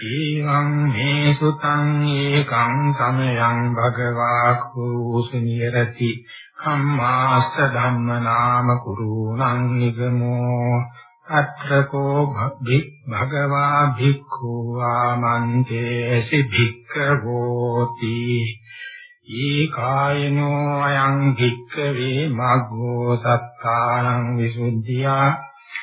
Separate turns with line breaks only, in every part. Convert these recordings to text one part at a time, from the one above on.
ඊවං මේ සුතං ඒකං සමයං භගවා කුසුනියරති කම්මාස්ස ධම්ම නාම කුරුණං නිගමෝ අත්‍රකෝ භගවා භික්ඛු ආමන්තේසි භික්ඛවෝති ඊකායනෝ අයං භික්ඛවේ මග්ගෝ සත්තානං විසුද්ධියා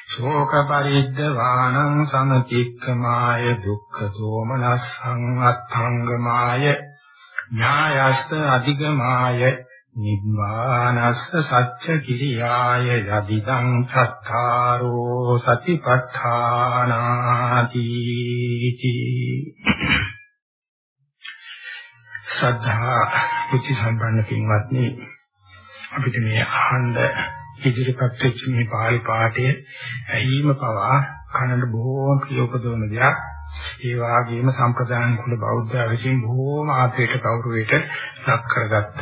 ශෝක පරිද්දවානං සමතික්කමාය දුක්ඛ දෝමනස්සං අත්ථංගමාය ඥායස්ස අධිගමාය නිබ්බානස්ස සත්‍ය කිරියාය යදිදං සත්තාරෝ සතිපට්ඨානාති ශ්‍රද්ධා බුද්ධ සම්පන්න පින්වත්නි අපිට මේ අහන්න ඉදිරිපත් වෙච්ච මේ පාළි පාඨය ඇහිම පවා කනට බොහෝම ප්‍රියෝපදවන දෙයක්. ඒ වාගේම සම්ප්‍රදාන කුල බෞද්ධ විසින් බොහෝම ආත්මයට ගෞරවයට ලක් කරගත්ත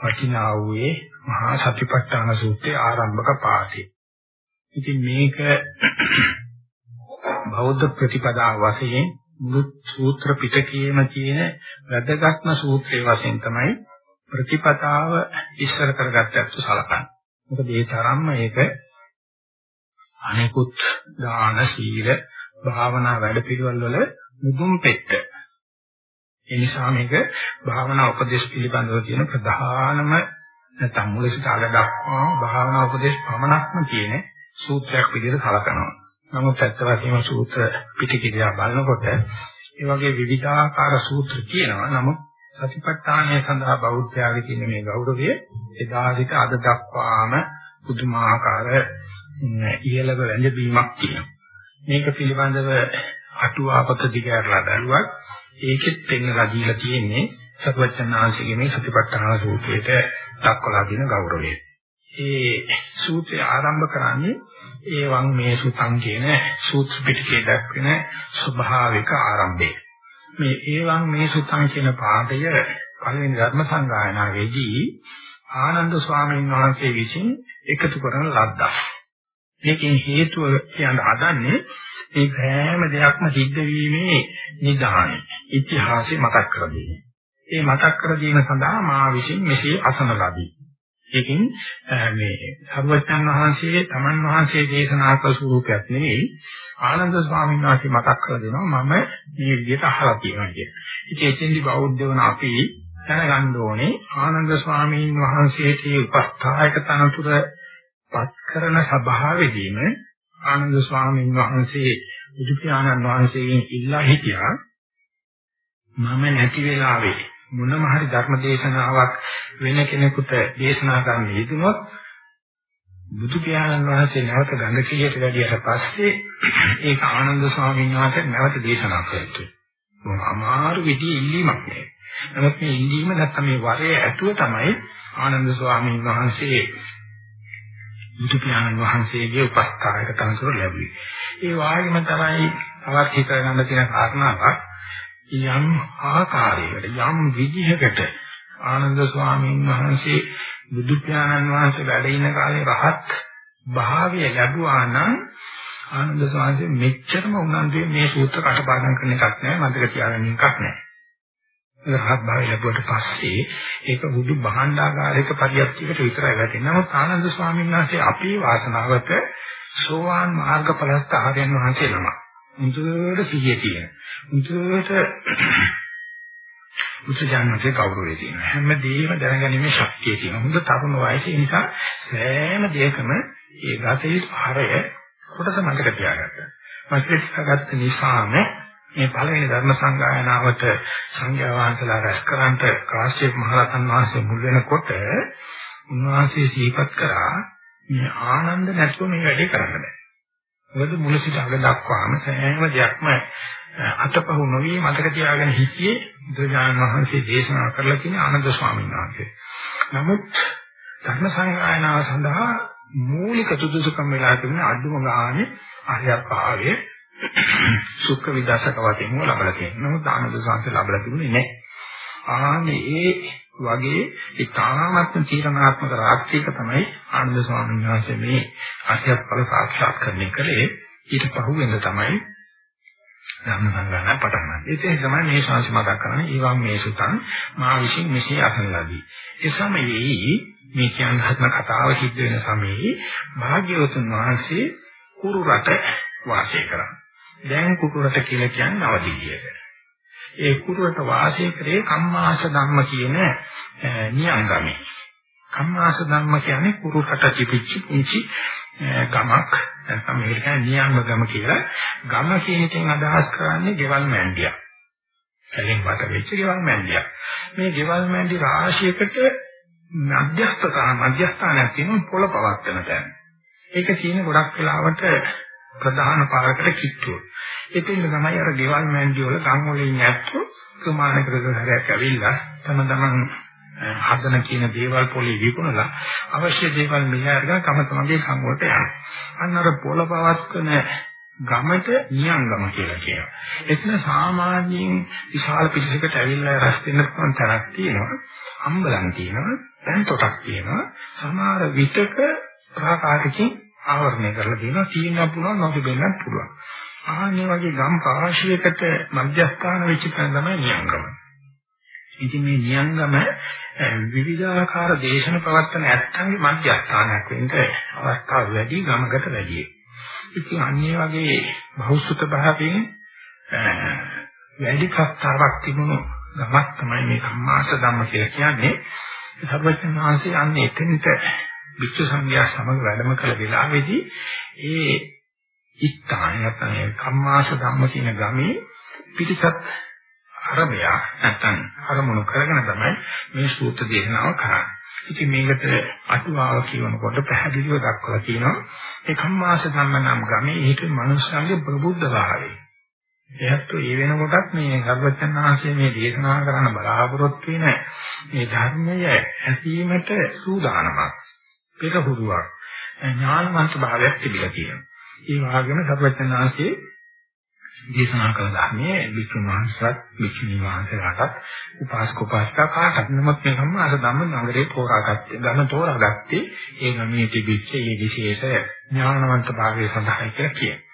වටිනා වූයේ මහා සතිපට්ඨාන සූත්‍රයේ ආරම්භක පාඨය. ඉතින් මේක බෞද්ධ ප්‍රතිපදාව වශයෙන් මුළු සූත්‍ර පිටකයේම තියෙන වැදගත්ම සූත්‍රයේ වශයෙන් තමයි ප්‍රතිපදාව ඉස්සර කරගත්තත් සලකන්නේ. මොකද ඒ තරම්ම ඒක අනිකුත් දාන සීල භාවනා වැඩපිළිවෙල වල මුදුන් පෙට්ට. ඒ නිසා මේක භාවනා උපදේශ පිළිබඳව තියෙන ප්‍රධානම නැත්නම් මුලින්ම අග දක්වා භාවනා උපදේශ පමණක්ම තියෙන සූත්‍රයක් විදිහට සලකනවා. නමුත් ඇත්ත වශයෙන්ම සූත්‍ර පිටකේ බලනකොට ඒ වගේ විවිධාකාර සූත්‍ර තියෙනවා. නමුත් සතිපට්ඨානය සඳහා බෞද්ධයාගේ තියෙන මේ ගෞරවය එදා සිට අද දක්වාම පුදුමාකාර ඉහළව වැඳීමක් තියෙනවා. මේක පිළිබඳව අටුවාපත දිගහැරලා බැලුවත් ඒකෙත් පෙන්වලා දීලා තියෙන්නේ සත්වචනාංශයේ මේ සතිපට්ඨාන සූත්‍රයට දක්වලා දෙන ගෞරවය. ඒ සූත්‍රය ආරම්භ කරන්නේ ඒවං මේ සුතං කියන සූත්‍ර පිටකේ දක්වන ස්වභාවික ආරම්භය. මේ ඒවං මේ සුතං කියන පාඩය පළවෙනි ධර්ම සංගායනාවේදී ආනන්ද ස්වාමීන් වහන්සේ විසින් එකතු කරන ලද්දක්. මේකෙන් හේතුව කියන හදන්නේ මේ හැම දෙයක්ම සිද්ධ වීමේ නිදානයි. ඉතිහාසය මතක් කර දෙන්නේ. ඒ මතක් කර දීම සඳහා මා විසින් මෙසේ අසන ලදී. ඒකින් මේ සර්වඥන් වහන්සේ තමන් වහන්සේ දේශනා කළ ස්වරූපයක් නෙවෙයි ආනන්ද ස්වාමීන් වහන්සේ මතක් කරලා දෙනවා මම මේ විදිහට අහලා තියෙනවා කියන. ඉතින් එතෙන්දි බෞද්ධ වන අපි දැනගන්න ඕනේ ආනන්ද ස්වාමීන් වහන්සේට උපස්ථායක තනතුර පත් කරන සභාවේදීම ආනන්ද ස්වාමීන් වහන්සේ බුදු පියාණන් වහන්සේගෙන් ඉල්ලා හිටියා මම නැති වෙලාවේ මොනම හරි ධර්ම දේශනාවක් වෙන කෙනෙකුට දේශනා කරන්න යෙදුනොත් බුදු පියාණන් වහන්සේ නැවත ගඟ කිලියට වැඩියට පස්සේ ඒක ආනන්ද ස්වාමීන් වහන්සේ නැවත දේශනා කළේ. මොන අමාරු විදිහේ ඉල්ලීමක් නේ. නමුත් මේ ඉල්ලීම නැත්තම් මේ වරේ ඇතුව තමයි ආනන්ද ස්වාමීන් වහන්සේ බුදු පියාණන් වහන්සේගේ උපස්ථායක තනතුර ලැබුවේ. ඒ වගේම තමයි තවත් හිතගන්න තියෙන කාරණාවක් යම් ආකාරයකට යම් විදිහකට ආනන්ද ස්වාමීන් වහන්සේ බුදු පියාණන් වහන්සේ වැඩ ඉන කාලේ රහත් භාවය ලැබුවා නම් ආනන්ද ස්වාමීන් මෙච්චරම උනන්දුවෙන් මේ සූත්‍ර කටපාඩම් කරන එකක් නෑ මතක තියාගන්න එකක් නෑ. රහත් භාවය ලැබුවට පස්සේ ඒක බුදු භාණ්ඩාගාරික පරියප්තියකට විතරයි වැටෙන්නේ. නමුත් ආනන්ද ස්වාමීන් වහන්සේ අපේ වාසනාවට සෝවාන් මාර්ගඵලස්ත ආර්යයන් වහන්සේ නමක්. මුදුවට සිහිය තියෙන. මුදුවට මුචජානකේ කවුරුවේ තියෙන. හැමදේම දැනගැනීමේ ශක්තිය තියෙන. හොඳ තරුණ වයසේ නිසා සෑම දෙයකම ඒ ගතේ හරය කොටස මතක තියාගත්තා. මතක තියාගත්ත නිසාම මේ පළවෙනි ධර්ම සංගායනාවට සංඝයා වහන්සේලා රැස්කරන්ට කාශ්‍යප මහ රහතන් වහන්සේ මුල් වෙනකොට උන්වහන්සේ සිහිපත් කරා මේ ආනන්ද නැතුව මේ වැඩේ කරන්න බෑ. මොකද මුල සිට අග දක්වාම සෑම දෙයක්ම අතපහු නොවි මතක තියාගෙන හිටියේ බුදුජානක මහන්සිය දේශනා කරලා තියෙන ආනන්ද ස්වාමීන් වහන්සේ. නමුත් ධර්ම සංගායනාව සඳහා මූලික සුදුසුකම් වෙලා තිබෙන අඩුම ගානේ අරියපාවේ සුඛ විදර්ශක වශයෙන් ලබලා තියෙනවා. නමුත් ආනන්ද සංස ලබලා තිබුණේ නැහැ. ආනේ ඒ වගේ ඉතාමත්ම තීරණාත්මක රාත්‍රියක තමයි ආනන්ද ස්වාමීන් වහන්සේ මේ අධ්‍යාත්ම ඵල සාක්ෂාත් කරන්නේ කලේ ඊට පහුවෙන්ද තමයි ධර්ම සංගායනා පටන් ගන්න. ඒකෙන් තමයි මේ ශාන්ති මතක් කරන්නේ ඊවම් මේ සුතං මා විසින් මෙසේ අසනලාදී. ඒ සමයේ මේ කියන හත්න කතාව සිද්ධ වෙන සමයේ භාග්‍යවතුන් වහන්සේ කුරු රට වාසය කරා. දැන් කුරු රට කියලා කියන්නේ නවදීවියක. ඒ කුරුවට වාසය කරේ කම්මාස ධම්ම කියන නියංගමේ. කම්මාස ධම්ම කියන්නේ කුරුකට තිබිච්ච පුංචි ගමක් නැත්නම් මේකට කියන්නේ නියංගම කියලා. ගම කියන එකෙන් අදහස් කරන්නේ ගෙවල් මැන්ඩියක්. කලින් වට වෙච්ච ගෙවල් මැන්ඩියක්. මේ ගෙවල් මැන්ඩි රාශියකට මධ්‍යස්ථතාන මධ්‍යස්ථානයක් තියෙන පොළ පවත්තන තැන. ඒක තියෙන ගොඩක් වෙලාවට ප්‍රධාන පාරකට කිට්ටුව. එතෙන් තමයි අර ගෙවල් මැන්ඩි වල ගම් වලින් ඇත්තෝ ප්‍රමාණිකව හැරයක් ඇවිල්ලා තම තමන් හදන කියන දේවල් පොලි විකුණලා අවශ්‍ය දේවල් මෙහා අරගෙන කම තමන්ගේ කම් වලට යනවා. අන්න අර පොළ පවත්වන ගමට නියංගම කියලා කියනවා. එතන සාමාන්‍යයෙන් විශාල පිරිසකට ඇවිල්ලා රැස් වෙන්න පුළුවන් තරක් තියෙනවා. අම්බලන් තියෙනවා, දැන් තොටක් තියෙනවා. සමහර විටක ප්‍රාකාරකින් ආවරණය කරලා තියෙනවා. තියෙන්න පුළුවන් නොතිබෙන්නත් පුළුවන්. ආන්නේ වගේ ගම් පාශයකට මධ්‍යස්ථාන වෙච්ච තැන තමයි නියංගම. ඉතින් මේ නියංගම විවිධාකාර දේශන ප්‍රවර්තන ඇත්තන්ගේ මධ්‍යස්ථානයක් වෙන්න අවස්ථාව වැඩි ගමකට වැඩි. ඉතින් අන්නේ වගේ බහුසුත භාවයෙන් වැඩි ප්‍රස්තාවක් තිබුණු ගමක් තමයි මේ කම්මාස ධම්ම කියලා කියන්නේ. සර්වඥාන්සේ අන්නේ එතනට විච්ඡ සංඥා සමග වැඩම කළ වෙලාවේදී ඒ ඉස්ථාන නැත්නම් කම්මාස ධම්ම කියන ගමේ පිටිසත් අරබය නැත්නම් අරමුණු කරගෙන තමයි මේ සූත්‍ර දේශනාව කරන්නේ. ඉතින් මේකට අටුවාව කියනකොට පැහැදිලිව දක්වලා තියෙනවා ඒ කම්මාස ධම්ම නම් ගමේ හිටු මනුස්සයන්ගේ ප්‍රබුද්ධ භාවය. එයත් ඒ වෙනකොටත් මේ සර්වඥාන්සේ මේ දේශනා කරන්න බලාපොරොත්තු වෙන මේ ධර්මය ඇසීමට සූදානමක්. පෙරහුරුවක් ඥානවන්ත භාවයක් තිබිලා තියෙනවා. ඒ වගේම සර්වඥාන්සේ දේශනා කළ ධර්මයේ වික්‍රම වහන්සේත් වික්‍රමී වහන්සේලාටත් උපාසක උපාසිකා කාටත් නමුත් මේ හැම අර ධම්ම නගරේ තෝරාගත්තේ ධර්ම තෝරාගත්තේ ඒ ගමේ තිබිච්ච මේ විශේෂ ඥානවන්ත භාවය සඳහායි කියලා කියනවා.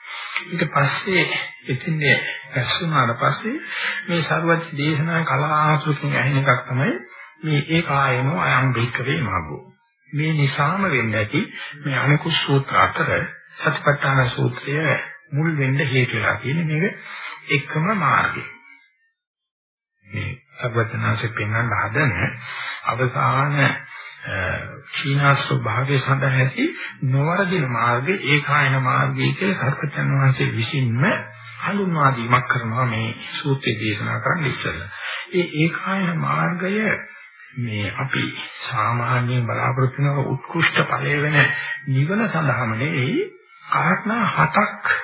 ඊට පස්සේ එතින්නේ ඇසුනාට පස්සේ මේ සරුවත් දේශනා කලාතුරකින් ඇහෙන එකක් තමයි මේ ඒකායනෝ අයං බික්කවේ මාගෝ. මේ නිසාම වෙන්න ඇති මේ අනිකුත් සූත්‍ර අතර සතිපට්ඨාන සූත්‍රය මුල් වෙන්න හේතු වෙලා තියෙන මේක එකම මාර්ගය. මේ සර්වඥාන්සේ පෙන්වන්න හදන අවසාන ක්ෂීණාස්ව භාගයේ සඳහා ඇති නොවරදින මාර්ගයේ ඒකායන මාර්ගය කියලා සර්වඥාන් වහන්සේ විසින්ම හඳුන්වා දීමක් කරනවා මේ සූත්‍රය දේශනා කරන්න ඉස්සෙල්ලා. ඒ ඒකායන මාර්ගය මේ අපි සාමාන්‍යයෙන් බලාපොරොත්තු වෙන උත්කෘෂ්ඨ ඵලය වෙන නිවන සඳහාම නෙවෙයි කාරණා හතක්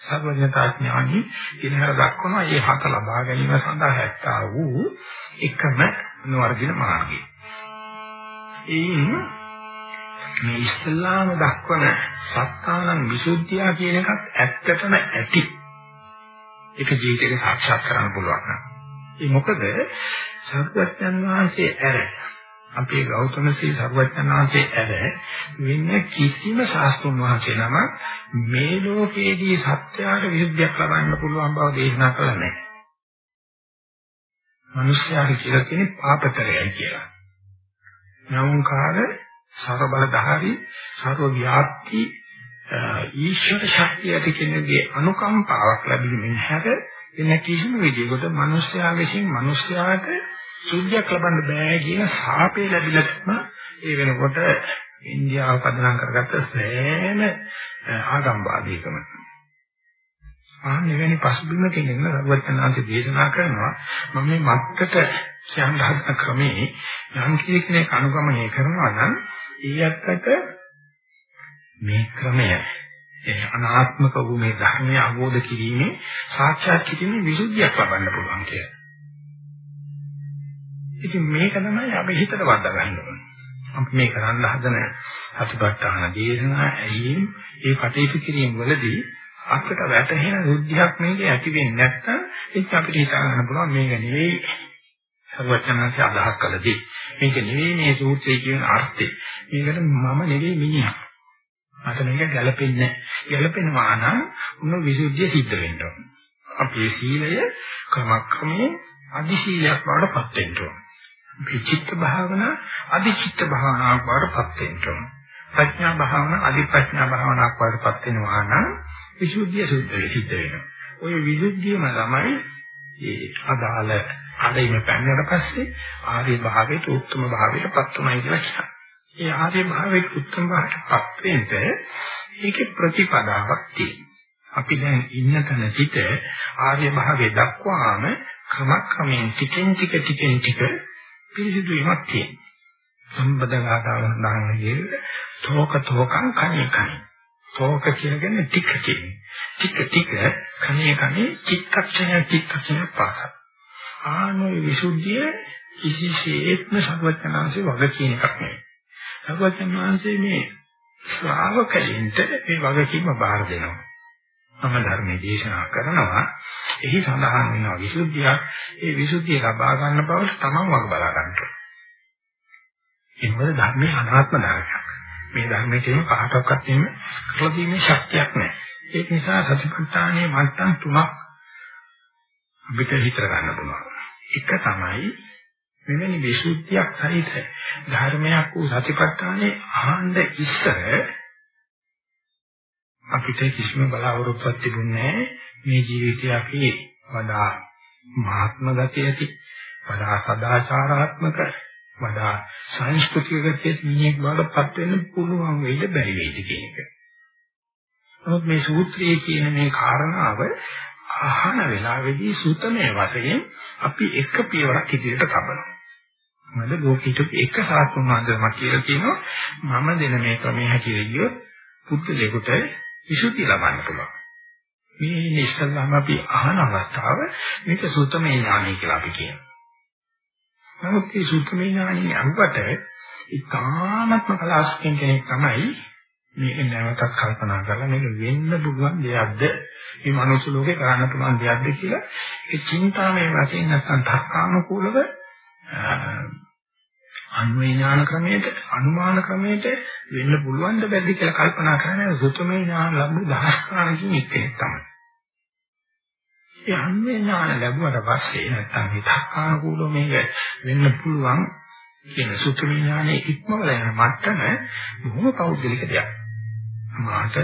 සර්වඥතා ඥානි ඉනහර දක්වනවා මේ හත ලබා ගැනීම සඳහා හැත්තා වූ එකම නොවර්ධින මාර්ගය. එයින් මේ ඉස්ලාම දක්වන සත්තානං විසුද්ධිය කියන එකත් ඇත්තටම ඇති. ඒක ජීවිතේ සාක්ෂාත් කරන්න පුළුවන්. ඒ මොකද සර්වඥන් වහන්සේ ඇර අපේ ගෞතම සී සර්වඥන් වහන්සේ ඇර වෙන කිසිම ශාස්ත්‍රඥ වහන්සේ නමක් මේ ලෝකයේදී සත්‍යයට විරුද්ධයක් ලබන්න පුළුවන් බව දේශනා කළා නැහැ. මිනිස්යාට කියලා කියන්නේ පාපතරයයි කියලා. නවුංකාර සර්වබලධාරී සර්ව ව්‍යාප්ති ඊශ්වර ශක්තිය ඇති කෙනෙකුගේ අනුකම්පාවක් ලැබීමෙන් හැර වෙන කිසිම විදිහකට මිනිස්යා විසින් මිනිස්යාට සුද්ධියක් ලබන්න බෑ කියන සාපේ ලැබිලා තමයි ඒ වෙනකොට ඉන්දියාව පදනම් කරගත්ත සෑම ආගම්වාදීකම. ආන්නේ වෙනි පසුබිමක ඉන්න රවචනාංශ දේශනා කරනවා මම මේ මත්තට කියන්න හදන ක්‍රමේ යම් කෙනෙක් අනුගමනය කරනවා නම් ඊයත්කට මේ ක්‍රමය ඒ අනාත්මක වූ මේ ධර්මය අවබෝධ කිරීමේ සාක්ෂාත් කිරීමේ විසුද්ධියක් ලබන්න පුළුවන් කියලා. ඉතින් මේක තමයි අපි හිතට වද්දා ගන්න ඕනේ. අපි මේ කරන්න හදන සතිපට්ඨාන දේශනා ඇහිීම ඒ කටයුතු කිරීම වලදී අපිට වැටහෙන බුද්ධියක් මේක ඇති වෙන්නේ නැත්නම් ඒක අපිට හිතා ගන්න පුළුවන් මේක නෙවෙයි සර්වඥාන්සේ අදහස් කළදී. මේක නෙවෙයි මේ සූත්‍රයේ කියන අර්ථය. මේකට මම නෙවෙයි මිනිහා. මට මේක ගැළපෙන්නේ නැහැ. ගැළපෙනවා නම් උන විසුද්ධිය සිද්ධ වෙන්න ඕන. අපේ සීලය ක්‍රමක්‍රමයෙන් අදි සීලයක් බවට පත් වෙන්න ඕන. මේ චිත්ත භාවනා අදි චිත්ත භාවනාවක් බවට පත් වෙන්න ඕන. ප්‍රඥා භාවනා අදි ප්‍රඥා භාවනාවක් බවට පත් වෙනවා නම් විසුද්ධිය සිද්ධ වෙනවා. ওই විසුද්ධියම තමයි ඒ අදාළ අදින පැන්නට පස්සේ ආර්ය භාවයට උත්තම භාවයට පත් වුණයි කියලා කියනවා. ඒ ආර්ය භාවයට උත්තම භාවයට පත් වෙන්න ඒකේ ප්‍රතිපදාවක් තියෙනවා. අපි දැන් ඉන්න තැන සිට ආර්ය භාවයේ දක්වාම ක්‍රමක්‍රමයෙන් ටිකෙන් ටික ටිකෙන් ටික පිරිසිදු වීමක් තියෙනවා. සම්බදගතාවන් දාන්නේ තෝක තෝකං කණේ කණේ. තෝක කියන්නේ ටික කියන්නේ. ටික ටික කණේ කණේ චිත්තක්ෂණය චිත්තක්ෂණය පාසක්. ආනෝයි විසුද්ධිය කිසිසේත්ම සර්වඥාන්සේ වග කියන එකක් නෙවෙයි. සර්වඥාන්සේ මේ ශ්‍රාවකයන්ට මේ වගකීම බාර දෙනවා. මම ධර්මයේ දේශනා කරනවා. එහි සඳහන් වෙනවා විසුද්ධිය. ඒ විසුද්ධිය ලබා ගන්න බවට තමන් වග බලා ගන්න ඕනේ. ඒ මොකද ධර්මයේ අනාත්ම ධර්මයක්. මේ ධර්මයේ තියෙන කාටවත් එහෙම කරලා දීමේ ශක්තියක් නැහැ. ඒක නිසා සතිපට්ඨානයේ මට්ටම් තුනක් අපිට හිතර ගන්න පුළුවන්. එක තමයි මෙවැනි විසුද්ධියක් සහිත ධර්මයක් වූ සතිපට්ඨානේ ආහඳ ඉස්සර අපිට කිසිම බලාපොරොත්තුවක් තිබුණේ මේ ජීවිතය අපි වඩා මහත්ම ගතිය ඇති වඩා සදාචාරාත්මක වඩා සංස්කෘතික ගතිය මිනිහෙක් වඩපත් වෙන්න පුළුවන් වෙයිද බැරි වෙයිද කියන එක. නමුත් මේ සූත්‍රයේ කියන මේ කාරණාව අහන වෙලාවේදී සුතමේ වශයෙන් අපි එක පියවරක් ඉදිරියට තබනවා. මොකද ලෝකෙට එක සාස්ත්‍රුන් වහන්සේම කියලා කියනවා මම දෙන මේ ක්‍රමයේ හැටියට ගියොත් පුද්ගලයාට විසුද්ධිය ලබන්න පුළුවන්. මේ ඉස්සල්ලාම අපි අහන අවස්ථාව මේක සුතමේ ඥානයි කියලා අපි කියනවා. නමුත් මේ සුතමේ ඥානයි අනුකට ඉතාමත්ම කලාස්කෙන් කෙනෙක් තමයි මේක නැවතත් කල්පනා කරලා මේක වෙන්න පුළුවන් දෙයක්ද මේ මනුස්ස ලෝකේ කරන්න පුළුවන් දෙයක්ද කියලා ඒ චින්තාමය වශයෙන් නැත්නම් තර්කානුකූලව අන්වේ ඥාන ක්‍රමයට අනුමාන ක්‍රමයට වෙන්න පුළුවන්ද බැද්ද කියලා කල්පනා කරන සුතමේ ඥාන ලැබු දහස් ගණනකින් එක්කෙනෙක් තමයි. ඒ අන්වේ ඥාන ලැබුවට පස්සේ නැත්නම් මේ තක්කානුකූලව මේක වෙන්න පුළුවන් කියන සුතමේ ඥානෙ ඉක්මවල යන මට්ටම බොහොම පෞද්ගලික දෙයක්. මාට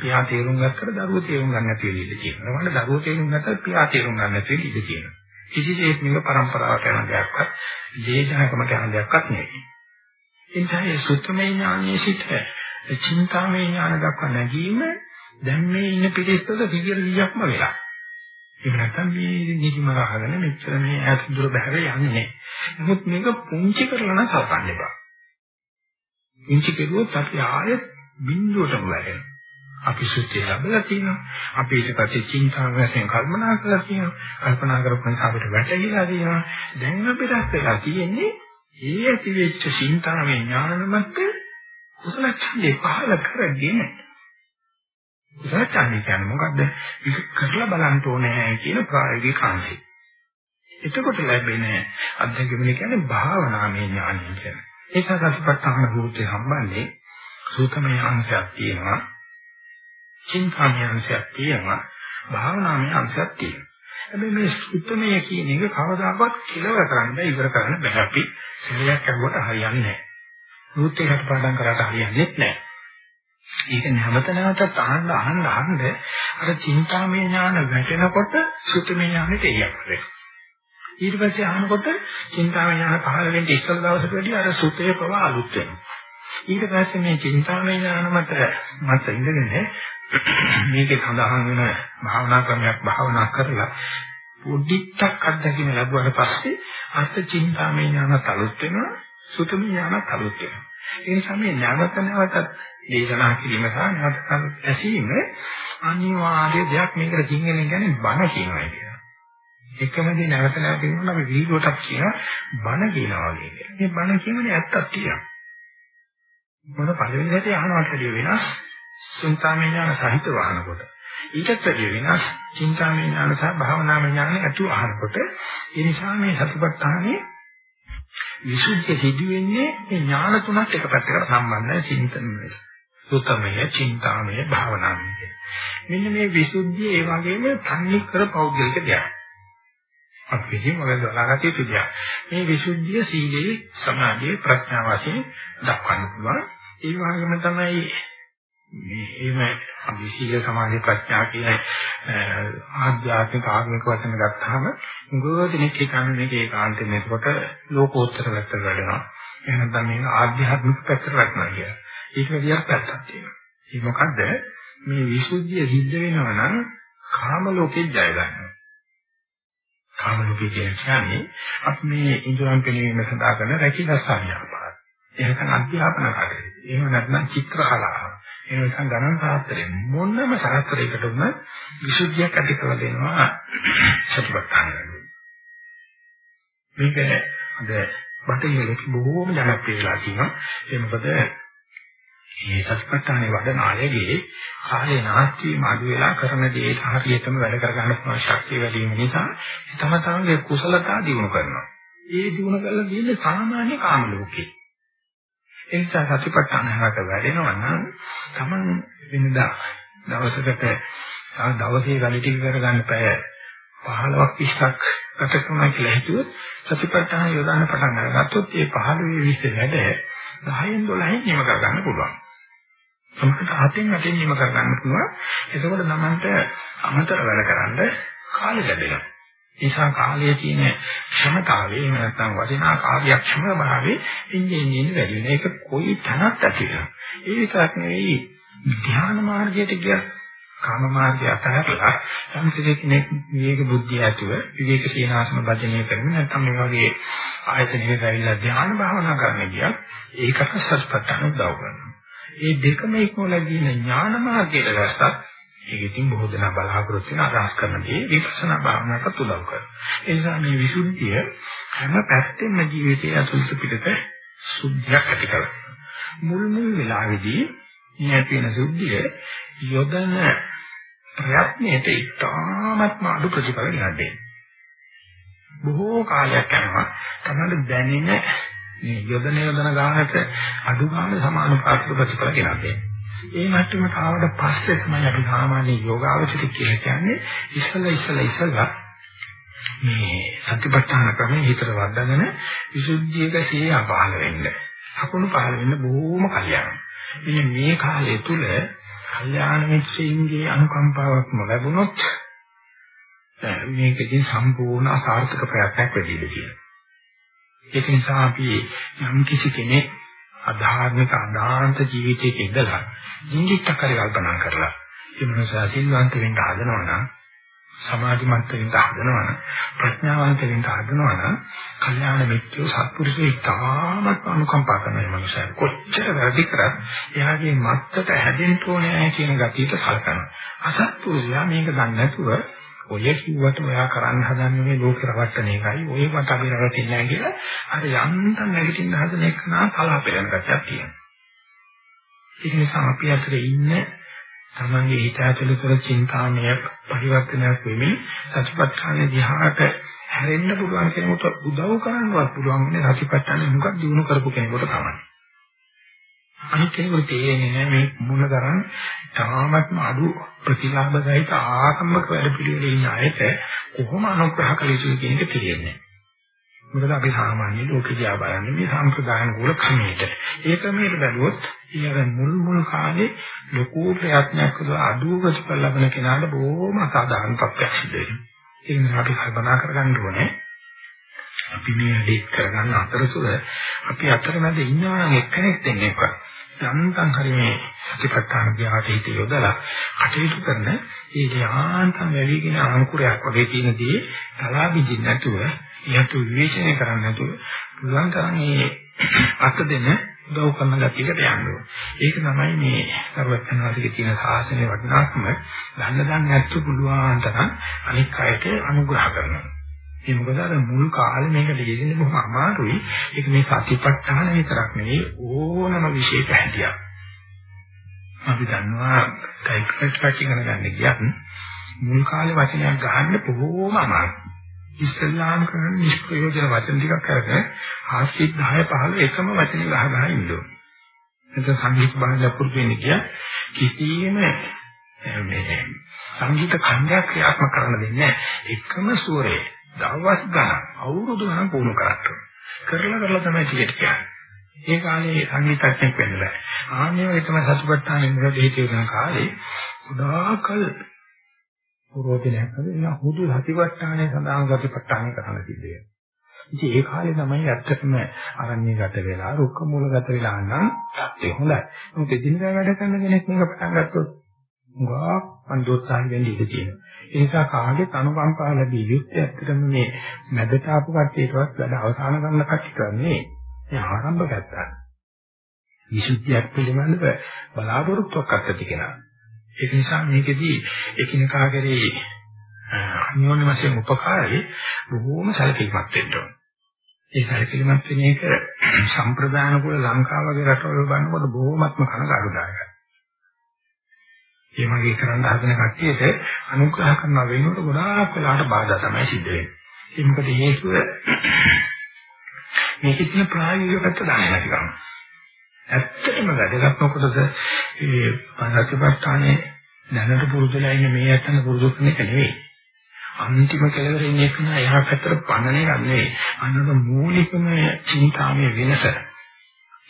පියා තේරුම් ගත්තට දරුවෝ තේරුම් ගන්න නැති වෙලෙ ඉඳී කියනවා. මට දරුවෝ තේරුම් ගත්තට පියා තේරුම් ගන්න නැති වෙලෙ ඉඳී කියනවා. කිසිසේත් මේක પરම්පරාවට යන දෙයක්වත් දේශනකමට යන දෙයක්වත් නෙවෙයි. එනිසා මේ සුත්තමේ ඥානයේ සිට චින්තාමේ ඥාන දක්වා නැගීම දැන් මේ ඉන්න පිළිස්සක 100%ක්ම වෙලා. ඒක නැත්තම් මේ නිදිමර අහගෙන මෙච්චර මේ ඈත දුර බහැර යන්නේ නැහැ. නමුත් මේක පුංචි කරලා නම් සලකන්න එපා. පුංචි කෙරුවොත් අපි ආයෙත් බිඳුවටම වැටෙනවා. අපි සුත්‍ය ලැබලා තියෙනවා. අපි ඊට පස්සේ චින්තාව වශයෙන් කල්පනා කරලා තියෙනවා. කල්පනා කරපු නිසා අපිට වැටහිලා තියෙනවා. දැන් අපිට වෙලා තියෙන්නේ ඒ ඇති වෙච්ච චින්තාවේ ඥානමත් කුසල ඡන්දේ පහල කරගෙන කුසල ඡන්දේ කියන්නේ මොකද්ද? ඒක කරලා බලන්න ඕනේ කියන ප්‍රායෝගික කාංශය. එතකොට ලැබෙන අත්දැකීම කියන්නේ භාවනාමය ඥානය කියන්නේ. ඒක සතිපට්ඨාන භූතේ සම්බන්ධේ සූතමය අංශයක් තියෙනවා. චින්තාමය අංශයක් තියෙනවා. භාවනාමය අංශයක් තියෙනවා. හැබැයි මේ සුත්තමය කියන එක කවදාකවත් කෙලවර කරන්න බෑ ඉවර කරන්න බෑ. අපි සෙල්ලයක් කරුවට හරියන්නේ නැහැ. නූත් එකකට පාඩම් කරාට හරියන්නේ නැහැ. ඒක නැවත නැවතත් අහන්න අහන්න අහන්න අර චින්තාමය ඥාන වැටෙනකොට සුත්තමය ඥානෙට එයක් වෙනවා ඊට පස්සේ අහනකොට චින්තාමය ඥාන පහළ වෙන්න ඉස්සෙල් දවසට වැඩි අර සුතේ ප්‍රවාහ අලුත් වෙනවා. ඊට පස්සේ මේ චින්තාමය ඥාන මත මත ඉඳගෙන මේකේ සඳහන් වෙන භාවනා ක්‍රමයක් භාවනා කරලා පොඩ්ඩක් අත්දැකීම ලැබුවාට පස්සේ අර්ථ චින්තාමය ඥාන තලුත් වෙනවා සුතම ඥාන තලුත් වෙනවා ඒ නිසා මේ නැවත නැවතත් දේශනා කිරීම සහ නැවත ඇසීම අනිවාර්ය දෙයක් මේකට සිංහලෙන් කියන්නේ බණ කියනවා කියලා. එකම දේ නැවත නැවත කියනවා අපි වීඩියෝටක් කියන බණ කියනවා වගේ. මේ බණ කියන්නේ ඇත්තක් තියෙනවා. මොන පළවෙනි හැටි අහනවට වැඩිය වෙනස් චින්තාමය ඥාන සහිත වහනකොට. ඊටත් වැඩිය වෙනස් චින්තාමය ඥාන සහ භාවනාමය ඥාන ඇතුව අහනකොට ඒ නිසා මේ සතිපට්ඨානේ විසුද්ධිය සිදු වෙන්නේ මේ ඥාන තුනක් එක පැත්තකට සම්බන්ධයි චින්තනය. සුතමය, චින්තාමය, භාවනාමය. මෙන්න මේ විසුද්ධිය ඒ වගේම තන්නේ කර පෞද්ගලික දෙයක්. අපි විසින් මොකද බලාගත යුතු දෙයක්. මේ විසුද්ධිය සීලේ, සමාධියේ, ප්‍රඥාව වශයෙන් දක්වන්න පුළුවන්. ඒ වගේම තමයි මේ එහෙම අපි සීල සමාධි ප්‍රඥා කියන ආධ්‍යාත්මික ආගමික වචන ගත්තාම උගෝදිනෙක් කියන්නේ මේක ඒකාන්තයෙන් එතකොට ලෝකෝත්තර පැත්තට වැඩෙනවා. එහෙනම් නැත්නම් මේක ආධ්‍යාත්මික පැත්තට වැඩෙනවා කියලා. ඒක විදියක් පැත්තක් තියෙනවා. ඒ මොකද්ද? මේ විසුද්ධිය සිද්ධ වෙනවා නම් කාම ලෝකෙ ජය ගන්නවා. කාම ලෝකෙ කියන්නේ අපි මේ ඉන්ද්‍රයන් පිළිවීම සඳහා කරන රැකිරස්සාවියාපාර. එහෙනම් අධ්‍යාපන කටයුතු. එහෙම නැත්නම් චිත්‍ර කලාව. එහෙම නැත්නම් ගණන් ශාස්ත්‍රය මොනම ශාස්ත්‍රයකට වුණ විසුද්ධියක් ඇති කරලා දෙනවා සතිපට්ඨානය. මේක අද බටහිරට බොහෝම ජනප්‍රිය වෙලා තියෙනවා. ඒ මොකද මේ සතිපට්ඨානේ වඩන අයගේ කාලේ නාස්ති වීම අඩු වෙලා කරන දේ හරියටම වැඩ කර ගන්න පුළුවන් ශක්තිය වැඩි වීම නිසා තම තමන්ගේ කුසලතා දිනු කරනවා. ඒ දිනු කරලා තියෙන්නේ සාමාන්‍ය කාම ලෝකේ. ඒ නිසා සතිපට්ඨාන හරක වැඩෙනවා නම් තමන් වෙනදා දවසකට දවසේ වැඩ ටික කරගන්න පැය 15ක් 20ක් ගත කරනවා කියලා හිතුවොත් සතිපට්ඨාන යොදාන පටන් අරගත්තොත් ඒ 15 20 වැඩ 10න් 12න් නිම කරගන්න පුළුවන්. සමහරට හතෙන් අටෙන් නිම කරගන්න පුළුවන්. එතකොට තමන්ට අමතර වැඩ කරන්න කාලය ලැබෙනවා. නිසා කාලයේ තියෙන ක්ෂමතාවය එහෙම නැත්නම් වටිනා කාර්යක්ෂම භාවයේ ඉන්නේ ඉන්නේ වැඩි වෙන එක කොයි තැනක් ඇති වෙනවා. ඒ විතරක් නෙවෙයි ධ්‍යාන මාර්ගයට ගිය කාම මාර්ගය අතහැරලා සම්පූර්ණ කෙනෙක් විවේක බුද්ධිය ඇතුව විවේක සීනාසන භජනය කරමින් නැත්නම් මේ වගේ ආයතනයකට ඇවිල්ලා ධ්‍යාන භාවනා කරන්න ගියත් ඒකට සත්‍යපත්තන උදව් කරනවා. මේ දෙකම එක්කෝලා කියන ඥාන මාර්ගයට ගත්තත් ඒක ඉතින් බොහෝ දෙනා බලාපොරොත්තු වෙන අදහස් කරන දේ විපස්සනා භාවනාවට උදව් කරනවා. ඒ නිසා මේ විසුද්ධිය හැම පැත්තෙම ජීවිතයේ අතුල්ත පිටත සුද්ධියක් ඇති කරගන්නවා. මුල් මුල් වෙලාවේදී මේ තියෙන සුද්ධිය යොදන ප්‍රයත්නයේ ඉතාමත්ම අඩු ප්‍රතිඵල ලැබෙනවා. බොහෝ කාලයක් යනවා තමයි දැනෙන මේ යොදන යොදන ගානට අඩු ගාන සමානුපාතික ප්‍රතිඵල ගෙනත් ඒ මට්ටමට ආවට පස්සේ තමයි අපි සාමාන්‍ය යෝගාවචිත කියලා කියන්නේ ඉස්සලා ඉස්සලා ඉස්සලා මේ සතිපට්ඨාන ක්‍රමයේ හිතට වඩගෙන විසුද්ධියක සිය පහළ වෙන්න. අකුණු පහළ වෙන්න බොහොම කලියනවා. මෙන්න මේ කාලය තුල කල්යාණ මිත්‍රයින්ගේ අනුකම්පාවක් ලැබුණොත් මේකකින් සම්පූර්ණ අසාර්ථක ප්‍රයත්නයක් වෙදී කියලා. ඒක නිසා අපි යම් කිසි කෙනෙක් අධාර්මික අදාන්ත ජීවිතයක ඉඳලා ඉංගිත් කරේ කල්පනා කරලා ඒ මනසා සිල්වන්ත වෙන්න හදනවා නම් සමාධිමත් වෙන්න හදනවා නම් ප්‍රඥාවන්ත වෙන්න හදනවා නම් කල්යාණ මිත්‍රෝ සත්පුරුෂෝ ඉතාමත් අනුකම්පා කරන මනුස්සය. කොච්චර වැඩි කරත් එයාගේ මත්තට හැදෙන්න ඕනේ කියන ගතියට සලකනවා. අසත්පුරුෂයා මේක දන්නේ නැතුව ඔය කිව්වට ඔයා කරන්න හදන්නේ මේ ලෝක රවට්ටන එකයි. ඔය වට අපි රවටින්නේ නැහැ කියලා අර යන්තම් නැගිටින්න හදන එක නා කලාපෙරන ගැටයක් තියෙනවා. ඒ නිසා අපි අතර ඉන්නේ තමන්ගේ හිත ඇතුළේ කර චින්තාමය පරිවර්තනයක් වෙමින් සතිපට්ඨාන දිහාට හැරෙන්න පුළුවන් කෙනෙකුට උදව් කරන්නවත් පුළුවන් වෙන සතිපට්ඨාන මුගක් දිනු කරපු කෙනෙකුට තමයි. අනිත් කෙනෙකුට තේරෙන්නේ නැහැ මේ මොන තරම් තාමත්ම අඩු ප්‍රතිලාභ සහිත ආගමක වැඩ පිළිවෙලේ ඉන්න අයට කොහොම අනුග්‍රහ කළ යුතුද කියන එක තේරෙන්නේ මොකද අපි සාමාන්‍ය ලෝකේ දිහා බලන්නේ මේ සම්ප්‍රදායන කුල ක්‍රමයට. ඒ ක්‍රමයට බැලුවොත් ඊයර මුල් මුල් කාලේ ලොකු ප්‍රයත්නයක් කරලා අඩු ප්‍රතිඵල ලබන කෙනාට බොහොම අසාධාරණ තත්ත්වයක් සිදු වෙනවා. ඒ නිසා අපි කල්පනා කරගන්න ඕනේ අපි මේ වැඩේ කරගන්න අතරතුර අපි අතරමැද ඉන්නවා නම් එක්කෙනෙක් දෙන්න එපා. යන්තම් හරි මේ සතිපට්ඨාන ධ්‍යානට හිත යොදලා කටයුතු කරන ඒ යාන්තම් වැඩිගෙන අනුකූලයක් වගේ තියෙන දේ තලා බින්දින් නැතුව යතු විවේචනය කරන්න නැතුව පුළුවන් තරම් මේ අත දෙන උදව් කරන ගැටියකට යන්න ඕනේ. ඒක තමයි මේ සර්වඥාසිකේ තියෙන සාසනයේ වටිනාකම දන්න දන්න නැත්තු පුළුවන් තරම් අනික් අයට අනුග්‍රහ කරනවා. ඒ මොකද අර මුල් කාලේ මේක දෙන්නේ බොහොම අමාරුයි. ඒක මේ සතිපට්ඨාන විතරක් නෙවෙයි ඕනම විශේෂ හැටියක්. අපි දන්නවා ටයිප්‍රයිට් පැච් ඉගෙන ගන්න ගියත් මුල් කාලේ වචනයක් ගහන්න බොහොම අමාරුයි. ඉස්ලාම් කරන නිෂ්ප්‍රයෝජන වචන ටිකක් අරගෙන ආශි 10 15 එකම වචනේ ගහ ගහ ඉන්න ඕනේ. එතකොට සංගීත භාෂාව පුරුදු වෙන්න කිය කිසියම් මේ සංගීත ඛණ්ඩයක් ක්‍රියාත්මක කරන්න දෙන්නේ එකම ස්වරය දවස් ගණන් අවුරුදු ගණන් පුහුණු කරන්න කරලා කරලා තමයි ටිකට් කියන්නේ. ඒ කාලේ සංගීතඥයෙක් වෙන්න බෑ. ආන්නේ වගේ තමයි සතුටටානේ මොකද හේතු වෙන කාලේ උදාකල් ප්‍රෝධනයක් හදලා හුදු සතිපට්ඨානය සඳහන් සතිපට්ඨානය කරන්න සිද්ධ වෙනවා. ඉතින් ඒ කාලේ තමයි ඇත්තටම අරණ්‍යගත වෙලා රුක්ක මූලගත වෙලා නම් ඒ හොඳයි. මොකද එදිනදා වැඩ කරන කෙනෙක් මේක පටන් ගත්තොත් ගා අන්දෝත්සාහයෙන් වෙන්න ඉඩ තියෙනවා. ඒ නිසා කාගේ අනුකම්පාව ලැබී යුත්තේ ඇත්තටම මේ මැදට ආපු කට්ටියටවත් වැඩ අවසන් කරන කට්ටියට නෙවෙයි. මේ ආරම්භ ගත්තා. විසුද්ධියක් පිළිබඳව බලාපොරොත්තුවක් අත්දැකී කෙනා. ඒක නිසා මේකෙදී එකිනෙකා කරේ අන්‍යෝන්‍ය වශයෙන් උපකාරී බොහෝම සැලකිලිමත් වෙන්න ඕන. ඒ සැලකිලිමත් වෙන එක සම්ප්‍රදාන කුල ලංකාව වගේ රටවල බලනකොට බොහෝමත්ම කනගාටුදායකයි. ඒ වගේ කරන්න හදන කට්ටියට අනුග්‍රහ කරන වෙනකොට ගොඩාක් වෙලාවට බාධා තමයි සිද්ධ වෙන්නේ. ඒක මොකද හේතුව මේකේ තියෙන ප්‍රායෝගික පැත්ත දන්නේ නැතිකම. ඇත්තටම වැදගත් මොකටද මේ පරාජිපත්තානේ දැනට පුරුදුලා ඉන්න මේ ඇත්තන පුරුදු කරන එක නෙවෙයි. අන්තිම කෙලවර ඉන්නේ කෙන එහා පැත්තට පන්නන එක නෙවෙයි. අන්නක මූලිකම චින්තාමය වෙනස.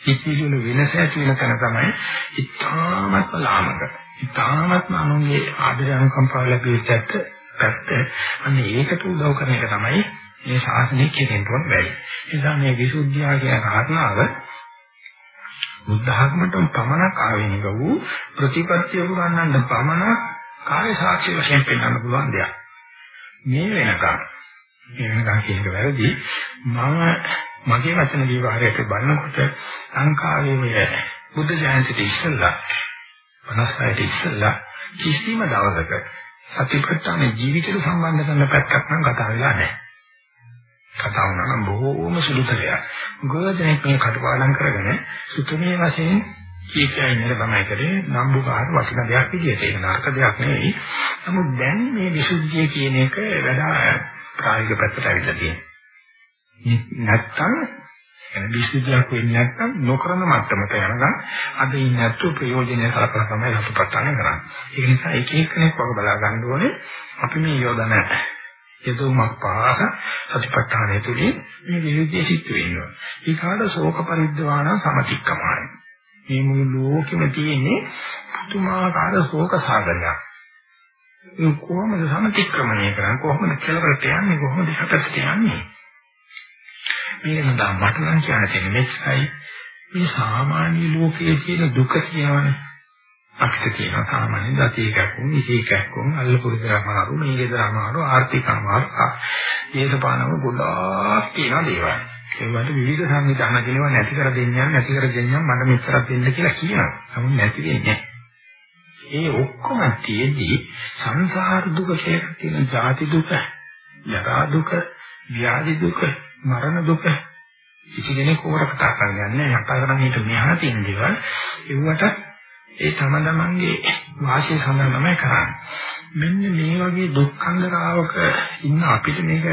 කිසිදු වෙනස ඇති වෙන තැන තමයි ඉතාමත් ලාමක. ඉතාමත් අනුන්ගේ ආදර අනුකම්පාව ලැබෙච්ච පැත්ත. අන්න ඒකට උදව් කරන එක තමයි මේ ශාසනය කෙරෙන්න ඕන වැඩි. ඒ නිසා මේ විසුද්ධිය කියන කාරණාව බුද්ධ ආගමටම පමණක් ආවෙනික වූ ප්‍රතිපත්තිය පුරන්නන්න පමණක් කාය සාක්ෂි වශයෙන් පෙන්වන්න පුළුවන් දෙයක්. මේ වෙනකම් මේ වෙනකම් කියන එක වැරදි. මම මගේ වචන විවහාරයට බලනකොට ලංකාවේ මේ බුද්ධ ජයන්තිට ඉස්සෙල්ලා 56ට ඉස්සෙල්ලා කිසිම දවසක සතිපට්ඨාන ජීවිතයට සම්බන්ධ කරන පැත්තක් නම් කතා වෙලා නැහැ. කතා වුණා නම් බොහෝම සුළුතරයක්. ගොඩනෙක් මේ කටපාඩම් කරගෙන සුතමේ වශයෙන් කීකයි නේද තමයි කරේ නම්බුකාර වටින දෙයක් විදියට ඒක නරක දෙයක් නෙවෙයි. නමුත් දැන් මේ විසුද්ධිය කියන එක වඩා ප්‍රායෝගික පැත්තට ඇවිල්ලා තියෙනවා. නැත්තම් එන විසුද්ධියක් වෙන්නේ නැත්තම් නොකරන මට්ටමට යනකම් අද ඉන්නේ නැතු ප්‍රයෝජනය සලකලා තමයි හසුපත්තන්නේ කරන්නේ. ඒ නිසා එක එක්කෙනෙක් වගේ බලා ගන්න ඕනේ අපි මේ යෝධන යදුමක් පාස සතිපට්ඨානය තුලින් මේ විවිධ සිත් වෙනවා. ඊකාට ශෝක පරිද්දවාන සමතික්කමයි. මේ මුළු ලෝකෙම තියෙන්නේ පුදුමාකාර ශෝක සාගරයක්. ඒ කොහොමද සමතික්‍රමණය කරන්නේ? කොහොමද කෙලවරට යන්නේ? කොහොමද සතට යන්නේ? මේක නම් මට නම් කියන්න තියෙන්නේ මෙච්චරයි. මේ සාමාන්‍ය ලෝකයේ තියෙන දුක කියනවනේ. අපිට කියන සාමාන්‍ය දති එකක් වුන් ඉති එකක් වුන් අල්ලපුරුදරම අමාරු මේ ගෙදරම අමාරු ආර්ථික අමාරු දේශපාලනව ගොඩාක් තියෙන දේවල්. ඒවට විවිධ සංවිධාන කියනවා නැති කර දෙන්නම් නැති කර දෙන්නම් මට මෙච්චරක් දෙන්න කියලා කියනවා. නමුත් නැති වෙන්නේ ඒ ඔක්කොම තියෙද්දි සංසාර දුක කියලා තියෙන ජාති දුක ජරා දුක ව්‍යාධි දුක මරණ දුක කිසි කෙනෙක් ඕකට කතා කරන්නේ නැහැ යටා කරන්නේ මෙහා තියෙන දේවල් ඒවට ඒ තම තමන්ගේ වාසිය සඳහා තමයි කරන්නේ. මෙන්න මේ වගේ දුක්ඛන්දරාවක ඉන්න අපිට මේක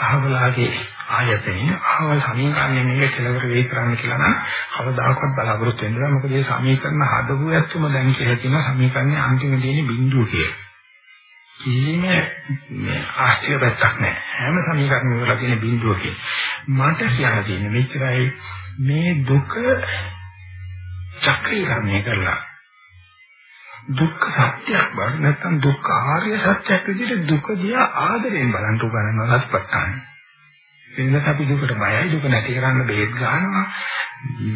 අහවලාගේ ආයතනේ අහවල් සමීකරණය මේක කෙලවර වෙයි කරන්න කියලා නම් කවදාකවත් බලාපොරොත්තු වෙන්න බෑ. මොකද මේ සමීකරණ හදපු ඇත්තම දැන් කියලා තියෙන සමීකරණයේ අන්තිම තියෙන බිඳුව කියලා. කිසිම ආශ්චර්ය පැත්තක් නැහැ. හැම සමීකරණයක වල තියෙන බිඳුව කියලා. මට කියන්න තියෙන්නේ මෙච්චරයි මේ දුක චක්‍රීකරණය කරලා දුක්ඛ සත්‍යයක් බව නැත්නම් දුක්ඛ ආර්ය සත්‍යයක් විදිහට දුක දිහා ආදරෙන් බලන්න උගන්වනවා සත්‍යපත්තානේ. එන්නත් අපි දුකට බයයි දුක නැති කරන්න බේත් ගන්නවා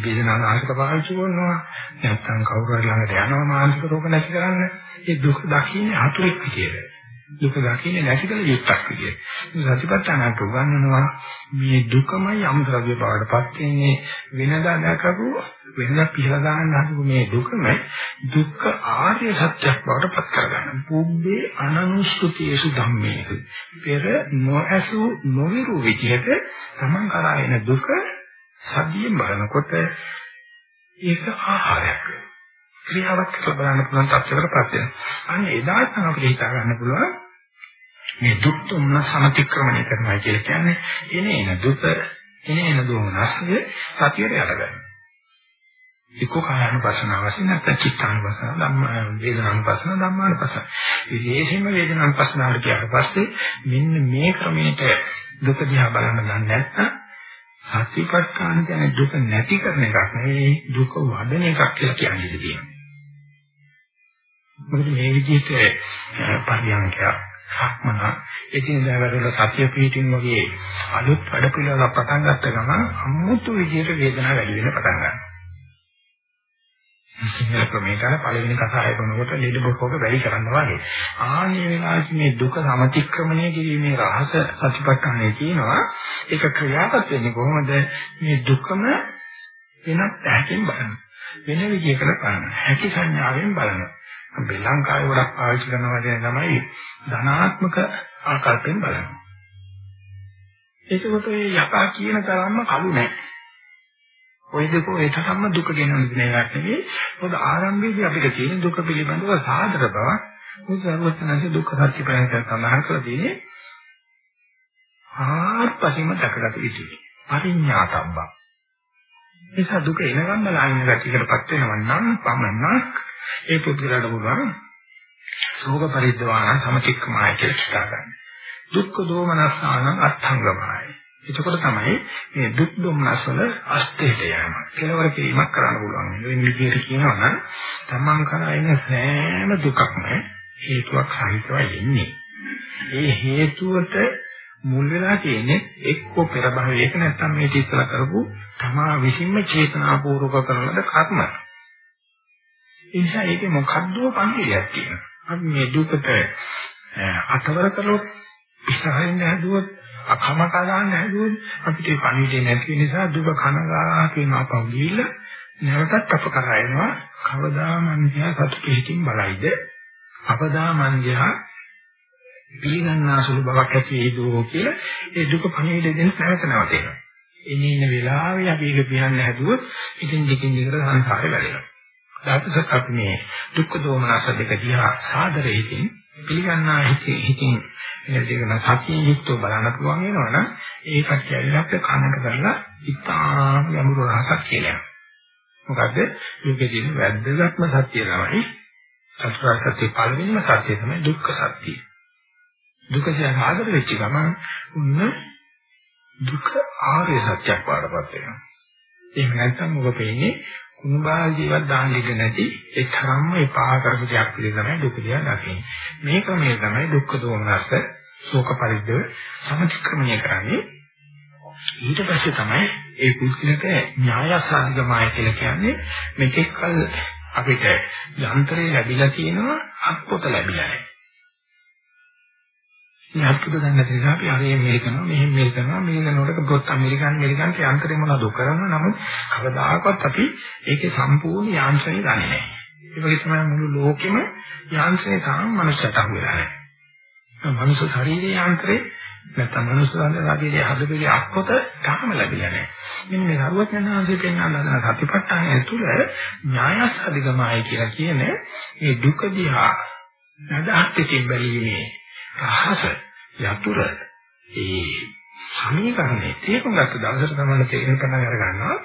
වේදනාව ආහක පාවිච්චි කරනවා නැත්නම් කවුරු හරි ළඟට යනවා මානසික රෝග නැති කරන්න ඒ දුක දකින්නේ අතුරෙක් විදියට දුක දකින්නේ නැති කල යුක්තක් විදියට. සතිපට්ඨානට උගන්වනවා මේ දුකමයි අමුද්‍රව්‍ය බවටපත් වෙන්නේ වෙනදා දැකපු වෙනදා පිහලා ගන්න හදපු මේ දුකම දුක්ඛ ආර්ය සත්‍යයක් බවට පත් කරගන්න. පුබ්බේ අනනුස්සතියසු ධම්මේසු. පෙර නොඇසු නොවිරු විදිහට තමන් කරා එන දුක සතියෙන් බලනකොට ඒක ආහාරයක් වෙනවා. ක්‍රියාවක් කියලා බලන්න පුළුවන් තත්ත්වයකටපත් වෙනවා. අන්න එදා තමයි අපිට හිතා ගන්න පුළුවන් මේ දුක් තුන සමතික්‍රමණය කරනවා කියලා කියන්නේ එන එන දුක එන එන දෝමනස්ය සතියට යටගන්න. එක්ක කායानुපස්සනාව වශයෙන් නැත්නම් චිත්තානුපස්සනාව ධම්ම වේදනානුපස්සනාව ධම්මානුපස්සනාව. විශේෂයෙන්ම වේදනානුපස්සනාවට ගියාට පස්සේ මෙන්න මේ ක්‍රමයට දුක දිහා බලන්න දන්නේ නැත්නම් සතිපට්ඨාන කියන්නේ දුක නැති කරන එකක් නෙවෙයි දුක වඩන එකක් කියලා කියන්නේ තියෙනවා. මොකද මේ විදිහට පරියන්කයක් සක්මන එදිනදා වැඩවල සතිය පිහිටින් වගේ අලුත් වැඩ පිළිවෙලක් පටන් ගත්ත ගමන් අමුතු විදිහට වේදනාව වැඩි වෙන පටන් ගන්නවා. සිංහල ක්‍රමයකට පළවෙනි කතාය කරනකොට ලීඩ බොකෝක වැඩි කරනවා වගේ. ආනේ වෙලාවේ මේ දුක සමතික්‍රමණය කිරීමේ රහස සතිපට්ඨානයේ තියෙනවා. ඒක ක්‍රියාවත් වෙන්නේ කොහොමද? මේ දුකම වෙනත් පැහැකින් බලන. වෙන විදිහකට බලන. හැකි සංඥාවෙන් බලන. අපි ලංකාවේ ගොඩක් පාවිච්චි කරන වචනේ තමයි ධනාත්මක ආකල්පෙන් බලනවා. ඒකකොට මේ යකා කියන තරම්ම කළු නැහැ. ওই දෙක ඒ තරම්ම දුක ගෙනන දෙයක් නෙවෙයි. මොකද ආරම්භයේදී අපිට තියෙන දුක පිළිබඳව සාධක බව මුසාවතනසේ දුක්ඛ සත්‍ය ප්‍රයත්න සඳහන් කරලා තියෙන්නේ ආත්පසීම දක්කට යුතුයි. පරිඥාතබ්බා. නිසා දුක එනගම් බලන්න ගැටිකටපත් වෙනවා නම් පමණක් ඒ පුද්ගලයාට පුළුවන් සෝග පරිද්දවාන සමතික්කමයි කියලා හිතා ගන්න. දුක්ඛ දෝමනස්සාන අත්ංගමයි. එතකොට තමයි මේ දුක් දුම්නස් වල අස්තේට යෑම. කෙලවර කිරීමක් කරන්න පුළුවන්. මේ විදිහට කියනවා නම් තමන් කරා එන සෑම දුකක්ම හේතුවක් සහිතවයි එන්නේ. ඒ හේතුවට මුල් වෙලා තියෙන්නේ එක්ක පෙර භවයක නැත්නම් මේ ඉස්සලා කරපු තමා විසින්ම චේතනාපූර්වක කරන කර්ම. ඒ නිසා ඒකේ මොකද්ද පන්තියක් තියෙනවා. අපි මේ දුකට අතවර කළොත් ඉස්සරහින් හැදුවොත් අකම කලන්න හැදුවොත් අපිට ඒ පණිවිඩය නැති නිසා දුක කනගා කියන අපව ගිහිල්ලා නැවතත් අප කරා එනවා කවදා මන්දියා සතුටු හිතින් බලයිද අපදා මන්දියා පිළිගන්නාසුළු බවක් ඇති වේදෝ කියලා ඒ දුක පණිවිඩ දෙන්න නැවත නැවතේනවා. එන්නේ ඉන්න වෙලාවේ අපි ඒක පියන්න හැදුවොත් ඉතින් දිගින් දිගට සංසාරේ වැඩෙනවා. ඊටපස්සේ අපි මේ දුක්ඛ දෝමනස දෙක දිහා සාදරයෙන් පිළිගන්නා හිතින් හිතින් එනදීකන සතිය යුක්තව බලන්න පුළුවන් වෙනවනම් ඒකත් කියලාත් කනට කරලා ඉතාම යමුරු රහසක් කියලා. මොකද මේකේදී වැද්දගත්ම සත්‍ය තමයි චතුරාර්ය සත්‍ය පළවෙනිම සත්‍ය තමයි දුක්ඛ සත්‍ය. දුක කියන ආදර වෙච්ච ගමන් උන්න දුක ආර්ය සත්‍යයක් වඩපත් වෙනවා. එහෙම නැත්නම් මොකද වෙන්නේ? කුණුබාල් ජීවත් දාන්න ඉඩ නැති ඒ තරම්ම එපා කරපු දෙයක් පිළි තමයි දුක දිහා දකින්නේ. මේ ක්‍රමය තමයි දුක්ඛ දෝමනස්ස ශෝක පරිද්දව සමතික්‍රමණය කරන්නේ. ඊට පස්සේ තමයි ඒ පුද්ගලට න්‍යායසාධිකමය කියලා කියන්නේ මේකෙක් කල අපිට යන්ත්‍රය ලැබිලා තියෙනවා අත්පොත ලැබිලා නැහැ. මේ අත්පොත ගන්න නිසා අපි අරේ මේක කරනවා මෙහෙම මේක කරනවා මේ වෙනකොට ගොත් ඇමරිකන් ඇමරිකන් යන්ත්‍රේ මොනවද කරනවා නමුත් කවදාකවත් අපි ඒකේ සම්පූර්ණ යාන්ත්‍රණය දන්නේ නැහැ. ඒ වගේ තමයි මුළු ලෝකෙම යාන්ත්‍රණය තාම මනුස්සයට අහු වෙලා නැහැ. මනුස්ස ශරීරයේ යාන්ත්‍රේ නැත්නම් මනුස්ස ශරීරයේ හදපිලි අත්පොත තාම ලැබිලා නැහැ. මෙන්න මේ සරුවඥාන්සේ පෙන්වන ලද සතිපට්ඨානය තුළ ඥායස් අධිගමයි කියලා කියන මේ දුක දිහා නදාහත්කෙන් බැලීමේ රහස යතුරු ඒ සමීකරණේ තේරුම් ගත්ත දවසට තමයි තේරෙන පටන් අර ගන්නවා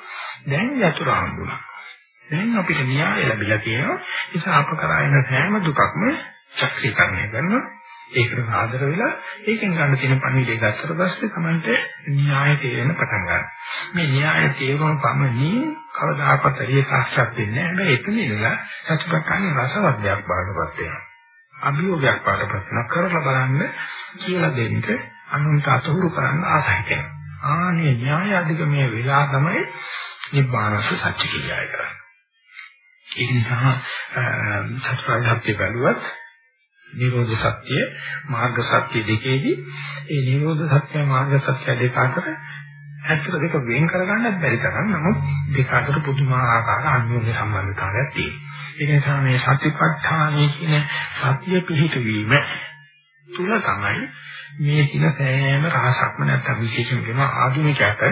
දැන් යතුරු හම්බුණා දැන් අපිට න්‍යාය ලැබිලා තියෙනවා නිසා අප කරා එන සෑම දුකක්ම චක්‍රීකරණය කරනවා ඒකට ආදර වෙලා ඒකෙන් ගන්න තියෙන පණිවිඩය ගත්තට පස්සේ තමයි න්‍යාය තේරෙන පටන් ගන්න. මේ න්‍යාය තේරුම පමණින් කවදාකවත් එළිය සාක්ෂාත් වෙන්නේ නැහැ. හැබැයි එතන ඉඳලා සත්‍යපක්ඛානේ රසවත් දෙයක් බාටපත් වෙනවා. අභියෝගයක් පාඩපත් කරලා බලන්න කියලා දෙන්න අනුන්ට අතහුරු කරන්න ආසයි කරනවා. ආනේ න්‍යාය අධිගමයේ වෙලා තමයි නිබ්බානස සත්‍ය කියලාය කරන්නේ. ඒ නිසා චතුරාර්ය සත්‍ය බැලුවත් නිරෝධ සත්‍ය මාර්ග සත්‍ය දෙකේදී ඒ නිරෝධ සත්‍ය මාර්ග සත්‍ය දෙක අතර ඇත්තට දෙක වෙන් කරගන්නත් බැරි තරම් නමුත් දෙක අතර පුදුමාකාර අන්‍යෝන්‍ය සම්බන්ධතාවයක් තියෙනවා. ඒ නිසා මේ සතිපට්ඨානයේ කියන සත්‍ය පිහිටවීම තුල තමයි මේ දින සෑම රහසක්ම නැත්නම් විශේෂම කියන ආධුනිකයට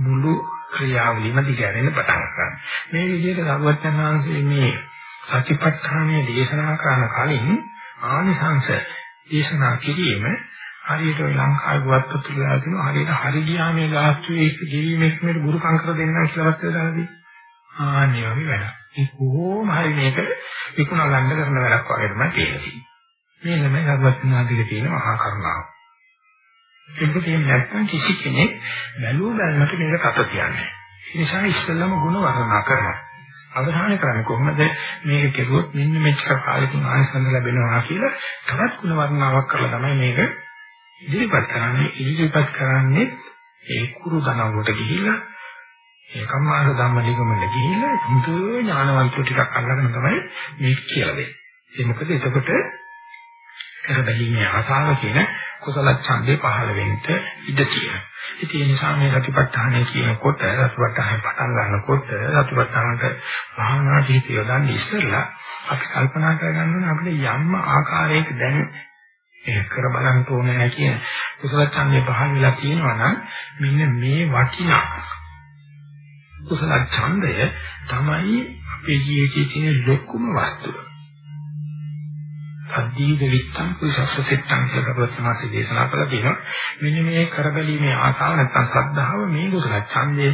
මුළු ක්‍රියාවලියම දිගහැරෙන්න පටන් ගන්නවා. මේ විදිහට සර්වඥාන්සේ මේ සතිපට්ඨානයේ දේශනා කරන කලින් ආනිසංශ දේශනා කිරීම හරියට ඔය ලංකාවේ වත්පත් කියලා දෙනවා හරියට හරි ගියා මේ ගාස්තු ඒක ජීවීමෙක් මෙට ගුරුකම් කර දෙන්නම් කියලා වත් දාලාදී ආන්නේ වගේ වැඩක්. ඒ කොහොම හරි මේක විකුණා ගන්න කරන වැඩක් වගේ තමයි තියෙන්නේ. මේ තමයි සර්වඥාධික තියෙන මහා කරුණාව. ඒක කියන්නේ නැත්නම් කිසි කෙනෙක් බැලුව බැලමට මේක කත කියන්නේ. ඒ නිසා ඉස්සෙල්ලම ගුණ වර්ණනා කරනවා. අවධානය කරන්නේ කොහොමද මේක කෙරුවොත් මෙන්න මෙච්චර කාලෙකින් ආනිසංස ලැබෙනවා කියලා තවත් ගුණ වර්ණනාවක් කරලා තමයි මේක ඉදිරිපත් කරන්නේ. ඉදිරිපත් කරන්නේ ඒ කුරු ධනවට ගිහිල්ලා ඒ කම්මාස ධම්මලිගමල ගිහිල්ලා හුදු ඥානවන්තෝ ටිකක් අල්ලගෙන තමයි මේක කියලා දෙන්නේ. ඒ මොකද එතකොට කර බැලීමේ ආසාව කියන කුසල ඡන්දේ පහළ වෙන්න ඉඩ තියෙනවා. ඉතින් ඒ නිසා මේ සතිපට්ඨානය කියනකොට සතිපට්ඨානය පටන් ගන්නකොට සතිපට්ඨානට භාවනා ජීවිත යොදන්නේ ඉස්සෙල්ලා අපි කල්පනා කරගන්න ඕනේ අපිට යම් ආකාරයක දැන් ඒක කර බලන්න ඕනේ කියන කුසල ඡන්දේ පහළ වෙලා තියෙනවා නම් මෙන්න මේ වටිනා කුසල ඡන්දය තමයි අපේ ජීවිතයේ තියෙන ලොකුම වස්තුව. අද්දීද විත්තම් කුසස්සෙත්තම් කියලා ප්‍රශ්නාසි දේශනා කළා කියනවා. මෙන්න මේ කරබැලීමේ ආසාව නැත්නම් සද්ධාව මේ කුසල ඡන්දේ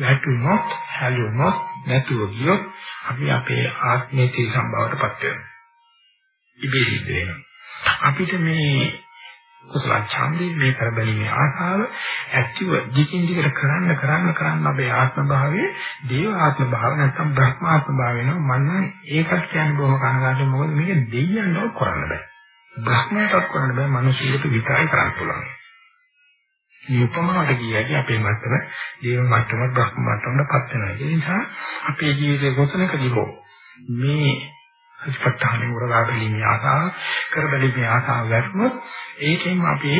වැටුනොත්, හැලුනොත්, නැතුව ගියොත් අපි අපේ ආත්මයේ තී සම්භවයටපත් වෙනවා. ඉබේ සිද්ධ වෙනවා. අපිට මේ කුසල ඡන්දේ මේ කරබැලීමේ ආසාව ඇක්ටිව දිගින් දිගට කරන්න කරන්න කරන්න අපේ ආත්ම භාවයේ දේව ආත්ම භාව නැත්නම් බ්‍රහ්ම ආත්ම භාව වෙනවා මම ඒකත් කියන්නේ බොහොම කනගාටු මොකද මේක දෙයියන්ව කරන්න බෑ. බ්‍රහ්මයටත් කරන්න බෑ. මිනිස්සුන්ට විතරයි කරන්න පුළුවන්. මේ උපමාවට කියයි අපේ මත්තම දේව මත්තම බ්‍රහ්ම මත්තමටපත් වෙනවා. ඒ නිසා අපේ ජීවිතේ කොතනකදී හෝ මේ සත්‍යතාවනේ උරගා බැලීමේ ආසාව කර බැලීමේ ආසාව වැටුනොත් ඒකෙන් අපි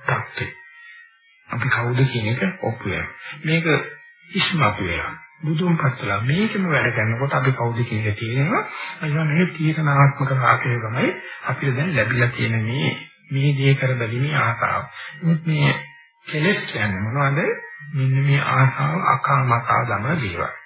තත්ත්වය අපි කවුද කියන එක ඔප්පු වෙනවා. මේක ඉස්මතු වෙනවා. බුදුන් පස්සලා මේකම වැඩ කරනකොට අපි කවුද කියන එක තේරෙනවා. අයියෝ මේ තීරණාත්මක රාගය තමයි අපිට දැන් ලැබිලා තියෙන මේ මේ දේ කර බැලීමේ ආසාව. මේ කෙලෙස් කියන්නේ මොනවද? මෙන්න මේ ආසාව අකාමකා දම දේවල්.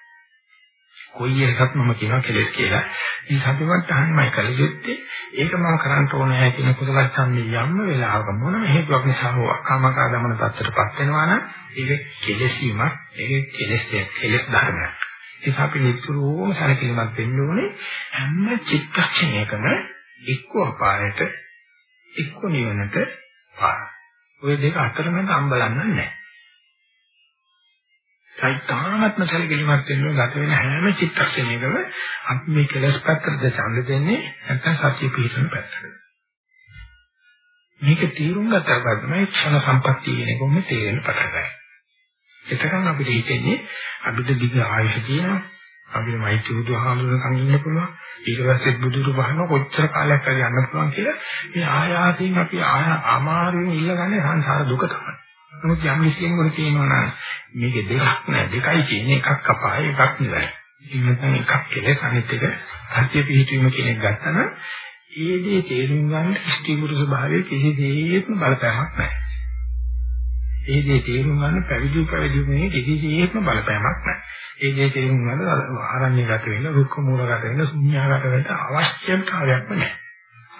කොයි එකක් මම කියනවා කෙලෙස් කියලා. මේ සතිපට්ඨානමයි කළ යුත්තේ. ඒක මම කරන්න ඕනේ කියන කුසල ඡන්දේ යම් වෙලාවක මොනම හේතුවක් නිසා හෝ අකාමකා දමන තත්ත්වයටපත් වෙනවා නම් ඒක කෙලෙසීමක්. ඒක කෙලෙස් කෙලෙස් ධර්මයක්. ඒක අපි නිතරම සැලකිලිමත් වෙන්න ඕනේ හැම චිත්තක්ෂණයකම එක්ක අපායට එක්ක නිවනට පාර. ওই දෙක අතරමැද අම්බලන්න නැහැ. සයිතානත්ම සැලකිලිමත් වෙන්න ගත වෙන හැම චිත්තක්ෂණයකම අපි මේ කෙලස් පැත්තට ඡන්ද දෙන්නේ නැත්නම් සත්‍ය පිහිටන පැත්තට. මේක තීරුම් ගත්තා තමයි ක්ෂණ සම්පත්තිය කියන එක උන්නේ තේරෙන්න පටන් ගන්නේ. එතකන් අපිට හිතෙන්නේ අපිට දිග ආයුෂ තියෙනවා. අපිට මෛත්‍රී බුදුහාමුදුරන් ඉන්න පුළුවන්. ඊට පස්සේ බුදුරු වහන කොච්චර කාලයක් හරි යන්න පුළුවන් කියලා මේ ආයාසයෙන් අපි ආය අමාරුවෙන් ඉල්ලගන්නේ සංසාර දුක තමයි. නමුත් යම් විශ්යෙන් කියනවා නම් මේක දෙකක් නෑ දෙකයි කියන්නේ එකක් අපාය එකක් නිවැරදි. ඉතින් නැත්නම් එකක් කෙලෙස් අනිත් එක සත්‍ය පිහිටීම කියන එක ගත්තම ඒ දේ තේරුම් ගන්න ඉෂ්ටිගුරු ස්වභාවයේ කිසිසේත්ම බලපෑමක් නැහැ. ඒ දේ තේරුම් ගන්න පැවිදි පැවිදි මේ කිසිසේත්ම බලපෑමක් නැහැ. ඒ දේ තේරුම් ගන්න ආරණ්‍යගත වෙන්න, රුක්ක මූලගත වෙන්න, ශුන්‍යාගත වෙන්න අවශ්‍යතාවයක්ම නැහැ.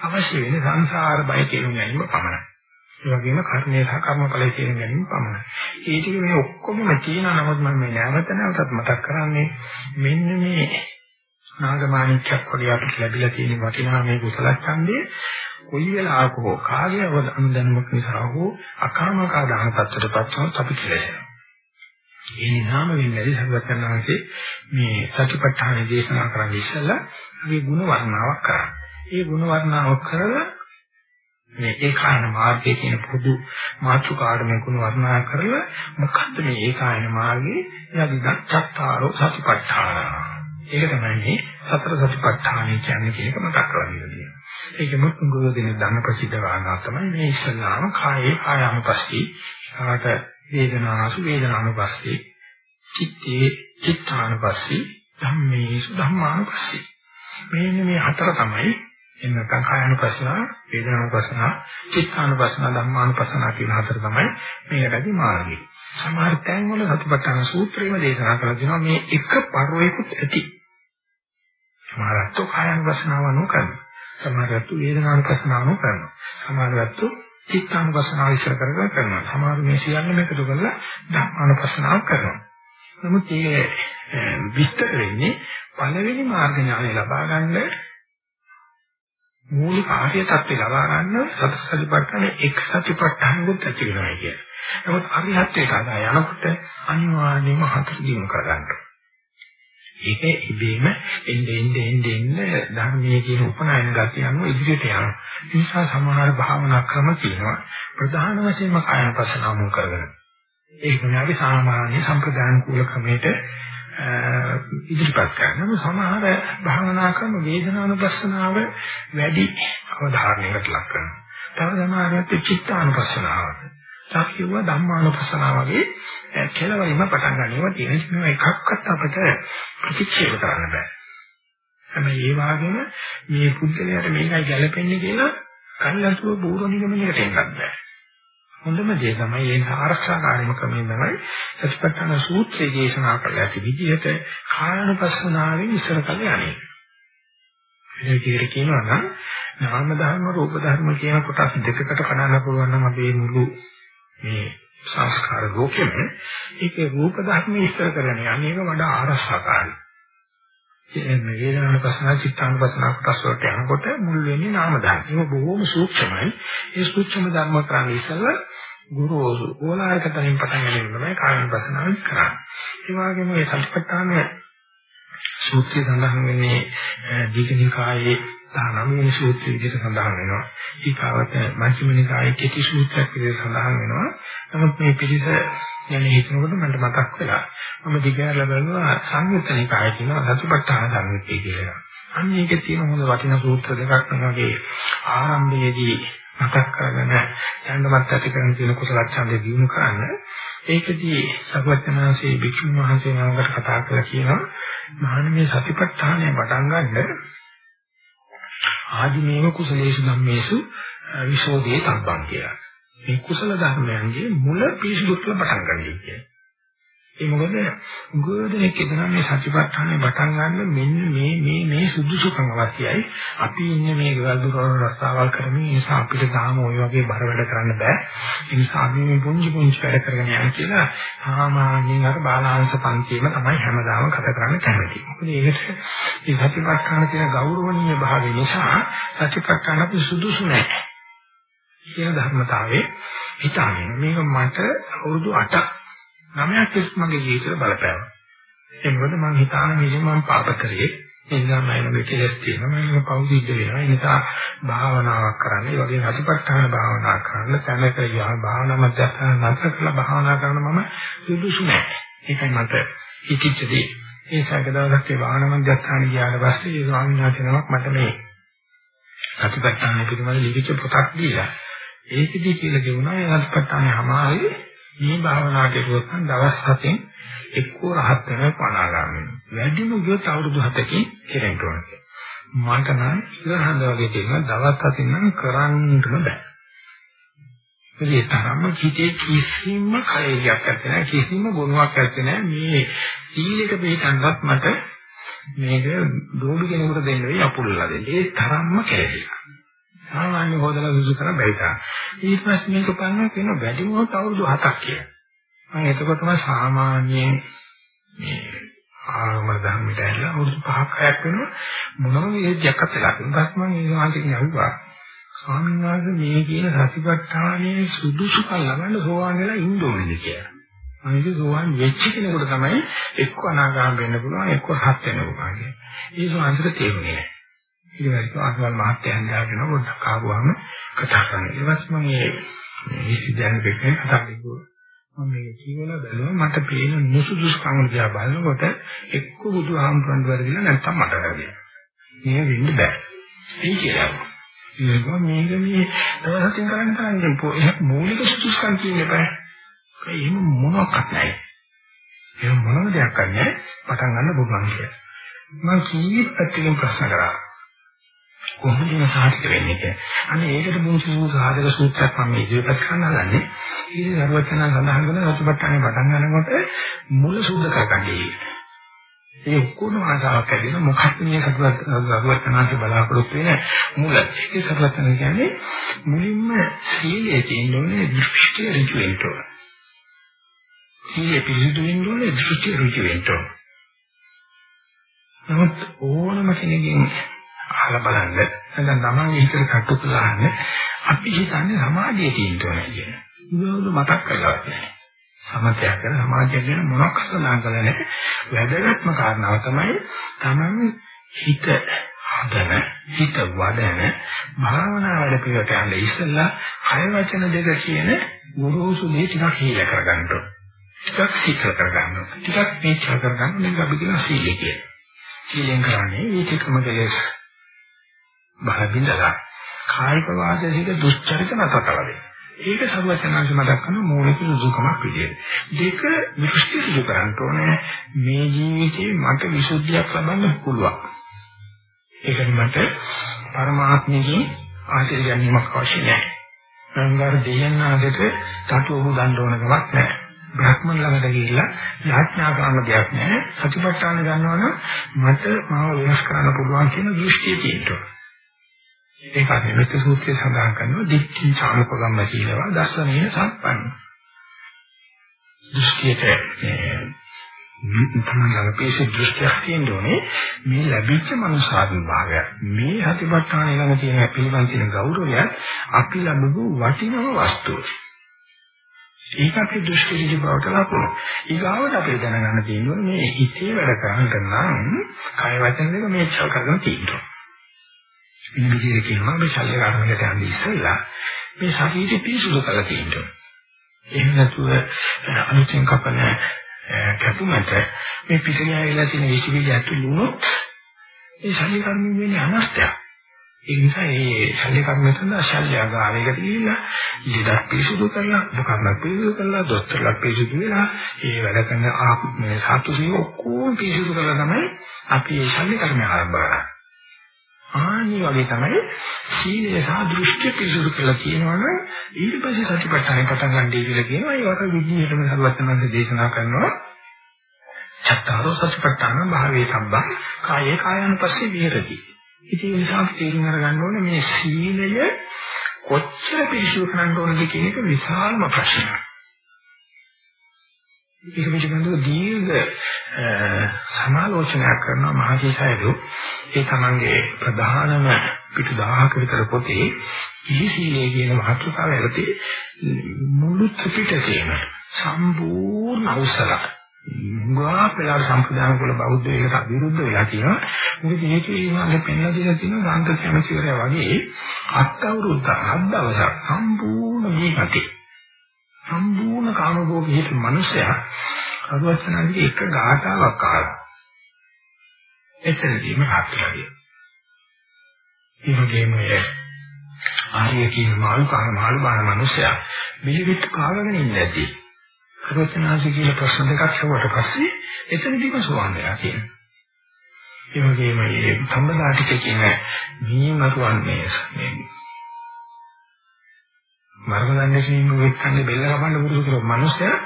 අවශ්‍ය වෙන්නේ සංසාර බය තේරුම් ගැනීම පමණයි. ඒ වගේම කර්මයේ සහ කර්මඵලයේ තේරුම් ගැනීම පමණයි. ඒ ටික මේ ඔක්කොම තියෙනවා නමුත් මම මේ නැවත නැවතත් මතක් කරන්නේ මෙන්න මේ නාගමාණික්යක් වගේ අපිට ලැබිලා තියෙන වටිනා මේ කුසල ඡන්දේ කොයි වෙලාවක හෝ කාර්යව අනුදැනුමක් නිසා හෝ අකාමකා දාන තත්ත්වයටපත් වුණොත් අපි කෙලෙසෙනවා. ඒ නිසාම වෙන්නේ සර්වඥාන්සේ මේ සතිපට්ඨාන දේශනා කරන්නේ ඉස්සෙල්ලා අපි ಗುಣ වර්ණාවක් කරා. ඒ ಗುಣ වර්ණාව කරලා මේ ඒකායන මාර්ගය කියන පොදු මාතෘකාවට මේ ගුණ වර්ණනා කරලා මොකද්ද මේ ඒකායන මාර්ගයේ යදිදච්ඡත්තාරෝ සතිපට්ඨාන. ඒක තමයි මේ සතර සතිපට්ඨාන කියන්නේ කියන එක මතක් කරගන්න තියෙනවා. ඒකම ගොඩ දෙන දන්න ප්‍රසිද්ධ වාරණා තමයි මේ ඉස්සල්ලාම කායේ කායානුපස්සී ආට වේදනාසු වේදනානුපස්සී චිත්තේ චිත්තානුපස්සී ධම්මේසු ධම්මානුපස්සී මේන්න මේ හතර තමයි එන්නකම් කායानुපස්සන, වේදනානුපස්සන, චිත්තානුපස්සන, ධම්මානුපස්සන කියන හතර තමයි මේකටදී මාර්ගය. සමහර තැන්වල සතිපට්ඨාන සූත්‍රයේම දේශනා කරලා දෙනවා මේ එක පරෝයකුත් ඇති. සමහරත් කායानुපස්සනාව අනුකරන. සමහරත් වේදනානුපස්සනාව අනුකරන. සමහරත් චිත්තානුපස්සනාව ඉස්සර කරගෙන කරනවා. සමහර මේ සියල්ලම එකතු කරලා ධම්මානුපස්සනාව කරනවා. නමුත් මේ විස්තර වෙන්නේ පළවෙනි මාර්ග ඥානය ලබා ගන්න මූලික ආර්ය තත්ත්වය ලබා ගන්න සතසතිපට්ඨාන එක් සතිපට්ඨානෙත් ඇති වෙනවා කියන්නේ. නමුත් අරිහත්ත්වයට අදා යනකොට අනිවාර්යයෙන්ම හතර දිනු කරගන්න. ඒක ඉබේම එන්නේ එන්නේ එන්නේ ධර්මයේ කියන උපනායන ගතිය අනුව ඉදිරියට යනවා. ඒ නිසා සමහර භාවනා ක්‍රම තියෙනවා. ප්‍රධාන වශයෙන්ම කායන පස්සනාව මුල් කරගෙන. ඒක නාවි සාමාන්‍ය සම්ප්‍රදාන කූල ක්‍රමයට ඉදිරිපත් කරනවා. සමහර භාවනා ක්‍රම වේදනානුපස්සනාව වැඩි අවධාරණයකට ලක් කරනවා. තව සමහරවිට චිත්තානුපස්සනාව. සාහිව ධම්මානුපස්සනාව වගේ කෙලවරින්ම පටන් ගන්නවා තියෙන මේවා එකක්වත් අපිට ප්‍රතික්ෂේප කරන්න බෑ. හැබැයි ඒ වගේම මේ පුද්ගලයාට මේකයි ගැළපෙන්නේ කියලා කල්ලාසුව පූර්ව නිගමනයකට එන්නත් බෑ. හොඳම දේ තමයි ඒ ආරක්ෂාකාරීම ක්‍රමයෙන් තමයි සතිපට්ඨාන සූත්‍රයේ දේශනා කළ ඇති විදිහට කායනුපස්සනාවෙන් ඉස්සර කළ යන්නේ. මේ විදිහට කියනවා නම් නාම ධර්ම රූප ධර්ම කියන කොටස් දෙකකට කඩන්න පුළුවන් නම් අපේ මුළු මේ සංස්කාර ලෝකෙම ඒකේ රූප ධර්ම ඉස්සර කරගෙන යන්නේ ඒක වඩා ආරක්ෂාකාරී. මේ වේදනානුපස්සනා චිත්තානුපස්සනා කොටස් වලට යනකොට මුල් වෙන්නේ නාම ධර්ම. ඒක බොහොම සූක්ෂමයි. ඒ සූක්ෂම ධර්ම කරන්නේ ඉස්සෙල්ලා ගුරුවරු ඕලායක තනින් පටන් ගන්න තමයි කායනුපස්සනාව කරන්නේ. ඒ වගේම මේ සතිපට්ඨාන සූත්‍රය සඳහන් වෙන්නේ දීඝනිකායේ 19 වෙනි සූත්‍රය විදිහට සඳහන් වෙනවා. ඊකාවත මජ්ක්‍ධිම නිකායේ කෙටි සූත්‍රයක් විදිහට සඳහන් වෙනවා. නමුත් මේ පිළිස යන්නේ හිතනකොට මට මතක් වෙලා මම දිගහැරලා බලනවා සංයුත්ත නිකායේ තියෙන සතිපට්ඨාන සංයුත්තේ කියලා. අන්න ඒකේ තියෙන හොඳ වටිනා සූත්‍ර දෙකක් වගේ ආරම්භයේදී මතක් කරගෙන යන්නවත් ඇති කරන තියෙන කුසල ඡන්දේ දිනු කරන්න ඒකදී සර්වඥාන්සේ භික්ෂුන් වහන්සේ නමකට කතා කරලා කියනවා මහණ මේ සතිපට්ඨානය පටන් ගන්න ආදිමේව කුසලේසු ධම්මේසු විසෝධේ තබ්බන් කියලා. මේ කුසල ධර්මයන්ගේ මුල පිරිසුදු කරලා පටන් ගන්නයි කියන්නේ. ඒ මොකද ගෝධනේ කියන මේ සතිපට්ඨානේ පටන් ගන්න මෙන්න මේ මේ මේ සුදුසුකම් අවශ්‍යයි. අපි ඉන්නේ මේ ගෙවල් දොරවල් රස්තාවල් කරමින් ඒ නිසා අපිට තාම ওই වගේ බර වැඩ කරන්න බෑ. ඒ නිසා අපි මේ පුංචි පුංචි වැඩ කරගෙන යන්න කියලා සාමාන්‍යයෙන් අර බාලාංශ පන්තියේම තමයි හැමදාම කතා කරන්න කැමති. මොකද ඒකට මේ සතිපට්ඨාන කියන ගෞරවනීය භාවය නිසා සතිපට්ඨාන අපි සුදුසු නැහැ. කියන ධර්මතාවයේ හිතාගෙන මේක මට අවුරුදු 8ක් 9ක් තිස් මගේ ජීවිතේ බලපෑවා. ඒ මොකද මම හිතාන මේක මම පාප කරේ. ඒ නිසා මම මේ කෙලස් තියෙනවා මම පෞසිද්ධ වෙනවා. ඒ නිසා භාවනාවක් කරන්න, ඒ වගේ හතිපට්ඨාන භාවනා කරන්න, තැනක යා භාවනා මධ්‍යස්ථාන නැතර කියලා භාවනා කරන මම සුදුසු නැහැ. ඒකයි මට හිතිච්චදී. ඒ සැකදාසක් ඒ භාවනා මධ්‍යස්ථාන ගියාට පස්සේ ඒ ස්වාමීන් වහන්සේ නමක් මට මේ හතිපට්ඨාන පිළිබඳ ලිඛිත පොතක් දීලා ඒකෙදි කියලා දෙවුණා ඒ හතිපට්ඨානේ හැමාරේ මේ භාවනා කෙරුවොත් නම් දවස් 7න් එක්කෝ රහත් වෙන පණාගාමී. වැඩිම ගියොත් අවුරුදු 7කින් කෙරෙන්න ඕනේ. මට නම් ඉරහඳ වගේ තියෙන දවස් 7න් නම් කරන්නම බෑ. ඒ තරම්ම කිතේ කිසිම කලෙලියක් නැත්තේ කිසිම ගුණයක් නැත්තේ මේ සීලෙක පිළිතන්නත් මට මේක දෝබි කෙනෙකුට දෙන්න වෙයි අපුල්ලා දෙන්න. ඒ තරම්ම කෙලෙලියක්. සාමාන්‍ය හොදලා සුසු කර බැරි තරම්. ඊට පස්සේ මේක පන්න කියන වැඩිම අවුරුදු 7ක් කියලා. මම එතකොට තමයි සාමාන්‍යයෙන් මේ ආගම ධර්මයට ඇවිල්ලා අවුරුදු 5ක් 6ක් වෙනවා මොනම විදිහක් අතලා. ඊපස් මම ඒ වාන්තිකින් අහුවා. ස්වාමීන් වහන්සේ මේ කියන සතිපට්ඨානයේ සුදුසුකම් ලබන්න සෝවාන් වෙලා ඉන්න ඕනේ කියලා. අනිත් සෝවාන් වෙච්ච කෙනෙකුට තමයි එක්ක අනාගාම වෙන්න පුළුවන් එක්ක හත් වෙන්න පුළුවන්. ඒ සෝවාන්තර තේරුනේ නැහැ. ඊට පස්සේ ආසවල් මහත්තයන් දාගෙන පොඩ්ඩක් ආවම කතා කරනවා. ඊට පස්සේ මම මේ මේ සිද්ධාන්ත දෙකේ කතා කරනවා. මම මේක කියවලා බලුවා මට පේන නුසුදුසුකම් දිහා බලනකොට එක්ක බුදුහාමුදුරන් වරදිලා නැත්තම් මට වැරදිලා. මේ වෙන්න බෑ. ඒ කියලා. ඒක මේක මේ දවසකින් කරන්න තරන්නේ මූලික සුසුස්කම් කියන්නේ බෑ. එහෙම මොනවත් නැහැ. ඒ මොනම දෙයක් නැහැ පටන් ගන්න පුළුවන් කියලා. මම කීප පැත්තකින් ප්‍රශ්න කරා. කොහොමද මේ සාහිත්‍ය වෙන්නේ කියලා. අනේ ඒකට මුංචු සාධක සූත්‍රයක් මම ඉදිරිපත් කරන්න හදන්නේ. ඊට සර්වචන සඳහන් කරන රතුපට්ටානේ පටන් ගන්නකොට මුල සුද්ධ කරගන්නේ. ඒ ඔක්කොම ආසාවක් ඇතිවෙන මොකක්ද මේ සතුටනාට බලාපොරොත්තු වෙන මුල. ඒ සතුටන කියන්නේ මුලින්ම සීලයේ තියෙන ඕනේ දෘෂ්ටි ඍජු වෙන්න ඕන. සීලය පිළිසිදු වෙන්න ඕනේ දෘෂ්ටි ඍජු වෙන්න ඕන. නමුත් ඕනම කෙනෙකුගේ අහලා බලන්න නැත්නම් තමන්ගේ හිතට කටු කරලාන්න අපි හිතන්නේ සමාධිය තියෙන්න ඕනේ කියන. ඒක මතක් කරලා නැහැ. සමතය කරන සමාධිය කියන මොනක් සඳහන් කරලා නැහැ. වැදගත්ම කාරණාව තමයි තමන් හිත හදන හිත වඩන භාවනා වැඩ පිළිවෙලට යන්න ඉස්සෙල්ලා කය වචන දෙක කියන ගුරුසු දේ ටිකක් හීල කරගන්න ඕනේ. ටිකක් සීකර කරගන්න ඕනේ. ටිකක් මේචා කරගන්න මේක අපි කියන සීලය කියලා. සීලෙන් කරන්නේ ඒකකම දෙලස් බහින්දලා කායික වාචික දුස්චරිත නැතකලදී. ඒක සර්වචනාංශ මතක් කරන මූලික සුදුකමක් විදියට. දෙක විශ්ෘති සිදු කරන්න ඕනේ මේ ජීවිතේ මට විසුද්ධියක් ලබන්න පුළුවන්. ඒකෙන් මට පරමාත්මයෙන් ආශිර්වාද ගැනීමක් අවශ්‍ය නැහැ. සංගාර දෙයයන් ආදෙට තටුව උදන්න ඕන කමක් නැහැ. බ්‍රහ්මන් ළඟට ගිහිල්ලා යාඥා කරන දෙයක් නැහැ. සතිපට්ඨාන ගන්නවනම් මට මාව වෙනස් කරන්න පුළුවන් කියන දෘෂ්ටිය තියෙනවා. ඒක අනිමිත් සූත්‍රයේ සඳහන් කරනවා දික්ඛි සාමපගම්ම කියනවා දර්ශනීය සම්පන්න. දෘෂ්ටියට තමයි ළඟ පිසු දෘෂ්ටියක් තියෙන්නේ මේ ලැබිච්ච මනුෂ්‍යාත්ම භාවය. මේ හතිපට්ඨාන ළඟ තියෙන පිළිවන් තියෙන ගෞරවය අපි ලැබපු වටිනම වස්තුවක්. ඒක අපේ දෘෂ්ටි විදි බවට ලකුණු. ඊගාවට අපිට දැනගන්න තියෙනවා මේ හිතේ වැඩ කරන්න නම් කය වචන දෙක මේචල් කරගෙන තියෙනවා. මේ විදිහට කියනවා මේ ශල්‍ය කර්මයකට යන්නේ ඉස්සෙල්ලා මේ ශරීරය පිරිසුදු කරලා තියෙනවා. එහෙම නැතුව අනුචෙන් කපන කැපුමට මේ පිටින් ඇවිල්ලා තියෙන විසිවිලි ඇතුළු වුණොත් ඒ ශල්‍ය කර්මෙ වෙන්නේ අනර්ථයක්. ඒ නිසා මේ ශල්‍ය කර්මය සඳහා ශල්‍යගාරයකට ගිහිල්ලා ඉඩක් පිරිසුදු කරලා දුකක් පිරිසුදු කරලා දොස්තරලා පිරිසුදු වෙලා ඒ වැඩ කරන ආපු මේ සාතුසිය ඔක්කොම පිරිසුදු කරලා තමයි අපි මේ ශල්‍ය කර්මය ආරම්භ කරන්නේ. ආනි වගේ තමයි සීලය සහ දෘෂ්ටි පිරිසුදු කරලා කියනවනම් ඊට පස්සේ සතිපට්ඨාන පටන් ගන්නදී කියලා කියනවා. ඒ වගේ විදිහටම සරුවත්නන්ද දේශනා කරනවා. චත්තාරෝ සතිපට්ඨාන භාවයේ සම්බන් කායේ කායानुපස්සේ විහෙරති. ඉතින් ඒ නිසා තේරුම් අරගන්න ඕනේ මේ සීලය කොච්චර පිරිසිදු කරන්න ඕනද කියන එක විශාලම ප්‍රශ්නයක්. ඒක පිළිබඳව දීර්ඝ සමාලෝචනයක් කරන මහජීසයදු ඒ තමන්ගේ ප්‍රධානම පිටු 1000ක විතර පොතේ ඉහිසීලේ කියන මාතෘකාව ඇතුළේ මුළු ත්‍රිපිටකයම සම්පූර්ණ අවසරයි ගා පෙරාර සම්ප්‍රදාන කුල බෞද්ධ ඒකට විරුද්ධ වෙලා තියෙනවා. මොකද මේක ඒ වගේ පෙන්ලා දෙලා තියෙනවා සාන්ත සමචිවරය වගේ අත් අවුරුද්ද හත් දවසක් සම්පූර්ණ මේකටි. සම්පූර්ණ කාමභෝගී හිත මිනිසයා අරුවචනාගේ එක ගාථාවක් අහලා. එතනදීම හත්ලාදී. ඒ වගේම ආර්ය කියන මාළු කන මාළු බාන මිනිසයා මෙලිවිත් කාගෙන ඉන්නේ නැති. රචනාසි කියන ප්‍රශ්න දෙකක් හුවට පස්සේ එතනදීම සෝවන් වෙලා තියෙනවා. ඒ වගේම මේ සම්බදාටික කියන මේ මතුවන් මේ මේ මරණයන් කියන වෙත්තන්නේ බෙල්ල කපන්න පුරුදු කරපු මිනිස්සයා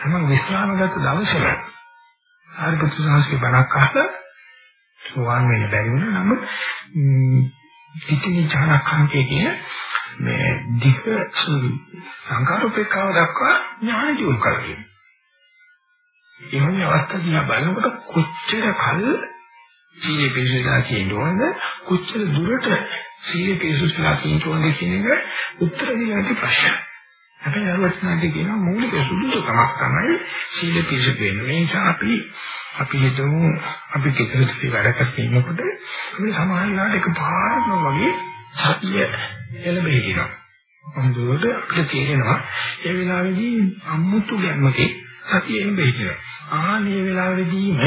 තමයි විස්රාම ගත දවසේම ආරිපුත්‍ර සාංශේ බණක් අහලා සෝවන් වෙන්න බැරි වුණා නමුත් ඉතිනි ඥානකාන්තයේ කියන මේ ධික සංකාරෝපේක්ෂාව දක්වා ඥාන දියුණු කරගන්න. ඒ වගේ අවස්ථාවදී බලනකොට කොච්චර කල් සීලේ පිළිසලා කියනවද කොච්චර දුරට සීලේ පිළිසලා කියනවද කියන එක උත්තර දෙන්න ඇති ප්‍රශ්න. අපේ අරවත්නාදී කියන මූලික සුදුසුකමක් තමයි සීල පිළිසෙ වෙන්නේ. මේ නිසා අපි අපි හිතමු අපි කෙතරම් වැඩ කරනකොට මේ සමාහලට එකපාරම වගේ සතිය එළඹ හිටිනවා. හොඳට අපිට තේරෙනවා ඒ වෙලාවේදී අමුතු ගැම්මකේ සතිය එළඹ හිටිනවා. ආනේ වෙලාවේදීම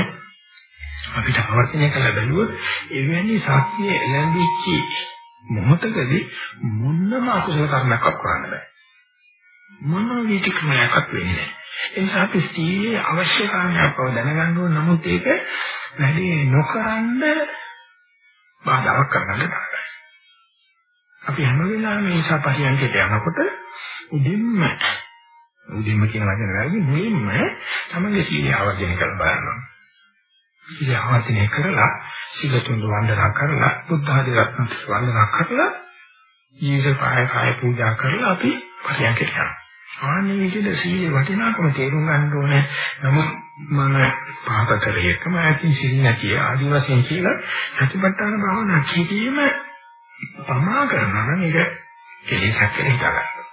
අපිට ආවර්තනය කළ බැලුවොත් එවැනි සතිය එළඹිච්ච මොහොතකදී මොනම අකුසල කර්මයක් කරන්න බෑ. මොන විචක්‍රමයක්වත් වෙන්නේ නැහැ. ඒ නිසා අපි සීලේ අවශ්‍ය කාරණයක් බව දැනගන්න ඕන නමුත් ඒක වැඩි නොකරන බාධාවක් කරගන්න බෑ. අපි හැම වෙලාවෙම මේ සපහියන්ට යනකොට උදින්ම උදින්ම කියන වචන වැරදි මුලින්ම තමයි සීලය ආවර්ජනය කරලා බලනවා. සීලය ආවර්ජනය කරලා සීලතුන් වන්දනා කරලා බුද්ධ ආදී රත්න වන්දනා කරලා ජීවිත කාය කාය පූජා කරලා අපි පරියන්කට යනවා. ආන්නේ විදිහට සීලේ වටිනාකම තේරුම් ගන්න ඕනේ. නමුත් මම පාප කරේ එකම ඇතින් සිල් නැති ආදි වශයෙන් කියලා සතිපට්ඨාන භාවනා කිරීම පමා කරනවා නම් ඒක කෙලෙසක් කියලා හිතාගන්න.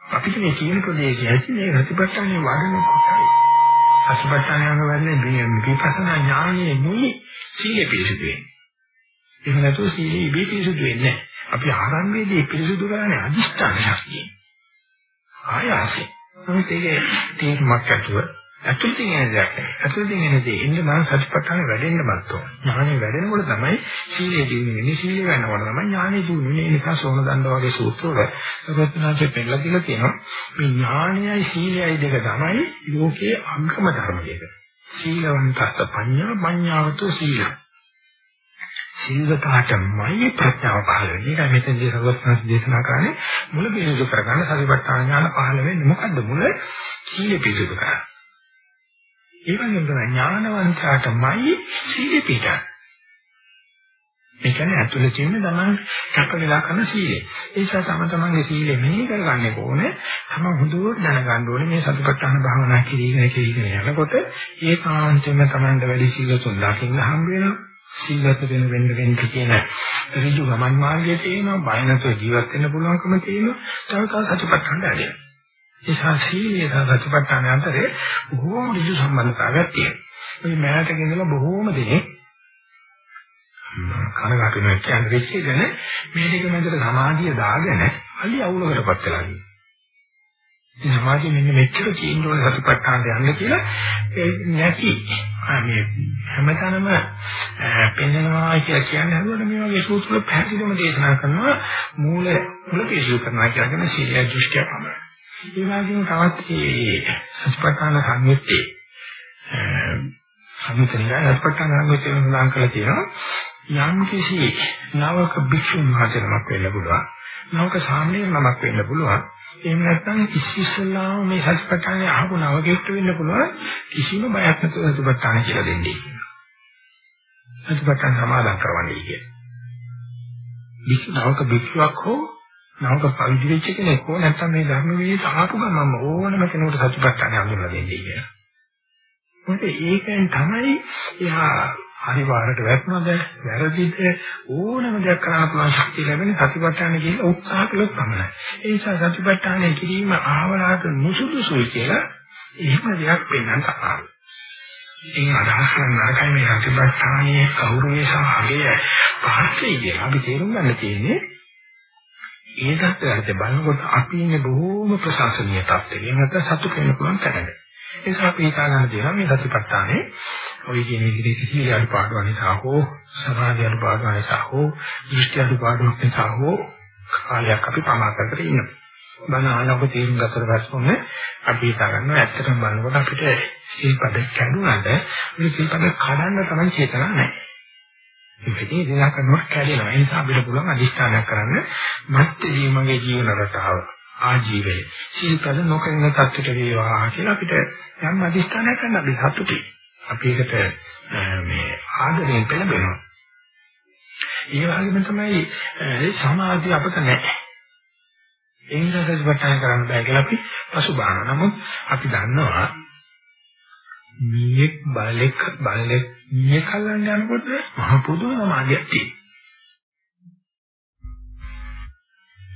අපිට මේ කියන ප්‍රදේශය ඇති මේ සතිපට්ඨානේ වඩන කොටයි. සතිපට්ඨාන යන වෙන්නේ මේ විපස්සනා ඥානයේ නුයි සීලේ පිළිසුදු වෙන්නේ. එහෙම නැතුව සීලේ ඉබේ පිළිසුදු වෙන්නේ නැහැ. අපි ආරම්භයේදී පිළිසුදු කරන්නේ අදිෂ්ඨාන ශක්තියෙන්. ආයාසයෙන්. මොකද ඒකේ තේරුමක් ඇතුව ඇතුළතින් එන දෙයක් නෙවෙයි. ඇතුළතින් එන දේ ඉන්න මම සතිපට්ඨාන වැඩෙන්න බත් ඕන. ඥානෙ වැඩෙනකොට තමයි සීලය දිනු වෙන්නේ. සීලය වෙනකොට තමයි ඥානෙ දිනු වෙන්නේ. ඒ නිසා සෝන දණ්ඩ වගේ සූත්‍රවල සර්වඥාචර්ය පෙන්නලා දීලා තියෙනවා. මේ ඥානයයි සීලයයි දෙක තමයි ලෝකයේ අංගම ධර්ම දෙක. සීලවන්තස්ස පඤ්ඤා පඤ්ඤාවතු සීල. සිල්වතාටමයි ප්‍රඥාව පහළ වෙන්නේ. ඒකයි මෙතනදී සර්වඥාචර්ය දේශනා කරන්නේ මුල පිළිසු කරගන්න සතිපට්ඨාන ඥාන පහළ වෙන්නේ. මොකද්ද මුල? සීල පිළිසු කරගන්න. ඒ වගේම තමයි ඥානවන්තයාටමයි සීල පිටා. ඒ කියන්නේ ඇතුළේ තියෙන තමන් සැප වෙලා කරන සීලය. ඒ නිසා තම තමන්ගේ සීලය මෙහෙ කරගන්නේ කොහොමද? තමන් හොඳට දැනගන්න ඕනේ මේ සතිපට්ඨාන භාවනා කිරීගෙන කිරීගෙන යනකොට ඒකාන්තයෙන්ම තමන්ට වැඩි සීල තුන් ලකින්න හම්බ වෙනවා. සිල්වත් වෙන වෙන්න වෙන්න කියන ඍජු ගමන් මාර්ගයේ තියෙනවා බය නැතුව ජීවත් වෙන්න පුළුවන්කම තියෙනවා තව තව සතිපට්ඨාන වැඩි නිසා සීලය සහ සතිපට්ඨාන අතරේ බොහෝම ඍජු සම්බන්ධතාවයක් තියෙනවා. මේ මෑතක ඉඳලා බොහෝම දෙනෙක් කනගාටු වෙන කියන්නේ වෙච්චගෙන මේ දෙක මැදට සමාධිය දාගෙන අලි අවුලකටපත් වෙලා ඉන්නේ. මේ සමාධිය මෙන්න මෙච්චර තියෙන්න ඕන සතිපට්ඨානට යන්න කියලා ඒ නැති මේ හැමතැනම පෙන්නනවා කියලා කියන්නේ හදුවට මේ වගේ සූත්‍ර පැහැදිලිවම දේශනා කරනවා මූල මුල පිසු කරනවා කියන්නේ සීල දෘෂ්ටිය පමණයි. ඒ වගේම තවත් මේ සතිපට්ඨාන සංයුත්තේ සම්පූර්ණ සතිපට්ඨාන සංයුත්තේ සඳහන් කරලා තියෙනවා. යම් කිසි නවක භික්ෂුන් වහන්සේනමක් වෙන්න පුළුවන් නවක සාමණේර නමක් වෙන්න පුළුවන්. එහෙම නැත්නම් ඉස්සෙල්ලාම මේ සතිපට්ඨානේ අහපු නවකෙක්ට වෙන්න පුළුවන් කිසිම බයක් නැතුව සතිපට්ඨාන කියලා දෙන්නේ. සතිපට්ඨාන සමාදන් කරවන්නේ කියන්නේ භික්ෂු නවක භික්ෂුවක් හෝ නවක පවිදි වෙච්ච කෙනෙක් හෝ නැත්නම් මේ ධර්ම විදිහට ආපු ගමන්ම ඕනම කෙනෙකුට සත්‍යපට්ඨාන හඳුන්වලා දෙන්නේ කියලා. මොකද ඒකෙන් තමයි එයා හරි වාරට වැටුණද වැරදිද ඕනම දෙයක් කරන්න පුළුවන් ශක්තිය ලැබෙන සතිපට්ඨාන කියන උත්සාහ කළොත් තමයි. ඒ නිසා සතිපට්ඨානය කිරීම ආවලාට නුසුදුසුයි කියලා එහෙම දෙයක් වෙන්නත් අපාරුයි. ඉතින් අදහස් කරන නරකයි මේ සතිපට්ඨානයේ කවුරුනේ සහ අගය පහත් වෙයි කියලා අපි තේරුම් ගන්න තියෙන්නේ ඒ தත්ත්වයට බලනකොට අපි ඉන්නේ බොහෝම ප්‍රශංසනීය තත්ත්වයක. එහෙම නැත්නම් සතුට වෙන්න පුළුවන් තැනක. ඒ නිසා අපි හිතා ගන්න දෙනවා මේ සතිපට්ඨානේ ඔය කියන විදිහට සීල අනුපාඩුව නිසා හෝ සමාධි අනුපාඩුව නිසා හෝ දෘෂ්ටි අනුපාඩුව නිසා හෝ කාලයක් අපි පමා කරගෙන ඉන්නවා. බණ ආනක තේරුම් ගත්තට පස්සේ අපි හිතා ගන්නවා ඇත්තටම බලනකොට අපිට සීල්පද කැඩුනට මේ සීල්පද කඩන්න තමයි චේතනා නැහැ. ඉතින් දේශනා කරනකොට කැඩෙනවා. ඒ නිසා අපිට පුළුවන් අදිස්ථානයක් කරන්න මත්දී මගේ ජීවන රටාව ආජීවය සීල්පද නොකරන තත්ත්වයට වේවා කියලා අපිට යම් අදිස්ථානයක් ගන්න අපි සතුටුයි. අපි ඒකට මේ ආදරයෙන් පෙළඹෙනවා. ඒ වගේම තමයි සමාධිය අපිට නැහැ. ඒ නිසා සතිපට්ඨාන කරන්න බෑ කියලා අපි පසුබානවා. නමුත් අපි දන්නවා මියෙක් බලෙක් බලෙක් මිය කලන්න යනකොට මහ පුදුම සමාධියක් තියෙනවා.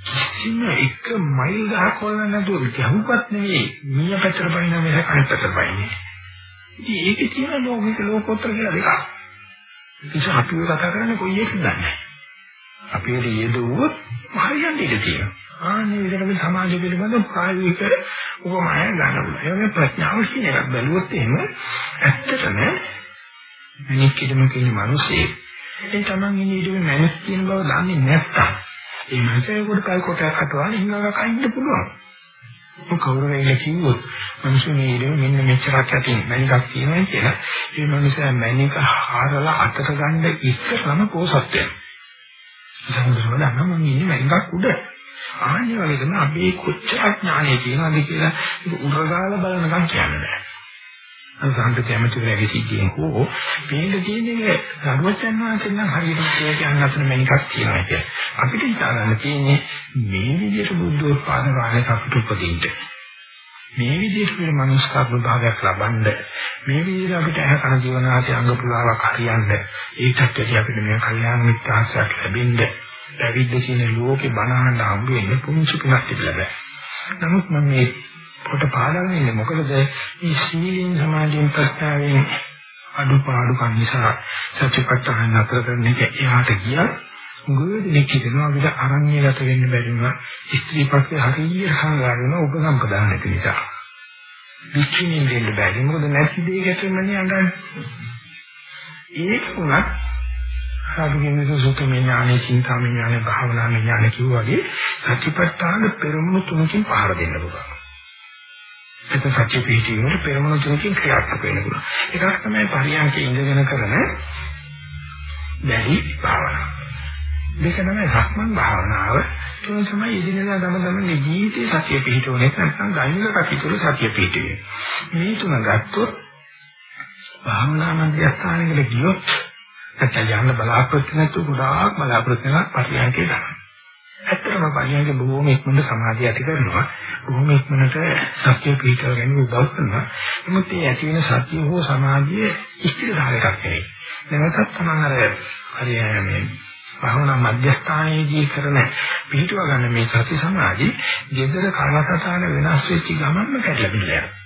කිසිම එක මයිල් ගහක් වල නැතුව ගැහුවත් නෙවෙයි මිය පැත්තට පයින්න මේ කණ පැත්තට පයින්නේ. ඉතින් ඒකේ තියෙන ලෝකික ලෝකෝත්තර කියලා දෙකක්. ඒක අපි කතා කරන්නේ කොයි එකද දන්නේ. අපි ඒක යෙදුවොත් හරියන්නේ ඉඳී තියෙනවා. ආනේ විදිහට සමාජය පිළිබඳ ප්‍රායෝගික උපමාය ගන්නවා. ඒ වගේ ප්‍රඥාව කියන එක බැලුවොත් එහෙම ඇත්තටම මිනිස් කිදම කියන මිනිස්සේ ඒ තමන් ඉන්නේ ඊට මැනස් කියන බව දන්නේ නැත්තම් ඒ මනසේකට කල් කොටයක් අටවලා හිඟා කයින්ද පුළුවන්. ඔය කවුරු වෙන්නේ කිව්වොත් මිනිස්සු මේ ඉන්නේ මෙන්න මෙච්චරක් ඇතින් මැනිකක් තියෙනවා කියලා ඒ මිනිසා මැනික හාරලා අතට ගන්න ඉස්සරම පෝසත් වෙනවා. සම්බුදුම දන්නා මම ඉන්නේ මැනිකක් උඩ. ආන්නේ වගේ තමයි අපි කොච්චර ඥානය කියනවාද කියලා උරගාලා බලනකම් කියන්න බෑ. අසහන්ත කැමති වෙලාවේ සිද්ධියෙන් හෝ මේක කියන්නේ සර්වචන් වහන්සේ නම් හරියට ඒක කියන්න අතන මේකක් කියනවා කියන්නේ. අපිට හිතාගන්න තියෙන්නේ මේ විදිහට බුද්ධ උත්පාද කාලයක අපිට උපදින්න. මේ විදිහට මේ මනුස්කාර භාවයක් ලබනද මේ විදිහට අපිට ඇහ කන ජීවනාදී අංග පුලාවක් හරියන්න ඒකත් ඇති අපිට මේ කල්යාණ මිත්‍යාසයක් ලැබෙන්න පැවිද්ද කියන ලෝකේ බණහන්න හම්බ වෙන්නේ පුංචි කෙනෙක් තිබිලා බෑ. නමුත් මම මේ පොත පාඩම් ඉන්නේ. මොකද මේ සීලෙන් සමාධියෙන් ප්‍රත්‍යාවෙන් අඩුපාඩුකම් නිසා සත්‍යපට්ඨාන නතර කරන එක එහාට ගියා. ගොඩනෙක් හිතනවා අපිට අරණ්‍ය ගත වෙන්න බැරි වුණා. ස්ත්‍රී පස්සේ හරියට සංගායන උපසම්පදා නැති නිසා. විචිනින් දෙන්න බැරි. මොකද නැති දේ ගැටෙන්නේ අඬන්නේ ඒක උනත් සාධුගෙන සුතමේ ඥානෙ චින්තාමේ ඥානෙ භාවනාමේ ඥානෙ කිව්වාගේ සත්‍යපට්ඨාන පෙරමුණු තුනකින් පහර දෙන්න පුළුවන් ඒක සත්‍ය පිළිචිනවල පෙරමුණු තුනකින් ක්‍රියාත්මක වෙන්න පුළුවන්. ඒකක් තමයි පරියන්කේ ඉඳගෙන කරන බැරි භාවනාව. මේක තමයි සක්මන් භාවනාව. ඒක තමයි ඉදිරියලා තම තමන්ගේ ජීවිතේ සත්‍ය පිළිචෝනේ නැත්නම් දෛනික කටයුතු සත්‍ය පිළිචුවේ. මේ තුන ගත්තොත් භාවනා මධ්‍යස්ථානයකට ගියොත් නැත්නම් යන්න බලාපොරොත්තු නැතුව ගොඩාක් බලාපොරොත්තු වෙන පරියන්කේ දාන්න. ඇත්තටම පරියන්ක බොහොම ඉක්මනට සමාධිය ඇති කරනවා. බොහොම ඉක්මනට සත්‍ය පිටව ගැනීම උදව් කරනවා. නමුත් මේ ඇති වෙන සත්‍ය හෝ සමාධිය ස්ථිරතාවයක් නෙවෙයි. නැවතත් තමයි අර හරියන්නේ භාවනා මධ්‍යස්ථානයේදී කරන පිටුව ගන්න මේ සති සමාධි gedara කර්මසතාන වෙනස් වෙච්ච ගමන්ම කැඩලා බිලා යනවා.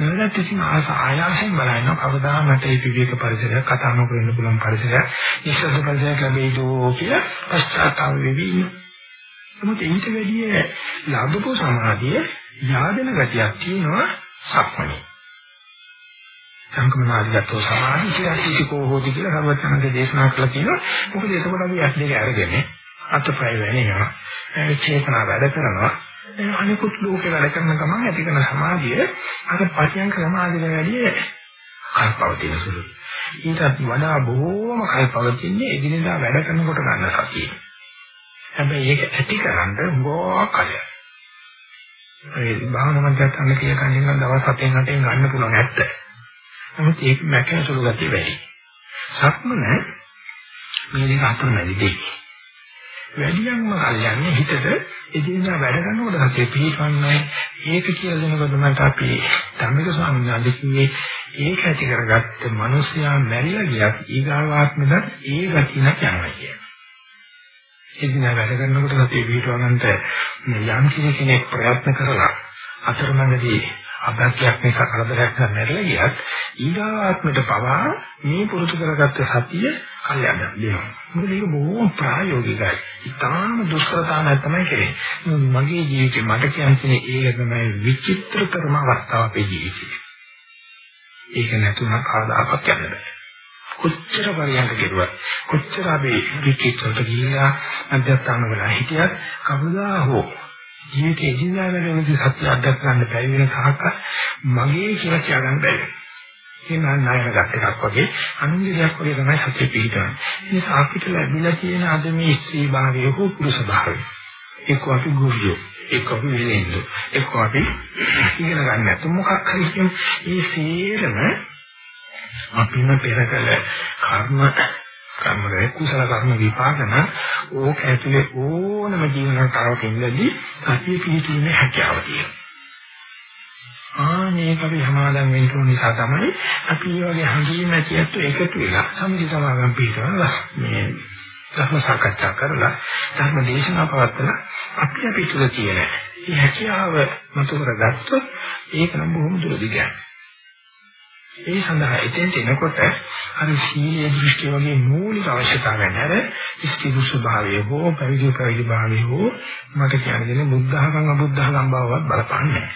නේද කිසිම ආයාසයෙන් බලනවා කවදා මට මේ විවේක පරිසරයක් කතා නොකරන්න පුළුවන් පරිසරයක් නිශ්ශබ්ද පරිසරයක් ලැබෙයිද කියලා පශ්චාත්තාප වෙවි. නමුත් ඊට වැඩිය ලැබපු සමාධිය යාදෙන ගතියක් තියෙනවා සක්මණේ. සංකමනාදිගතෝ සමාධි කියලා කිසිකෝ හොදි කියලා සර්වඥාන්ගේ දේශනා කළා තියෙනවා මොකද එතකොට අපි ඇස් දෙක අරගෙන අතපය වෙනවා චේතනා වැඩ කරනවා. අනිකුත් ලෝකේ වැඩ කරන ගමන් ඇති කරන සමාධිය අර පටියංක සමාධියට වැඩිය කල්පවතින සුළු. ඊටත් වඩා බොහෝම කල්පවතින්නේ එදිනෙදා වැඩ කරනකොට ගන්න සතිය. හැබැයි ඒක ඇතිකරන්න ගෝක කලය. ඒ භාවනා මන්ත්‍රයන් කිය කන්නේ නම් දවස් 7න් 8න් ගන්න පුළුවන් ඇත්ත. නමුත් ඒක මැකෙන සුළු ගතිය වැඩි. සක්මන මේ දෙක අතරමැදි දෙක. වැඩියන්ම කල්යන්නේ හිතට එදිනෙදා වැඩ කරනකොට සතිය පිහිටවන්නේ ඒක කියලා දෙනකොට මට අපි ධම්මික ස්වාමීන් වහන්සේ කිව්වේ ඒක ඇති කරගත්ත මිනිසයා මැරිලා ගියත් ඊගාවාත්මෙද ඒ ගතිය නැතනවා කියන. එදිනෙදා වැඩ කරනකොට සතිය පිහිටව ගන්නට යම් කෙනෙක් ප්‍රයත්න කරලා අතරමඟදී අභ්‍යක්ෂයක් මේක කරදරයක් නැරලා ගියත් ඊගාත්මයට පවා මේ පුරුදු කරගත්ත සතිය කල්යන්න දෙනවා. මොකද ඒක බොහොම ප්‍රායෝගිකයි. ඉතාම දුෂ්කරතාවක් තමයි කරන්නේ. මගේ ජීවිතේ මට කියන්නේ ඒක තමයි විචිත්‍රකරම අවස්ථාව අපේ ජීවිතේ. ඒක නැතුණා කවදාකවත් යන්න බෑ. කොච්චර පරියන්ක කෙරුවත් කොච්චර අපි විචිත්‍රට ගියා අධ්‍යාත්ම වල හිටියත් කවදා හෝ ජීවිතේ ජීඳාගෙන ඉඳි සත්‍ය අධ්‍යක් ගන්න බැරි වෙන සහක මගේ කියලා කියාගන්න බැහැ. ඒ නායක ගත් එකක් වගේ අනුන්ගේ දෙයක් වගේ තමයි සත්‍ය පිළිගන්නේ. ඒ නිසා අපිට ලැබිලා තියෙන අද මේ ස්ත්‍රී භාවය හෝ පුරුෂ භාවය. එක්ක අපි ගුරුයෝ, එක්ක අපි වෙලෙන්දෝ, එක්ක අපි ඉගෙන ගන්න නැතු මොකක් හරි කියන මේ සේරම අපිම පෙර කළ කර්ම කර්මයේ කුසල කර්ම විපාකන ඕක ඇතුලේ ඕනම ජීවන තරකින්ලදී සතිය පිහිටීමේ හැකියාව තියෙනවා. ආනේක අපි සමාදන් වෙන්න ඕන නිසා තමයි අපි මේ වගේ හංගීම ඇතියත් එකතු වෙලා සමිති සමාගම් පිටවලා මේ ධර්ම සාකච්ඡා කරලා ධර්ම දේශනා පවත්වලා අපි අපි තුල තියෙන මේ හැකියාව මතු කරගත්තොත් ඒක නම් බොහොම දුරදිග යනවා. ඒ සඳහා එතෙන්ට එනකොට අර සීලයේ දෘෂ්ටි වගේ මූලික අවශ්‍යතාවයන් අර ඉස්තිරු ස්වභාවය හෝ පරිදි පරිදි භාවය හෝ මට කියන්නේ බුද්ධඝම අබුද්ධඝම බවවත් බලපන්නේ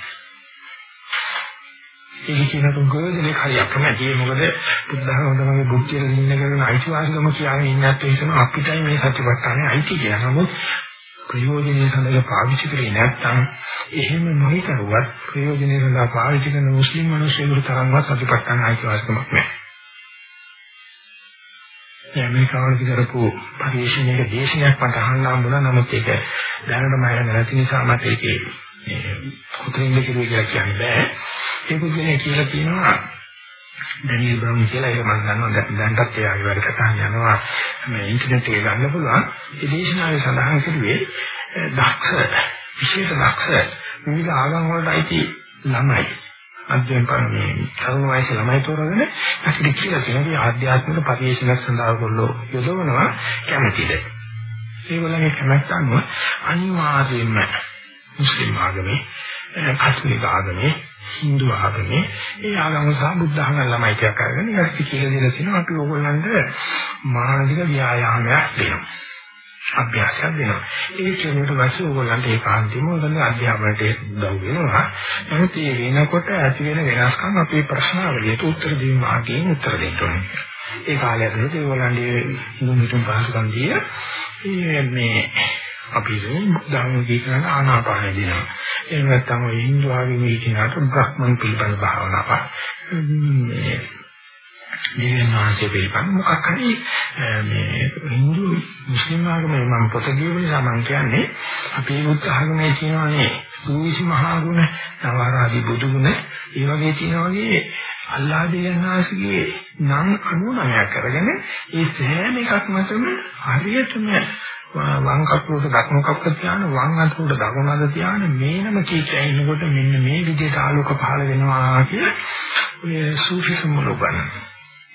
ඒක කියන තුගෝදනේ හරි අකමැති. මොකද බුද්ධඝම තමයි බුද්ධිය දින්න කරන අයිතිවාසිකම කියන්නේ ඉන්නත් හිතන අපිටයි මේ සත්‍යපට්ඨානේ අයිති කියලා. නමුත් ප්‍රයෝජනෙයි සඳහා පාවිච්චි කරේ නැත්නම් එහෙම නොහිතරුවත් ප්‍රයෝජනෙයි සඳහා පාවිච්චි කරන මුස්ලිම් මිනිස්සුන්ට තරම්වත් සත්‍යපට්ඨාන අයිතිවාසිකමක් නැහැ. ඇමරිකාවලදී කරපු පරිශ්‍රණයක දේශනයක් මට අහන්න හම්බුණා. නමුත් ඒක දැනට මම නැති නිසා මට ඒකේ කොතනින්ද කියලා කියන්න බෑ. ඒක කියන්නේ කියලා කියනවා. ඩැනියල් බ්‍රවුන් කියලා ඒක මම දන්නවා. දැන්ටත් එයාගේ වැඩ කතාන් යනවා. මේ ඉන්ටර්නෙට් එකේ ගන්න පුළුවන්. ඒ දේශනාවේ සඳහන් කරුවේ දක්ෂ විශේෂ දක්ෂ විවිධ ආගම් වලට අයිති ළමයි. අධ්‍යයන කරන්නේ තරුණ වයසේ ළමයි තෝරගෙන අපිට කියලා තියෙනවා ආධ්‍යාත්මික පරිශීලනයක් සඳහා කොල්ලෝ යොදවනවා කැමැතිද? ඒගොල්ලන්ගේ කැමැත්ත අනුව අනිවාර්යයෙන්ම මුස්ලිම් ආගමේ කතෝලික ආගමේ හින්දු ආගමේ ඒ ආගම සහ බුද්ධ ආගම ළමයි කියලා කරගෙන ඊට කියලා දෙලා තියෙනවා අපි ඕගොල්ලන්ට මානසික ව්‍යායාමයක් දෙනවා අභ්‍යාසයක් දෙනවා. ඒ කියනකොට පස්සේ ඕගොල්ලන්ට ඒකාන්තයෙන්ම ඔයගොල්ලෝ අධ්‍යාපනයට උදව් වෙනවා. නමුත් මේ වෙනකොට ඇති වෙන වෙනස්කම් අපේ ප්‍රශ්නාවලියට උත්තර දීම මාර්ගයෙන් උත්තර දෙන්න ඕනේ. ඒ කාලයකදී ඒගොල්ලන්ගේ මුලින්ම පහසුකම් දී මේ අපි ධර්ම දීකරන ආනාපානය දිනවා. එහෙම නැත්නම් ඔය හින්දු ආගමේ කියනකට බ්‍රහ්මන් පිළිබඳ භාවනාවක්. මේ දෙවියන් වහන්සේ පිළිබඳ මොකක් හරි මේ හින්දු මුස්ලිම් ආගමේ මම පොත කියව නිසා මම කියන්නේ අපේ බුද්ධ ආගමේ තියෙනවානේ සූවිසි මහා ගුණ, නවආරාදී බුදු ගුණ, ඒ වගේ තියෙනවා වගේ අල්ලාහ් දෙවියන් වහන්සේගේ නම් අනුනමයක් කරගෙන ඒ සෑම එකක් මතම හරියටම වම් කකුලට දකුණු කකුල තියාන වම් අතට දකුණු අත තියාන මේනම කීකේ ඉන්නකොට මෙන්න මේ විදිහට ආලෝක පහළ වෙනවා කියලා ඔය සූෆිසම් වල උගන්වනවා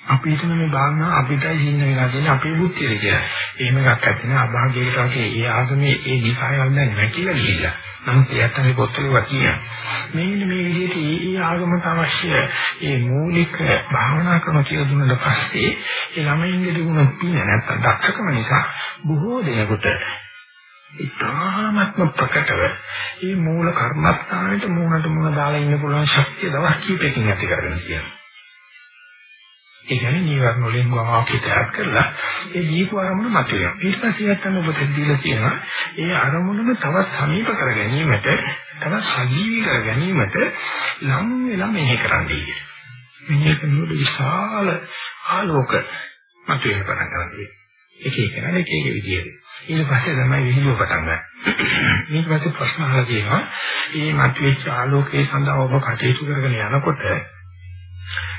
අපි හිතන මේ භාවනාව අපිටයි හින්න වෙලා තියෙන අපේ බුද්ධිය කියලා. එහෙම එකක් නැත්නම් අභාග්‍යයකට වගේ ඒ ආගමේ ඒ නිකායවල දැන් නැතිලා ගිහිල්ලා. නමුත් ඒත් අපි පොත්වල කියනවා. මේන්න මේ විදිහට ඒ ආගමට අවශ්‍ය ඒ මූලික භාවනා ක්‍රම කියලා දුන්නාට පස්සේ ඒ ළමයින්ගේ තිබුණ පින නැත්නම් දක්ෂකම නිසා බොහෝ දෙනෙකුට ඉතාමත්ම ප්‍රකටව මේ මූල කර්මස්ථානෙට මූණට මූණ දාලා ඉන්න පුළුවන් ශක්තිය දවස් කීපයකින් ඇති කරගෙන තියෙනවා. ඒ කියන්නේ නීවරණ වලින් වාකිතයක් කරලා ඒ දීපු අරමුණ මතුවෙනවා. ඊට පස්සේ යත්තන ඔබට දීලා තියෙනවා ඒ අරමුණම තවත් සමීප කර ගැනීමට තවත් සජීවී කර ගැනීමට ලම් වෙලා මෙහෙ කරන්නේ කියලා. මෙහෙ කරනකොට විශාල ආලෝක මතුවෙන පටන් ගන්නවා. එක එක නේද එක එක විදියට. ඊට පස්සේ තමයි විහිළුව පටන් ගන්න. ඊට පස්සේ ප්‍රශ්න අහලා තියෙනවා. මේ මතුවෙච්ච ආලෝකයේ සඳහා ඔබ කටයුතු කරගෙන යනකොට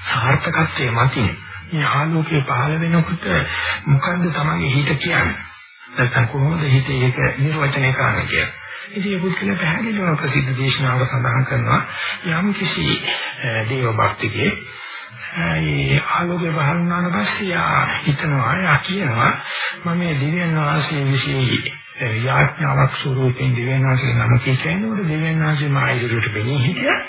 සාර්ථකත්වයේ මතින් මේ ආලෝකයේ පහළ වෙනකොට මොකද්ද තමයි හිත කියන්නේ නැත්නම් කොහොමද හිතේ ඒක නිර්වචනය කරන්නේ කියලා. ඉතින් ඒ පුස්තකේ පැහැදිලිව ප්‍රසිද්ධ දේශනාවක සඳහන් කරනවා යම් කිසි දේව භක්තිකේ ඒ ආලෝකය පහළ වුණාට පස්සේ යා හිතනවා යා කියනවා මම මේ දිව්‍යන් වාසයේ විශේෂ යාඥාවක් ස්වරූපෙන් දිව්‍යන් වාසයේ නම කියනකොට දිව්‍යන් වාසයේ මායිදුරට බෙනී හිටියා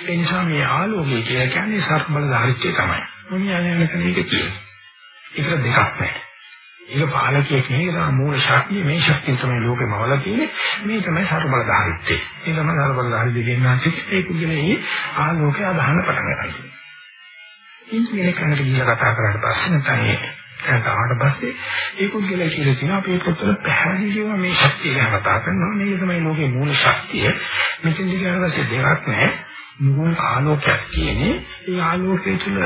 ඒ නිසා මේ ආලෝකය කියලා කියන්නේ සර්ප බලධාරීත්වය තමයි. මොනිය යන කෙනෙක් කියන්නේ. ඒක දෙකක් නැහැ. ඒක පාලකයෙක් නෙවෙයි ඒක මූල ශක්තිය මේ ශක්තිය තමයි ලෝකෙම වල තියෙන්නේ මේ තමයි සර්ව බලධාරීත්වය. ඒ තමයි සර්ව බලධාරීත්වය කියනවා ඒ කුජලයේ ආලෝකය අදහන පටන් ගන්නවා. ඉන්නේ කනට ගිහලා කතා කරාට පස්සේ නැත්නම් දැන් ආවට පස්සේ ඒ පුද්ගලයා කියලා තියෙනවා අපේ පොතේ පැහැදිලිව මේ ශක්තිය ගැන කතා කරනවා මේක තමයි ලෝකේ මූල ශක්තිය මෙතෙන් දිගට පස්සේ දෙකක් නැහැ නුගුණ ආලෝකයක් කියන්නේ ඒ ආලෝකයේ තුල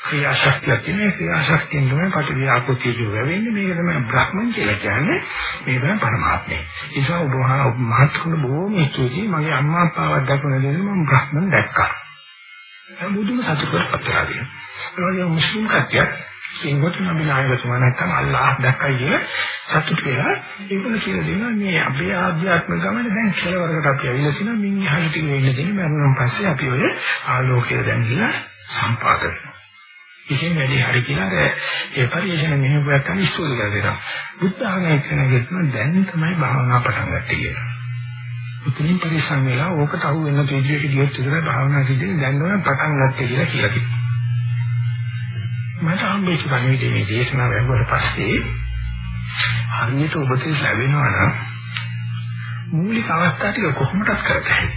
ක්‍රියාශක්තියක් තියෙන ක්‍රියාශක්තියෙන් තමයි පටිවි ආකෘතිය වෙන්නේ. මේක තමයි බ්‍රහ්මන් කියලා කියන්නේ. මේක තමයි පරමාත්මය. ඒ නිසා ඔබ මහත්කුණ බොහොම ස්තුතියි. මගේ අම්මා අප්පාවත් දැකගෙන දෙන්න මම බ්‍රහ්මන් දැක්කා. බුදුම සතුටට පත් කරලා ඒ වගේ මුස්ලිම් කට්ටියක් කින්වත් නබි නායකතුමා නැත්තම් අල්ලාහ් දැක්කයි කියලා සතුට වෙලා ඒගොල්ලෝ කියලා දෙනවා මේ අපේ ආධ්‍යාත්මික ගමන දැන් කෙලවරකට අපි ඇවිල්ලා තිනවා මින් එහාට ටික වෙන්න දෙන්නේ මරුණන් පස්සේ අපි ඔය ආලෝකය දැන් ගිහලා සම්පාදක ඉතින් වැඩි හරි කියලා ඒ පරිශ්‍රණ මෙහෙම කරලා ඉස්තෝල කරලා දෙනවා. බුද්ධ ආගම කියන දැන් තමයි භාවනා පටන් ගත්තේ කියලා. උතුමින් පරිසං වෙලා ඕකට අහු වෙන දෙවියෙක් ගියොත් විතර භාවනා කිව්වේ දැන් නම් පටන් ගත්තේ කියලා කියලා කිව්වා. මට හම්බෙච්ච පණිවිඩේ මේ දේශනාව ලැබුවට පස්සේ හරියට ඔබට ලැබෙනවා නම් මූලික අවස්ථා ටික කොහොමදත් කරතයි.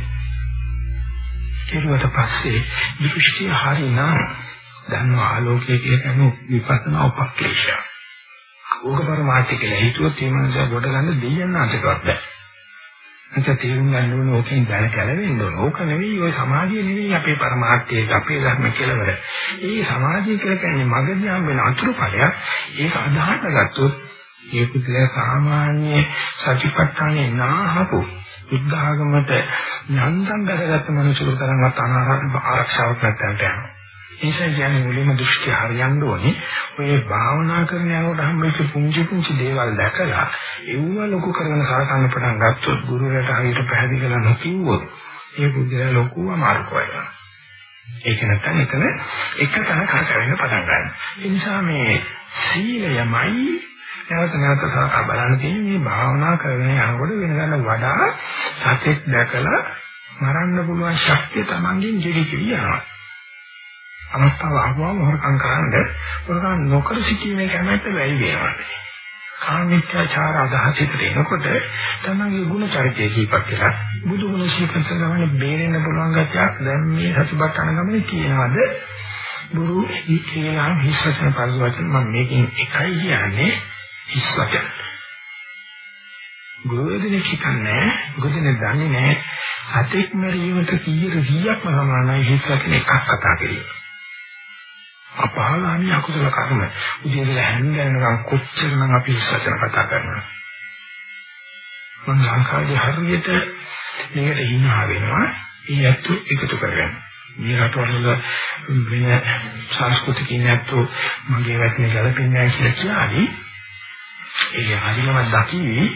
කෙරුවට පස්සේ දෘෂ්ටි හරිනම් දන්න ආලෝකයේ කියන විපස්සනා උපක්ලේශය. ඕක පරමාර්ථ කියලා හිතුවොත් මේ මනස ගොඩ ගන්න දෙයයන් අතටවත් බෑ. නැත්නම් තේරුම් ගන්න ඕනේ ඕකෙන් දැන ගැලවෙන්න ඕනේ. ඕක නෙවෙයි ඔය සමාධිය නෙවෙයි අපේ පරමාර්ථය අපේ ධර්ම කෙලවර. ඒ සමාධිය කියලා කියන්නේ මගදී හම් වෙන අතුරු ඵලයක්. ඒක අදහන්න ගත්තොත් ඒ පුදුල සාමාන්‍ය සතිපට්ඨානේ නාහපු බුද්ධ ආගමට යන්තම් දැකගත්ත මිනිසුන්ට තරම්වත් ආරක්ෂාවක් නැත්නම් යනවා. නිසා කියන්නේ මුලින්ම දෘෂ්ටි හරියන්න ඕනේ. ඔය භාවනා කරන යනකොට හම්බෙච්ච පුංචි පුංචි දේවල් දැකලා ඒව ලොකු කරගෙන සලකන්න පටන් ගත්තොත් ගුරුවරයාට හරියට පැහැදිලි කරලා නොකියුවොත් ඒ බුද්ධයා ලොකු අමාරුවක් වෙනවා. ඒක නැත්තම් එතන එක තැන කරකවෙන්න පටන් ගන්නවා. ඒ නිසා මේ සීලයමයි නැවත නැවත සලකා බලන්න තියෙන්නේ මේ භාවනා කරන යනකොට වෙනදාට වඩා සත්‍යෙක් දැකලා මරන්න පුළුවන් ශක්තිය Tamanගෙන් ජීවි කියනවා. අවස්ථාව ආවම හොරකම් කරන්න හොරකම් නොකර සිටීමේ කැමැත්ත වැඩි වෙනවා. කාමීත්‍යාචාර අදහසිට එනකොට තමන්ගේ ගුණ චරිතය කීපක් කියලා බුදු ගුණ ශීපත ගමනේ බේරෙන්න පුළුවන් ගැටයක් දැන් මේ සතිපට්ඨාන ගමනේ කියනවාද? බුරු කියලා හිස්වචන පරිවචන මම මේකෙන් එකයි කියන්නේ හිස්වචන ගුරුදෙනෙක් හිතන්නේ ගුරුදෙනෙක් දන්නේ නැහැ. සතෙක් මරීමට කීර 100ක්ම සමානයි හිස්වචන එකක් කතා කිරීම. අපාගාමී අකුසල කර්ම. උදේට හැන්දැනකම් කොච්චරනම් අපි සත්‍යන කතා කරනවා. මම ලංකාවේ හරියට මේකට hina වෙනවා. ඒ ඇත්තු එකතු කරගෙන මේ රටවල වෙන සංස්කෘතිකින් ඇත්තු මගේ වැටෙන ගැලපෙන්නේ නැහැ කියලා කියන්නේ ඒ හරියම දකිවි.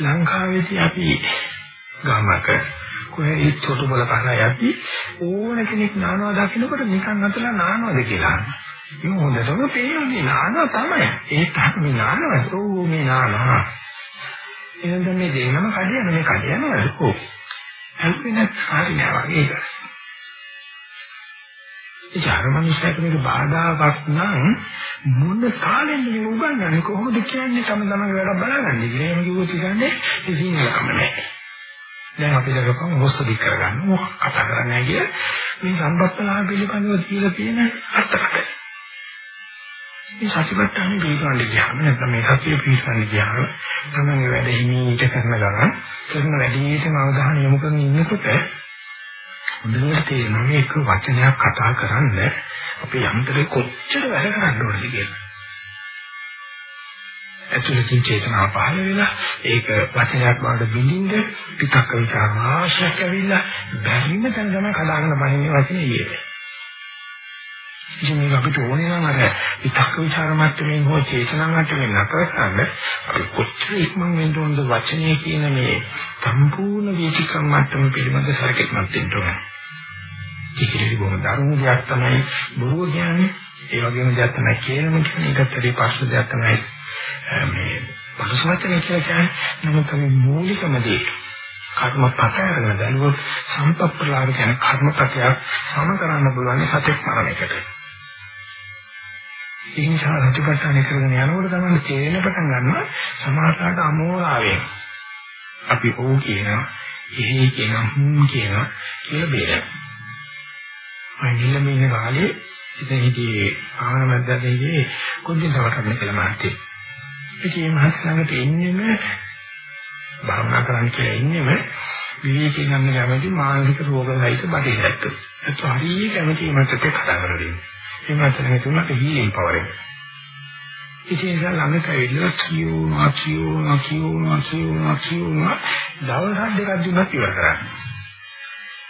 ලංකාවේදී අපි ගමක කොහේ චොටු බල කරා යද්දි ඕන කෙනෙක් නානවා දකින්නකොට නිකන් අතලා නානවද කියලා. ඒක හොඳටම පේන්නේ නානවා තමයි. ඒ තමයි නානවද? ඔව් මේ නානවා. එහෙනම් මේ දෙන්නම කඩියන මේ කඩියනවද? ඔව්. හැල්පෙන හරි නෑ වගේ ඒක. ඒ ජර්මනිසයට මේක බාධාවක් නම් මොන කාලෙන්ද මේ උගන්වන්නේ කොහොමද කියන්නේ තම තමන්ගේ වැඩ බලාගන්නේ කියලා එහෙම කිව්වොත් කියන්නේ ඒ සිංහලකම නෑ. දැන් අපි දකපම මොස්ත දික් කරගන්න මොකක් කතා කරන්නේ කිය මේ සම්පත්තලාභ පිළිබඳව කියලා තියෙන අර්ථකථනය. මේ සතිපට්ඨාන පිළිබඳව කියහම නැත්නම් මේ සතිය පිළිබඳව කියහම තමයි වැඩ හිමීට කරන ගමන් කරන වැඩේටම අවධානය යොමු කරගෙන ඉන්නකොට හොඳට තේරෙනවා මේක වචනයක් කතා කරන්න අපි යන්ත්‍රේ කොච්චර වැඩ කරන්න ඕනද කියලා. ඇතුළතින් චේතනාව පහළ වෙලා ඒක වචනයක් බවට බිඳින්න පිටක්ක විචාර ආශ්‍රයක් ඇවිල්ලා බැරිම තැන තමයි කඩාගෙන බහින්නේ වචනේ ඊයේ. ඉතින් මේක අපිට ඕනේ නම් අර පිටක්ක විචාර මට්ටමින් හෝ චේතනා මට්ටමින් නතර කරන්න අපි කොච්චර ඉක්මන් වෙන්න ඕනද වචනේ කියන මේ සම්පූර්ණ වීතිකම් මට්ටම පිළිබඳ සැලකීමක් දෙන්න ඕනේ. ඒකේ බොහොම දරුණු දෙයක් තමයි බොරුව කියන්නේ. ඒ වගේම දෙයක් තමයි කියනම කියන එකත් හරි ප්‍රශ්න දෙයක් තමයි මේ පරිසවචනය කියලා කියන්නේ නමුත් මේ මූලිකම දේ කර්මපත අරගෙන දැනුවොත් සම්පප්පලාව කියන කර්මපතයක් සම කරන්න පුළුවන් සත්‍යක් මරණයකට. ඒ නිසා රජපට්ටාන කරගෙන යනකොට තමයි තේරෙන පටන් ගන්නවා සමාජාට අමෝරාවෙන් අපි ඕ කියනවා එහෙ කියනවා හ්ම් කියනවා කියලා බේරෙනවා. මම ගිල්ල මේ කාලේ ඉතින් හිටියේ ආනමද්දදී කොන්දේ සවටන්න කියලා මාත් ඉතින් මේ මහත් ළඟට එන්නෙම භාවනා කරන්න කියලා එන්නෙම විවේකී ගන්න කැමති මානසික රෝග සහිත බඩේකට. ඒක හරිය කැමති මතට කතා කරගෙන. ඒ මතට තුනට හීලින් පවර් එක. ඉතින් ඒක ළඟට ඇවිල්ලා කියෝනා කියෝනා කියෝනා කියෝනා කියෝනා දවස් දෙකක් දුන්නත් ඉවර කරන්නේ.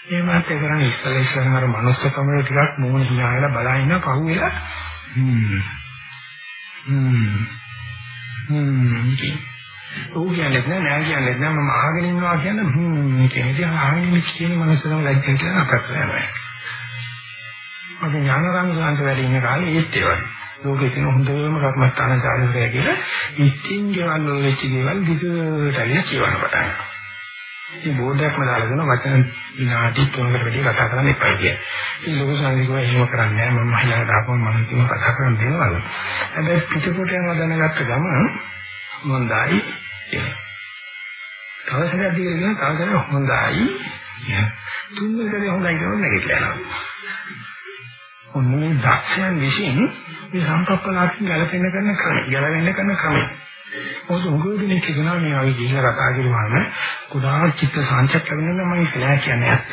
ඒ මාත් ඒ කරන්නේ ඉස්සෙල්ලා ඉස්සෙල්ලා අර මනුස්සකම ටිකක් මොන හිනායලා බලා ඉන්න පහුවෙලා හ්ම් හ්ම් හ්ම් ඔව් කියන්නේ නෑ නෑ කියන්නේ නෑ මම අහගෙන ඉන්නවා කියන්නේ හ්ම් කියන්නේ අහගෙන ඉන්න කියන මනසම ලැජ්ජෙන් කියන අපත් නෑ. අපි ඥානරාම සාන්ත වැඩ ඉන්න කාලේ ඒත් ඒ වගේ. ලෝකේ තියෙන හොඳම කර්මස්ථාන චාරිත්‍රය කියලා ඉතින් ගෙවල් වල වෙච්ච දේවල් දිගට ඇවිල්ලා කියවන්න පටන් ගන්නවා. ඉතින් බෝඩයක්ම දාලා දෙන වචන විනාඩි 3කට වැඩි කතා කරන්න එපා කියලා. ඉතින් ලෝක සංගීතය එහෙම කරන්නේ නැහැ. මම මහිලාට ආපුවම මම කිව්ව කතා කරන්න දෙනවලු. හැබැයි පිටකොට යනවා දැනගත්ත ගමන් හොඳයි කියලා. තවසරක් දීගෙන තවසරක් හොඳයි තුන්වෙනි හොඳයි කියලා නැගිටලා යනවා. ඔන්නේ දක්ෂයන් විසින් මේ සම්පප්පලාකින් ගැලපෙන්න කරන ක්‍රම, ගැලවෙන්න කරන ක්‍රම. මොකද උගෝදිනේ කියනවා මේ වගේ ජීවිත කතා කිරුවාම ගොඩාක් චිත්ත සංචක් ලැබෙනවා මම කියලා කියන්නේ ඇත්ත.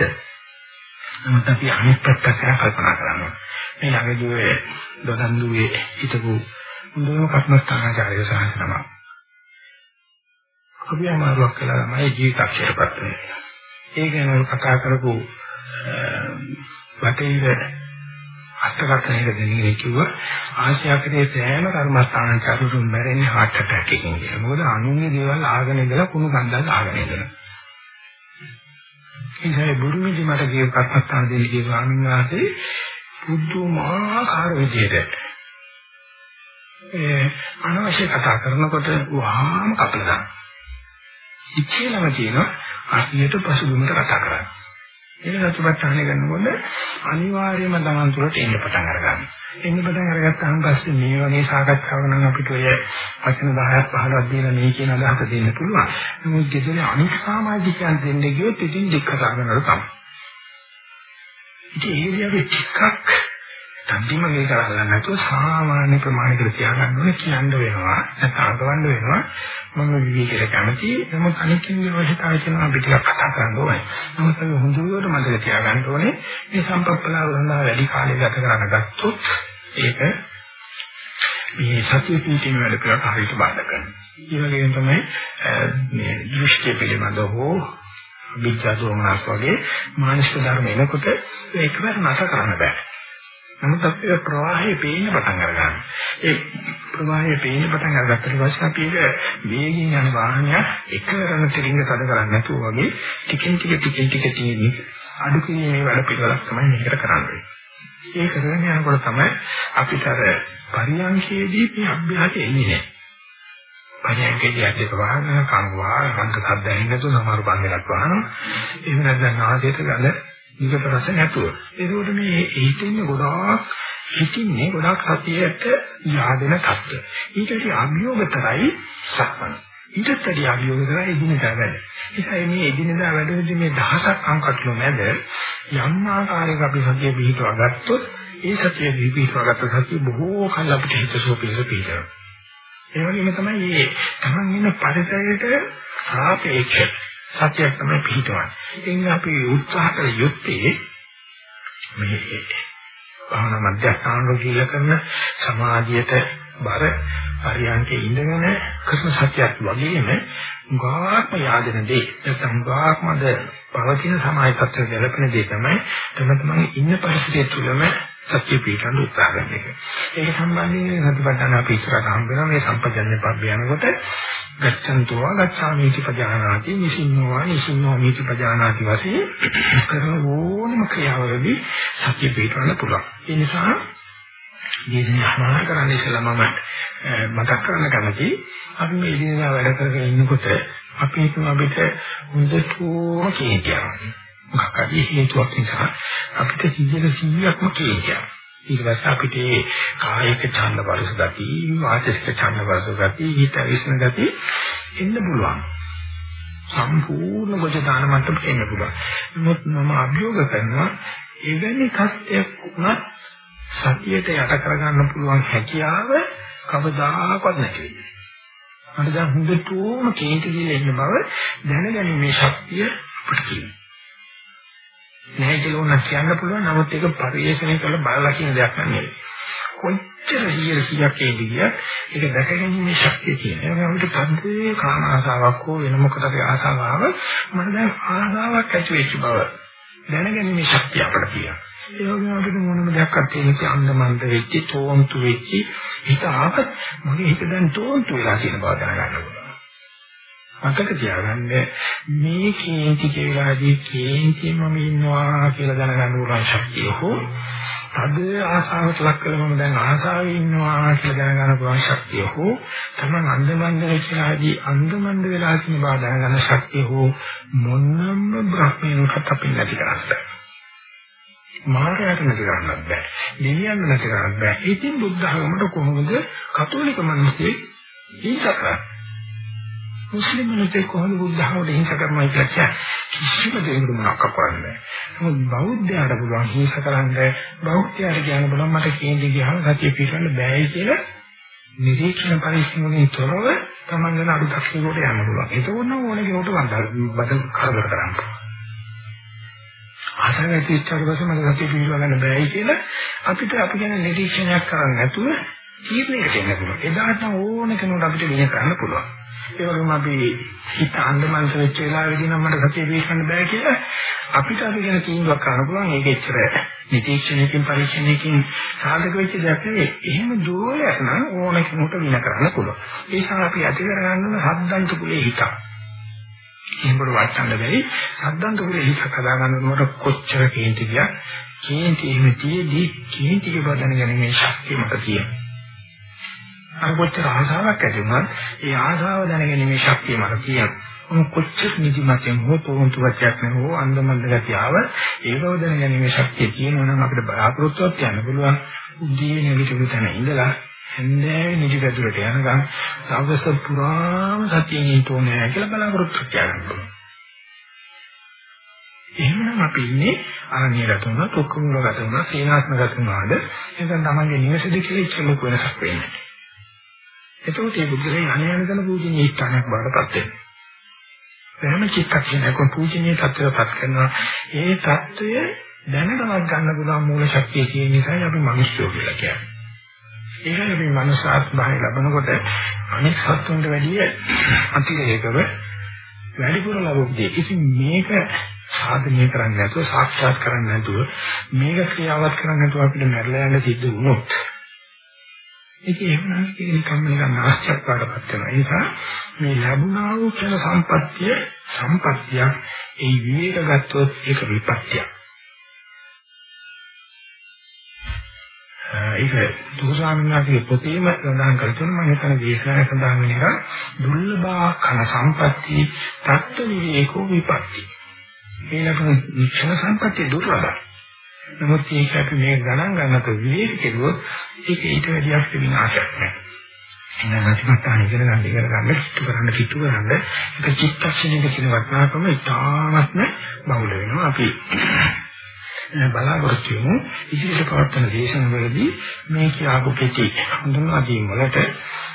නමුත් අපි අනිත් පැත්තට කල්පනා කරනවා. මේ ළඟදී දොඩන්දුවේ හිටපු මුදුම කර්මස්ථානාචාර්ය සාහසනම. අපි අමාරුවක් කළා තමයි ජීවිතක්ෂරපත් වෙන්නේ. ඒ ගැන කතා කරපු වටේිර අත්කරණයක දෙන්නේ කිව්වා ආශාකරයේ සෑම කර්මස්ථානාචාර්යතුන් මැරෙන්නේ heart attack එකකින් කියලා. මොකද අනුන්ගේ දේවල් ආගෙන ඉඳලා කුණු කන්දල් ආගෙන ඉඳලා. ඉතින් බුරුමිදි මට ගිය කර්මස්ථාන දෙන්න ගිය ස්වාමීන් වහන්සේ පුදුමාකාර විදිහට ඒ අනවශ්‍ය කතා කරනකොට වහාම කපලා දානවා. ඉච්ඡේලම කියනවා අහියට පසුබිමට කතා කරන්නේ. ඒක සතුටානේ කරනකොට අනිවාර්යයෙන්ම තමන් තුළට එන්න පටන් අරගන්නවා. එන්න පටන් අරගත්තාම පස්සේ මේ වගේ සාකච්ඡාවක් නම් අපිට ඔය වචන 10ක් 15ක් දීලා මේ කියන අදහස දෙන්න පුළුවන්. නමුත් ගෙදර අනිත් සමාජිකයන් දෙන්න ගියොත් ඉතින් දෙක කතා කරනකොට තමයි. ඉතින් ඒ විදිහට ටිකක් තන්දිම මේ කරලා නැතුව සාමාන්‍ය ප්‍රමාණයකට තියාගන්න ඕනේ කියන්න වෙනවා නැත්නම් අඟවන්න වෙනවා. මම විවිධකට කැමති නමුත් අනිත් කෙනෙකුගේ අවශ්‍යතාවය තියෙනවා අපි ටිකක් කතා කරන්න ඕනේ. නමුත් අපි හොඳට මතක තියාගන්න ඕනේ මේ සම්පප්පලාව සඳහා වැඩි කාලයක් ගත කරන්න ගත්තොත් ඒක මේ සතිය පිටින් වැඩ කරලා හරියට බාධා කරනවා. ඒ වගේම තමයි මේ දෘෂ්ටි පිළිබඳව හෝ විචාර දෝමනස් වගේ මානසික ධර්ම එනකොට ඒකවර නැත කරන්න බෑ. නමුත් අපේ ප්‍රවාහය පේන්න පටන් අරගන්නවා. ඒ ප්‍රවාහය පේන්න පටන් අරගත්තට පස්සේ අපි ඒක වේගින් යන වාහනයක් එකවරම තිරින්ග තද කරන්නේ නැතුව වගේ ටිකෙන් ටික ටිකෙන් ටික තියෙන්නේ අඩු කිරීමේ වැඩ පිළිවෙලක් තමයි මේකට කරන්නේ. ඒ කරගෙන යනකොට තමයි අපිට අර පරියන්කේදී මේ අභ්‍යාසය එන්නේ නැහැ. පරියන්කේදී ඇත්තට වාහන කන වාහන කන්ද සද්ද ඇහෙන්නේ නැතුව සමහර බන්දලක් වහනවා. එහෙම නැත්නම් ආදේට ගඳ විගත රස නැතුව. ඒකෝට මේ හිතින්නේ ගොඩාක් හිතින්නේ ගොඩාක් සතියට yaadena තත්ත්ව. ඊටදී අභියෝගතරයි සක්මන. ඊටදී අභියෝගතරයි එදිනදා වැඩ. ඒසයි මේ එදිනදා වැඩවලදී මේ දහසක් අංකටලු මැද යම් ආකාරයක අපි සතිය පිහිටවා ගත්තොත් ඒ සතිය පිහිටවා ගත්ත සතිය බොහෝ කල් අපිට හිතසෝ පිළිස පිහිටනවා. ඒ වගේම තමයි මේ තමන් ඉන්න පරිසරයට සාපේක්ෂ සත්‍යයක් තමයි පිළිතුරන්නේ. ඉතින් අපි උත්සාහ කළ යුත්තේ මේ භාවනා මධ්‍යස්ථාන වල කරන සමාධියට බර පරියන්කේ ඉඳගෙන කරන සත්‍යයක් වගේම ගාත්ම යාදෙන දේ නැත්නම් ගාත්මද පවතින සමාජ තත්ත්වයට ගැලපෙන දේ තමයි තම තමන් ඉන්න පරිසරය තුළම සත්‍ය පිටන්න උත්සාහ කරන එක. ඒක සම්බන්ධයෙන් සතිපට්ඨාන අපි ඉස්සරහට හම් වෙනවා මේ සම්පජන්‍ය පබ්බයනකොට ගච්ඡන්තෝ ගච්ඡාමිති පජානාති නිසින්නෝ නිසින්නෝ මිති පජානාති වශයෙන් කරන ඕනම ක්‍රියාවලදී සත්‍ය පිටන්න පුළුවන්. ඒ නිසා දේශනා අහනවා කරන්නේ ඉස්සලා මම මතක් කරන්න කැමති අපි මේ ඉදිරියට වැඩ කරගෙන ඉන්නකොට අපි හිතමු අපිට හොඳටම කේන්තියක්. මොකක් හරි හේතුවක් නිසා අපිට 100%ක්ම කේන්තියක්. ඊට පස්සේ අපිට කායික ඡන්ද වරස ගති, වාචික ඡන්ද වරස ගති, හිත විශ්න ගති එන්න පුළුවන්. සම්පූර්ණ ගොජ දාන මට්ටමට එන්න පුළුවන්. නමුත් මම අභියෝග කරනවා එවැනි තත්ත්වයක් වුණත් සතියට යට කරගන්න පුළුවන් හැකියාව කවදාකවත් නැති වෙන්නේ. මට දැන් හොඳටම කේන්ති කියලා ඉන්න බව දැනගැනීමේ ශක්තිය අපිට තියෙනවා. නැහැ කියලා උනත් කියන්න පුළුවන්. නමුත් ඒක පරිේශණය කරලා බලලා කියන දෙයක් නෙවෙයි. කොච්චර සියල සියක් ඒදි ගියත් ඒක දැකගැනීමේ ශක්තිය තියෙනවා. ඒක අපිට පද්දේ කාම ආසාවක් හෝ වෙන මොකටද ආසාවක් මට දැන් ආසාවක් ඇති වෙච්ච බව දැනගැනීමේ ශක්තිය අපිට තියෙනවා. ඒ වගේම අපිට මොනම දෙයක් අත්දැකීමේ අන්දමන්ත වෙච්ච, තෝන්තු වෙච්ච හිත ආපත් මොනේ හිත දැන් තෝන්තු වෙලා තියෙන බව දැනගන්න ඕනේ. මතක තියාගන්න මේ කේන්ති කියලාදී කේන්ති මම ඉන්නවා කියලා දැනගන්න උරන් ශක්තිය හෝ තද ආසාවට ලක් කළම දැන් ආසාවේ ඉන්නවා කියලා දැනගන්න පුළුවන් ශක්තිය හෝ තමන් අන්දමන්ද වෙච්චාදී අන්දමන්ද වෙලා තියෙන බව දැනගන්න ශක්තිය හෝ මොනම බ්‍රහ්මයකට අපි නැති කරන්නේ මායයට නැති කරන්නත් බෑ. දෙවියන් නැති කරන්නත් බෑ. ඉතින් බුද්ධ ධර්මයට කොහොමද කතෝලික මිනිස්සේ ඉස්සරහ මුස්ලිම් මිනිස්සු කොහොමද බුද්ධහමද හිංසා කරනවා කියලා කියන්නේ කිසිම දෙයකට මොනවක් කරන්නේ නැහැ. බෞද්ධයාට පුළුවන් හිංසා කරන්න බෞද්ධයාට කියන්න බලන්න මට කේන්ති ගියාම සතිය පිටවන්න බෑයි කියලා නිරීක්ෂණ පරිශ්‍රමයෙන් තොරව තමන් ගැන අඩු දක්ෂිනකොට යන්න පුළුවන්. ඒක ඕන ඕනේ කෙනෙකුට වන්දන බද කරදර කරන්න. ආසාවෙත් ඉච්ඡාට පස්සේ මට සතිය පිටව ගන්න බෑයි කියලා අපිට අපි ගැන නිරීක්ෂණයක් කරන්න නැතුව තීරණයකට එන්න පුළුවන්. එදාට ඕන කෙනෙකුට අපිට විනය කරන්න පුළුවන්. ඒ වගේම අපි හිත අන්දමන්ත වෙච්ච වෙලාවෙදී නම් මට සතිය පිළිගන්න බෑ කියලා අපිට අපි ගැන තීන්දුවක් කරන්න පුළුවන්. ඒක එච්චර නිරීක්ෂණයකින් පරීක්ෂණයකින් සාධක වෙච්ච දෙයක් නෙවෙයි. එහෙම දෝලයක් නම් ඕන කෙනෙකුට වින කරන්න පුළුවන්. ඒ නිසා අපි ඇති කරගන්න හද්දන්ත කුලේ හිත එහෙමකට වටන්න බැරි හද්දන්ත කුලේ හිත කදා ගන්නකොට කොච්චර කේන්ති ගියා? කේන්ති එහෙම තියේදී කේන්තික බදන ගැනීමේ ශක්තිය මට තියෙනවා. අර කොච්චර ආශාවක් ඇති වුණත් ඒ ආශාව දැනගැනීමේ ශක්තිය මට තියෙනවා. මොන කොච්චර නිදිමතෙන් හෝ තෝන්තු වචයක් නෙවෙයි අන්දමන්ද ගැතිය ආව ඒ බව දැනගැනීමේ ශක්තිය තියෙනවා නම් අපිට බලාපොරොත්තුවක් තියන්න පුළුවන්. උදේ නැගිටින තැන ඉඳලා හන්දෑවේ නිදිගැතුරට යනකම් සවස් පුරාම සතියෙන් ඉන්නෝනේ කියලා බලාපොරොත්තු තියාගන්න පුළුවන්. එහෙමනම් අපි ඉන්නේ අරණිය ගත වුණා, තොක්කමුල ගත වුණා, සීනාත්ම ගත වුණාද එතන තමන්ගේ නිවසේද කියලා ඉච්ච ලොකු වෙනසක් වෙන්නේ. එතකොට මේ බුද්ධලේ අනේ යන කරන පූජනීය ස්ථානයක් බාටපත් වෙනවා. හැම චිත්තක්ෂණයක පූජනීය තත්ත්වයටපත් කරනවා. ඒ தত্ত্বය දැනටවත් ගන්න පුළුවන් මූල ශක්තිය කියන නිසායි අපි මිනිස්සු කියලා කියන්නේ. ඒකයි අපි මනස ආත්මය ලැබනකොට අනෙක් සත්තුන්ට වැඩිය අතිරේකව වැඩිපුර ලැබුද්දී කිසි මේක සාධනය කරන්නේ නැතුව සාක්ෂාත් කරන්නේ නැතුව මේක ක්‍රියාවත් කරන්නේ නැතුව අපිට මැරලා යන්න සිද්ධ වුණොත් ඒක එහෙම නම් ඒක නිකම්ම නිකන් ආශ්චර්යයකටපත් වෙනවා. ඒ නිසා මේ ලැබුණා වූ කියන සම්පත්තිය සම්පත්තිය ඒ විවේක ගත්තොත් ඒක විපත්තිය. ඒක දුසාමිනාගේ පොතේම සඳහන් කර තුන මම හිතන දේශනාවේ සඳහන් වෙන එක දුර්ලභා කන සම්පatti තත්ත්ව විවේකෝ විපත්ති. මේ ලබන ක්ෂණ සම්පatti දුර්ලභයි. නමුත් ඒක අපි මේ ගණන් ගන්නත විවේක කෙරුවොත් ඒක ඊට වැඩි අපිට විනාශයක් නැහැ. එහෙනම් නැතිපත්තාන ඉගෙන ගන්න ඉගෙන ගන්න කිට්ටු කරන්න කිට්ටු කරන්න ඒක චිත්තක්ෂණයක තියෙන වටිනාකම ඉතාමත්ම බහුල වෙනවා. අපි බලාපොරොත්තු වෙමු ඉදිරියට පවත්වන දේශනවලදී මේ කියාපු කෙටි හඳුන්වා දීම වලට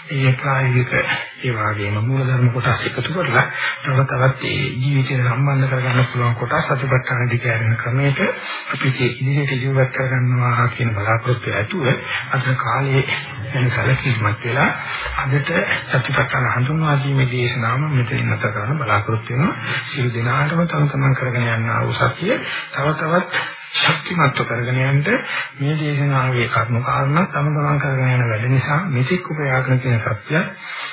ඒ ප්‍රායෝගික ඒ වගේම මූලධර්ම කොටස් එකතු කරලා තව තවත් ඒ ජීවිතේ සම්බන්ධ කරගන්න පුළුවන් කොටස් අතිපට්ඨාන දිගෑරෙන ක්‍රමයට අපි ඉදිරියට ඉදිරියට කරගන්නවා කියන බලාපොරොත්තු ඇතුව අද කාලේ වෙන සැලකීමක් වෙලා අදට සතිපට්ඨාන හඳුන්වා දීමේ දේශනාව මෙතනින් නැත කරන්න බලාපොරොත්තු වෙනවා. සියලු දෙනාටම තම තමන් කරගෙන යන ආ වූ සතිය තව තවත් ශක්තිමත්ව කරගෙන යන්න මේ දේශනාවේ කර්ම කාරණා තම තමන් කරගෙන යන වැඩ නිසා මෙතික් උපයාගෙන තියෙන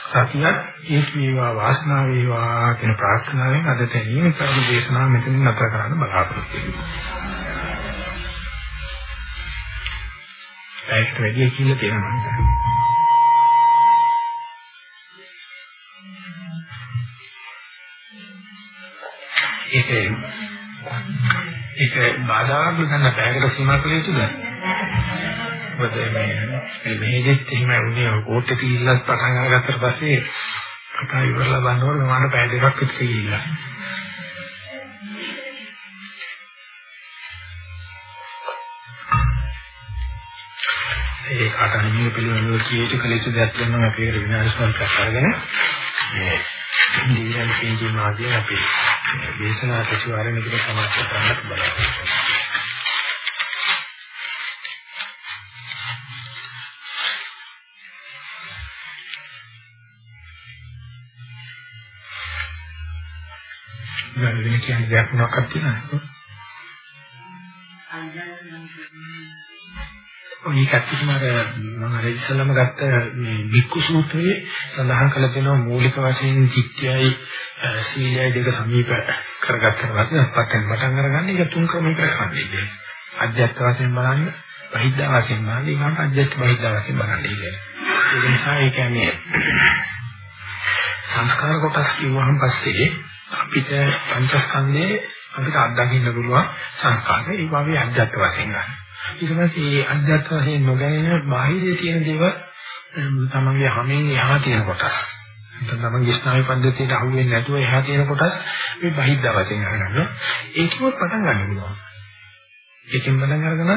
සත්‍ය සතියක් හේතු වේවා වාසනාව වේවා කියන ප්‍රාර්ථනාවෙන් අද තේරීම කරන දේශනාව මෙතනින් නතර කරන්න බලාපොරොත්තු වෙනවා. ඒකට වැඩි කියලා තියෙනවා මම ඒක ඒක බාධාවක් ගන්න බෑකට සීමා කළ යුතුද? මොකද මේ මේ මෙහෙදෙත් එහෙම වුණේ කෝට්ටේ කිල්ලක් පටන් අරගත්තට පස්සේ කතා ඉවරලා බලනකොට මම පැය දෙකක් විතර ගිහිල්ලා. ඒ කාටනිය පිළිවෙලව කීයට කලිසු දෙයක් කරනවා අපි ඒකට විනාශ කරලා කරගෙන මේ දිවියන් පින්දි මාගේ අපි දේශනා සතිවාරණයකට සමර්ථ කරන්නත් බලාපොරොත්තු වෙනවා. වෙන කියන්නේ දෙයක් මොනවක්ද තියෙනවද? ඔය කච්චිම අර මම අර ඉස්සලම ගත්ත මේ බික්කු සූත්‍රයේ සඳහන් කරලා තියෙනවා මූලික වශයෙන් චිත්තයයි සීලයයි දෙක සමීප කරගත්තට පස්සේ පටන් පටන් අරගන්න ඒක තුන් ක්‍රමයකට කරන්නේ කියන්නේ. අධ්‍යාත්ම වශයෙන් බලන්න, බහිද්ධා වශයෙන් බලන්න, ඊළඟට අධ්‍යාත්ම බහිද්ධා වශයෙන් බලන්න කියන්නේ. ඒ නිසා ඒ කියන්නේ සංස්කාර කොටස් කිව්වහම පස්සේ අපිට පංචස්කන්ධයේ අපිට අත්දකින්න පුළුවන් සංස්කාර ඒ වගේ අධ්‍යාත්ම වශයෙන් ගන්න. ඊට පස්සේ මේ අධ්‍යාත්ම වශයෙන් නොගැනෙන බාහිරේ තියෙන දේවල් තමන්ගේ හැමෙන් එහා තියෙන කොටස් නැත්නම් තමන්ගේ ස්නායු පද්ධතියට අහු වෙන්නේ නැතුව එහා තියෙන කොටස් මේ බහිද්ද වශයෙන් අරගන්න. ඒකවත් පටන් ගන්න පුළුවන්. ඒකෙන් පටන් අරගෙන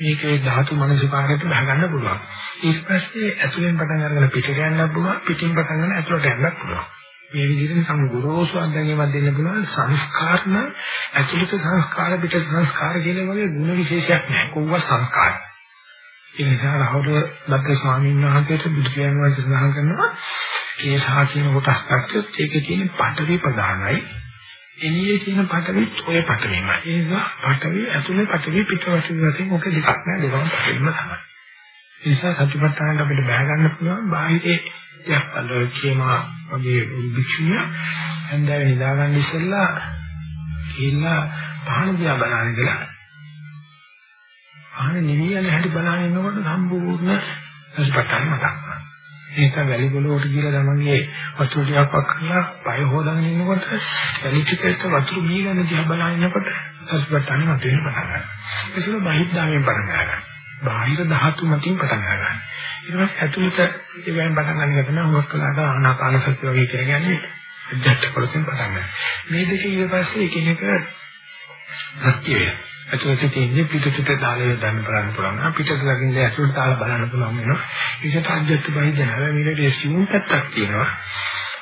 මේකේ ධාතු මනසිකාරයට බහගන්න පුළුවන්. ඊට පස්සේ ඇතුලෙන් පටන් අරගෙන පිටට යන්න පුළුවන්. පිටින් පටන් ගන්න ඇතුලට යන්න පුළුවන්. මේ විදිහට සම්ගුරුසු අධ්‍යයනයක් දෙන්න පුළුවන්. සංස්කාරන ඇතුළත සංස්කාර පිට සංස්කාර කියන වගේ ಗುಣ විශේෂයක් නැහැ. කොහොම සංස්කාරයි. ඒ නිසා රහවර දත්ත ස්වාමීන් වහන්සේට බුදු පියාණන් වහන්සේ සඳහන් කරනවා ඒ සහ කියන කොටස් ගත්තොත් ඒකේ තියෙන පඨවි ප්‍රධානයි. එළියේ තියෙන පඨවිත් ඔය පඨවිමයි. ඒ නිසා පඨවි ඇතුලේ පඨවි පිටවශයෙන් වශයෙන් ඔක දෙකක් නෑ. දෙකම පඨවිම තමයි. ඒ නිසා සත්‍යපට්ඨානට අපිට බෑ ගන්න පුළුවන් බාහිරේ දෙයක් අල්ල කියනවා වගේ භික්ෂුණිය හන්දාවේ නිදාගන්න ඉස්සෙල්ලා කියලා පහන දිහා බලන්න කියලා ආන නිවියන හැටි බලන ඉන්නකොට සම්පූර්ණ සත්‍යපට්ඨාන මතක් වෙනවා. ඒක වැලි ගොලවට ගිහලා තමන්ගේ වතුර ටිකක් වක් කරලා පය හොදාගෙන ඉන්නකොට වැලි ටිකේට වතුර මීගන දිහා බලන ඉන්නකොට සත්‍යපට්ඨාන මත වෙන පටන් ගන්නවා. ඒක බහිද්දාමෙන් පටන් ගන්නවා. බාහිර ධාතු මතින් පටන් ගන්නවා. ඊට පස්සේ ඇතුළත ඒවෙන් පටන් ගන්න එක තමයි හුඟක් කලකට ආනාපාන සතිය වගේ කියන්නේ අධ්‍යාත්ම කොටසෙන් පටන් ගන්න. මේ දෙකේ ඊට පස්සේ එකිනෙක සත්‍ය වෙනවා. ඇතුළත තියෙන්නේ පිටුපිට දාලා දාන්න බලන්න පුළුවන්. පිටට ලගින්ද ඇතුළට දාලා බලන්න පුළුවන් වෙනවා. ඒකට අධ්‍යත්ත බහිද නැහැ. මේකට සිවුම් පැත්තක් තියෙනවා.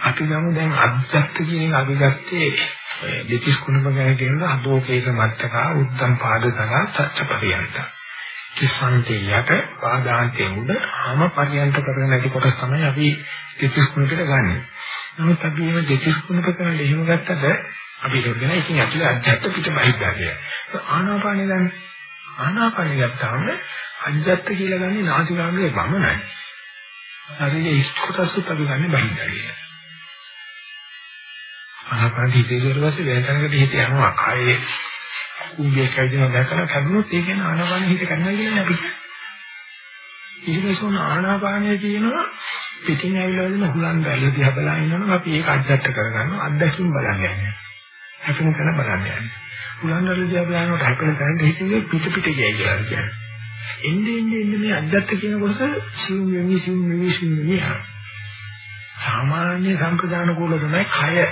අපි ගමු දැන් අධ්‍යත්ත කියන එක අපි ගත්තේ දෙතිස් කුණම ගැන කියනවා අදෝකේක මත්තකා උද්දම් පාදතනා සත්‍යපරියන්ත. කිසන්තේ යට පාදාන්තේ උඩ ආම පරියන්ත කරගෙන නැති කොටස් තමයි අපි දෙතිස් කුණකට ගන්නෙ. නමුත් අපි මේ දෙතිස් කුණක කරලා එහෙම ගත්තට අපි හිතගෙන ඉතින් ඇතුලේ අධ්‍යාත්ම පිට බහිද්දා කියලා. ආනාපානෙ ගන්න. ආනාපානෙ ගත්තාම අධ්‍යාත්ම කියලා ගන්නේ නාසිකාග්‍රේ වමනයි. හරියට ඉස්කොටසුත් අපි ගන්න බහිද්දා කියලා. ආනාපාන හිතේ ඉවරවසේ වේදනකට හිත යනවා. කායේ කුඹේ කැවිදිනවා දැකලා කඩනොත් ඒ කියන්නේ ආනාපාන හිත කරනවා කියන්නේ අපි. ඊටසෝන ආනාපානයේ තියෙනවා පිටින් ඇවිල්ලා වදින හුලන් බැල දිහා බලන ඉන්නවනම් අපි ඒක අධ්‍යත්ත කරගන්නවා අත්දැකීම් බලන්නේ. හැපෙන තැන බලන්න යන්නේ. උලන්වල දිහා බලනකොට හැපෙන තැනට හිතේ පිට පිට ගියයි කියලා කියන්නේ. එන්නේ එන්නේ එන්නේ මේ අධ්‍යාත්ම කියන කොටස සිව් වෙමි සිව් වෙමි සිව් වෙමි සාමාන්‍ය සම්ප්‍රදාන කුල තමයි කය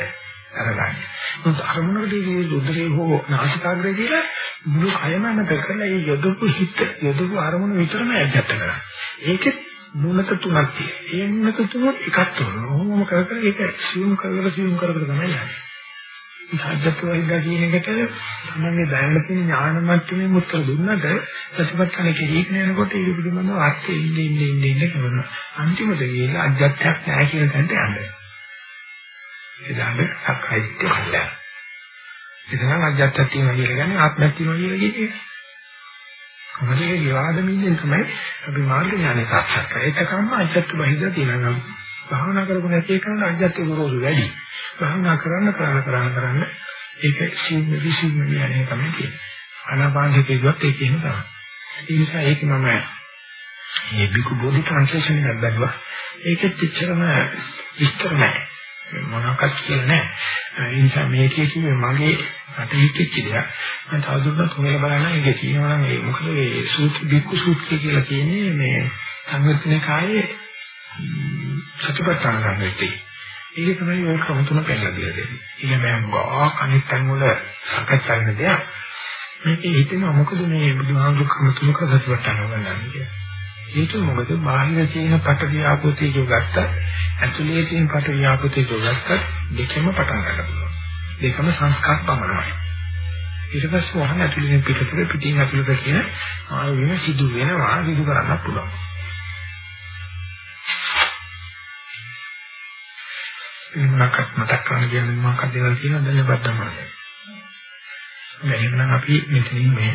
අරගන්නේ. මොකද අරමුණකට මේ උදරේ හෝ නාසිකාග්‍රේ කියලා මුළු කයම නැත කරලා ඒ යොදපු හිත යොදපු අරමුණ විතරම අධ්‍යාත්ම කරා. ඒකෙත් මුලක තුනක් තියෙනවා. ඒ මුලක තුන එකක් තෝරනවා. ඕම කර කර ඒක සිවුම් කරලා සිවුම් කර කර තමයි යන්නේ. සාධකවයිද කියන එකට තමන්ගේ දැනන තියෙන ඥාන මට්ටමේ උත්තර දුන්නද ප්‍රතිපත්තන කෙරීගෙන යනකොට ඒක පිළිබඳව අර්ථය ඉන්නේ ඉන්නේ ඉන්නේ ඉන්නේ කරනවා. අන්තිමට ගිහිල්ලා අධ්‍යාත්මයක් නැහැ කියන තැනට යන්නේ. ඒ දාන්න සක්කායිත්‍ය කළා. ඒක නම් අධ්‍යාත්මයක් තියෙනවා කියලා කියන්නේ ආත්මයක් තියෙනවා කියලා කියන්නේ. මොකද ඒ විවාදමින්ෙන් තමයි අපි මාර්ග ඥානෙ සාක්ෂාත් කරගන්නේ. ඒකකම්ම අධ්‍යාත්ම බහිද තියෙනවා. භාවනා කරපු නැති එකන අධ්‍යාත්ම ගුරුවරු වැඩි. භාවනා කරන්න කරන්න කරන්න කරන්න ඒක සිව් විසිව් කියන්නේ තමයි කියන්නේ. ආනාපාන හිතේවත් ඒක කියන තමයි. ඒ නිසා ඒක මම මේ බිකු බෝධි ට්‍රාන්ස්ලේෂන් එකක් බැලුවා. ඒකෙත් ඉච්චරම විස්තර නැහැ. මොනවාක්වත් කියලා නැහැ. ඒ නිසා මේකේ කිව්වේ මගේ අතීතෙච්ච දෙයක්. මම තවදුරටත් හොයලා බලන්න ඒකේ තියෙනවා නම් ඒ මොකද මේ සූත්‍ර බිකු සූත්‍රය කියලා කියන්නේ මේ සංවර්ධන කායේ සතිපට්ඨාන ගන්නෙtti. ඒක තමයි ඔය ක්‍රම තුන පෙන්නලා දෙලා දෙන්නේ. ඉතින් මම ගා කණිත් තැන් වල සාකච්ඡා වෙන දෙයක්. මේක හිතෙනවා මොකද මේ බුදුහාමුදුරු ක්‍රම තුනක සතිපට්ඨාන ගන්නන්නේ කියලා. ඒක මොකද බාහිර තියෙන පට වියාපෝතේ ජොගත්ත ඇතුලේ තියෙන පට වියාපෝතේ ජොගත්ත දෙකම පටන් ගන්න පුළුවන්. දෙකම සංස්කාර පමණයි. ඊට පස්සේ වහන ඇතුලේ පිටතට පිටින් ඇතුලට කියන ආයෙම සිදු වෙනවා සිදු කරන්න පුළුවන්. මොනවාක්වත් මතක් කරන්න කියන්නේ මොනවාක්ද දේවල් තියෙනවද දැන් බද්දමද දැන් එහෙනම් අපි මෙතනින් මේ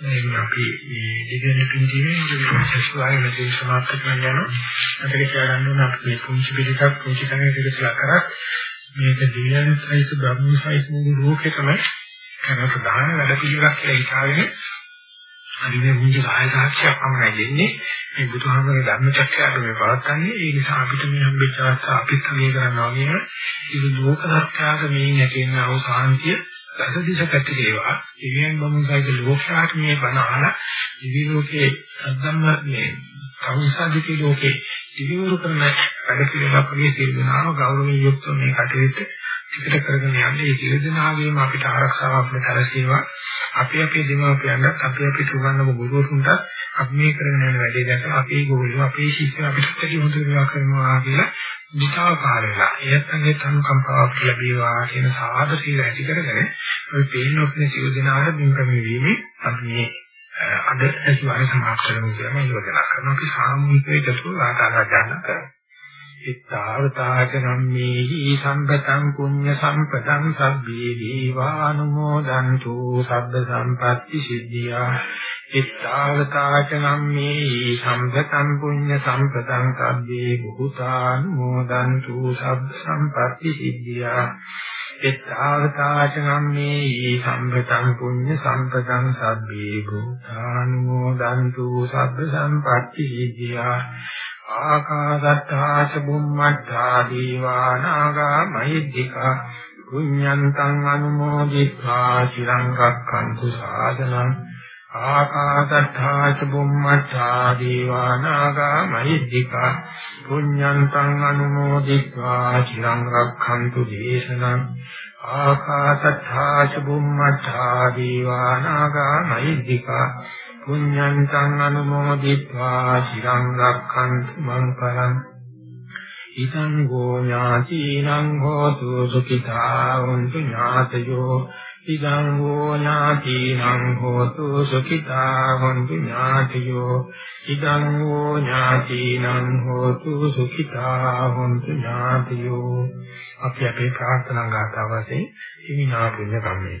මේ අපි මේ දෙවෙනි පින්දීමේ සස්වාය මෙතන සමාප්ත කරන්න යනවා. අපිට කියන්න ඕන අපි මේ පුංචි පිළිසක් පුංචි කණේ පිළිසලා කරත් මේක දියන් සයිස බ්‍රහ්ම සයිස මුළු ලෝකේ තමයි කරන ප්‍රධාන වැඩ පිළිවෙලක් කියලා හිතාගෙන අනිනේ මුංජි කාය සාක්ෂියක් පමණයි දෙන්නේ. මේ බුදුහාමරේ ධර්ම චක්‍රයට මේ පවත්න්නේ ඒ නිසා අපිට මේ හම්බෙච්ච අවස්ථාව අපිත් මේ කරනවා වගේම මේ ලෝක සත්‍යාග මේ නැතින අවසාන්තිය දසදිශ පැතිරේවා ඉවියන් බමුණයිද ලෝකයාට මේ බණ අහලා ඉවි ලෝකේ සම්ධම්ම මේ කවුසාදිකේ ලෝකේ ඉදිවරු කරන වැඩ පිළිවෙලක් වගේ සිල්දනාව ගෞරවයෙන් යුක්ත මේ කටයුත්ත ටිකට කරගෙන යන්නේ. මේ සිල්දනාවේම අපිට ආරක්ෂාවක් ලැබෙනවා අපි අපේ දෙමාපියන්ට අපි අපිට උගන්වපු ගුරුතුන්ට අපි මේ කරගෙන යන වැඩේ දැකලා අපේ ගෝලියෝ අපේ ශිෂ්‍යයෝ අපිට වැඩි හොඳ දේවල් කරනවා කියලා විචාකාර වෙලා එයත්ගේ සංකම්පාවක් ලැබේවා කියන සාධ සීල ඇති කරගෙන ඔය පේන ඔපින සිල් දනාට බිම් ප්‍රමේයීමේ අපි මේ අද ඇසිවාර සමාප්ත කරමු කියලා මම යෝජනා කරනවා. අපි සාමූහිකව එකතු ආකාරය ගන්න කරමු. ඉත්තාවතාච නම්මේහි සම්පතං පුඤ්ඤ සම්පතං සබ්බේ දීවානුමෝදන්තු සබ්බ සම්පatti සිද්ධියා. ඉත්තාවතාච නම්මේහි සම්පතං පුඤ්ඤ සම්පතං සබ්බේ බුතානුමෝදන්තු සබ්බ සම්පatti සිද්ධියා. එත්තාවතාචනම්මේ සම්පතං පුඤ්ඤ සම්පතං සබ්බේ භූතානුමෝදන්තු සබ්බ සම්පatti සිද්ධියා. ආකාසත්තා සුම්මත්තා දීවානාගා මහිද්దికා පුඤ්ඤන්තං අනුමෝදිත්වා චිරං රක්ඛන්තු සාසනං ආකාසත්තා සුම්මත්තා දීවානාගා මහිද්దికා පුඤ්ඤන්තං අනුමෝදිත්වා චිරං රක්ඛන්තු දේශනං ආකාසත්තා සුම්මත්තා දීවානාගා මහිද්దికා පුඤ්ඤං තං අනුමෝදිत्वा චිරං රක්ඛන්තු මං පරං. ඊතං ගෝ ඥාතිනං හෝතු සුඛිතා උන්තු ඥාතයෝ. ඊතං ගෝ ඥාතිනං හෝතු සුඛිතා උන්තු ඥාතයෝ. ඊතං ගෝ ඥාතිනං හෝතු සුඛිතා උන්තු ඥාතයෝ. අපි අපේ ප්‍රාර්ථනා ගාථාවසේ හිමිනා පුණ්‍ය කම්මේ.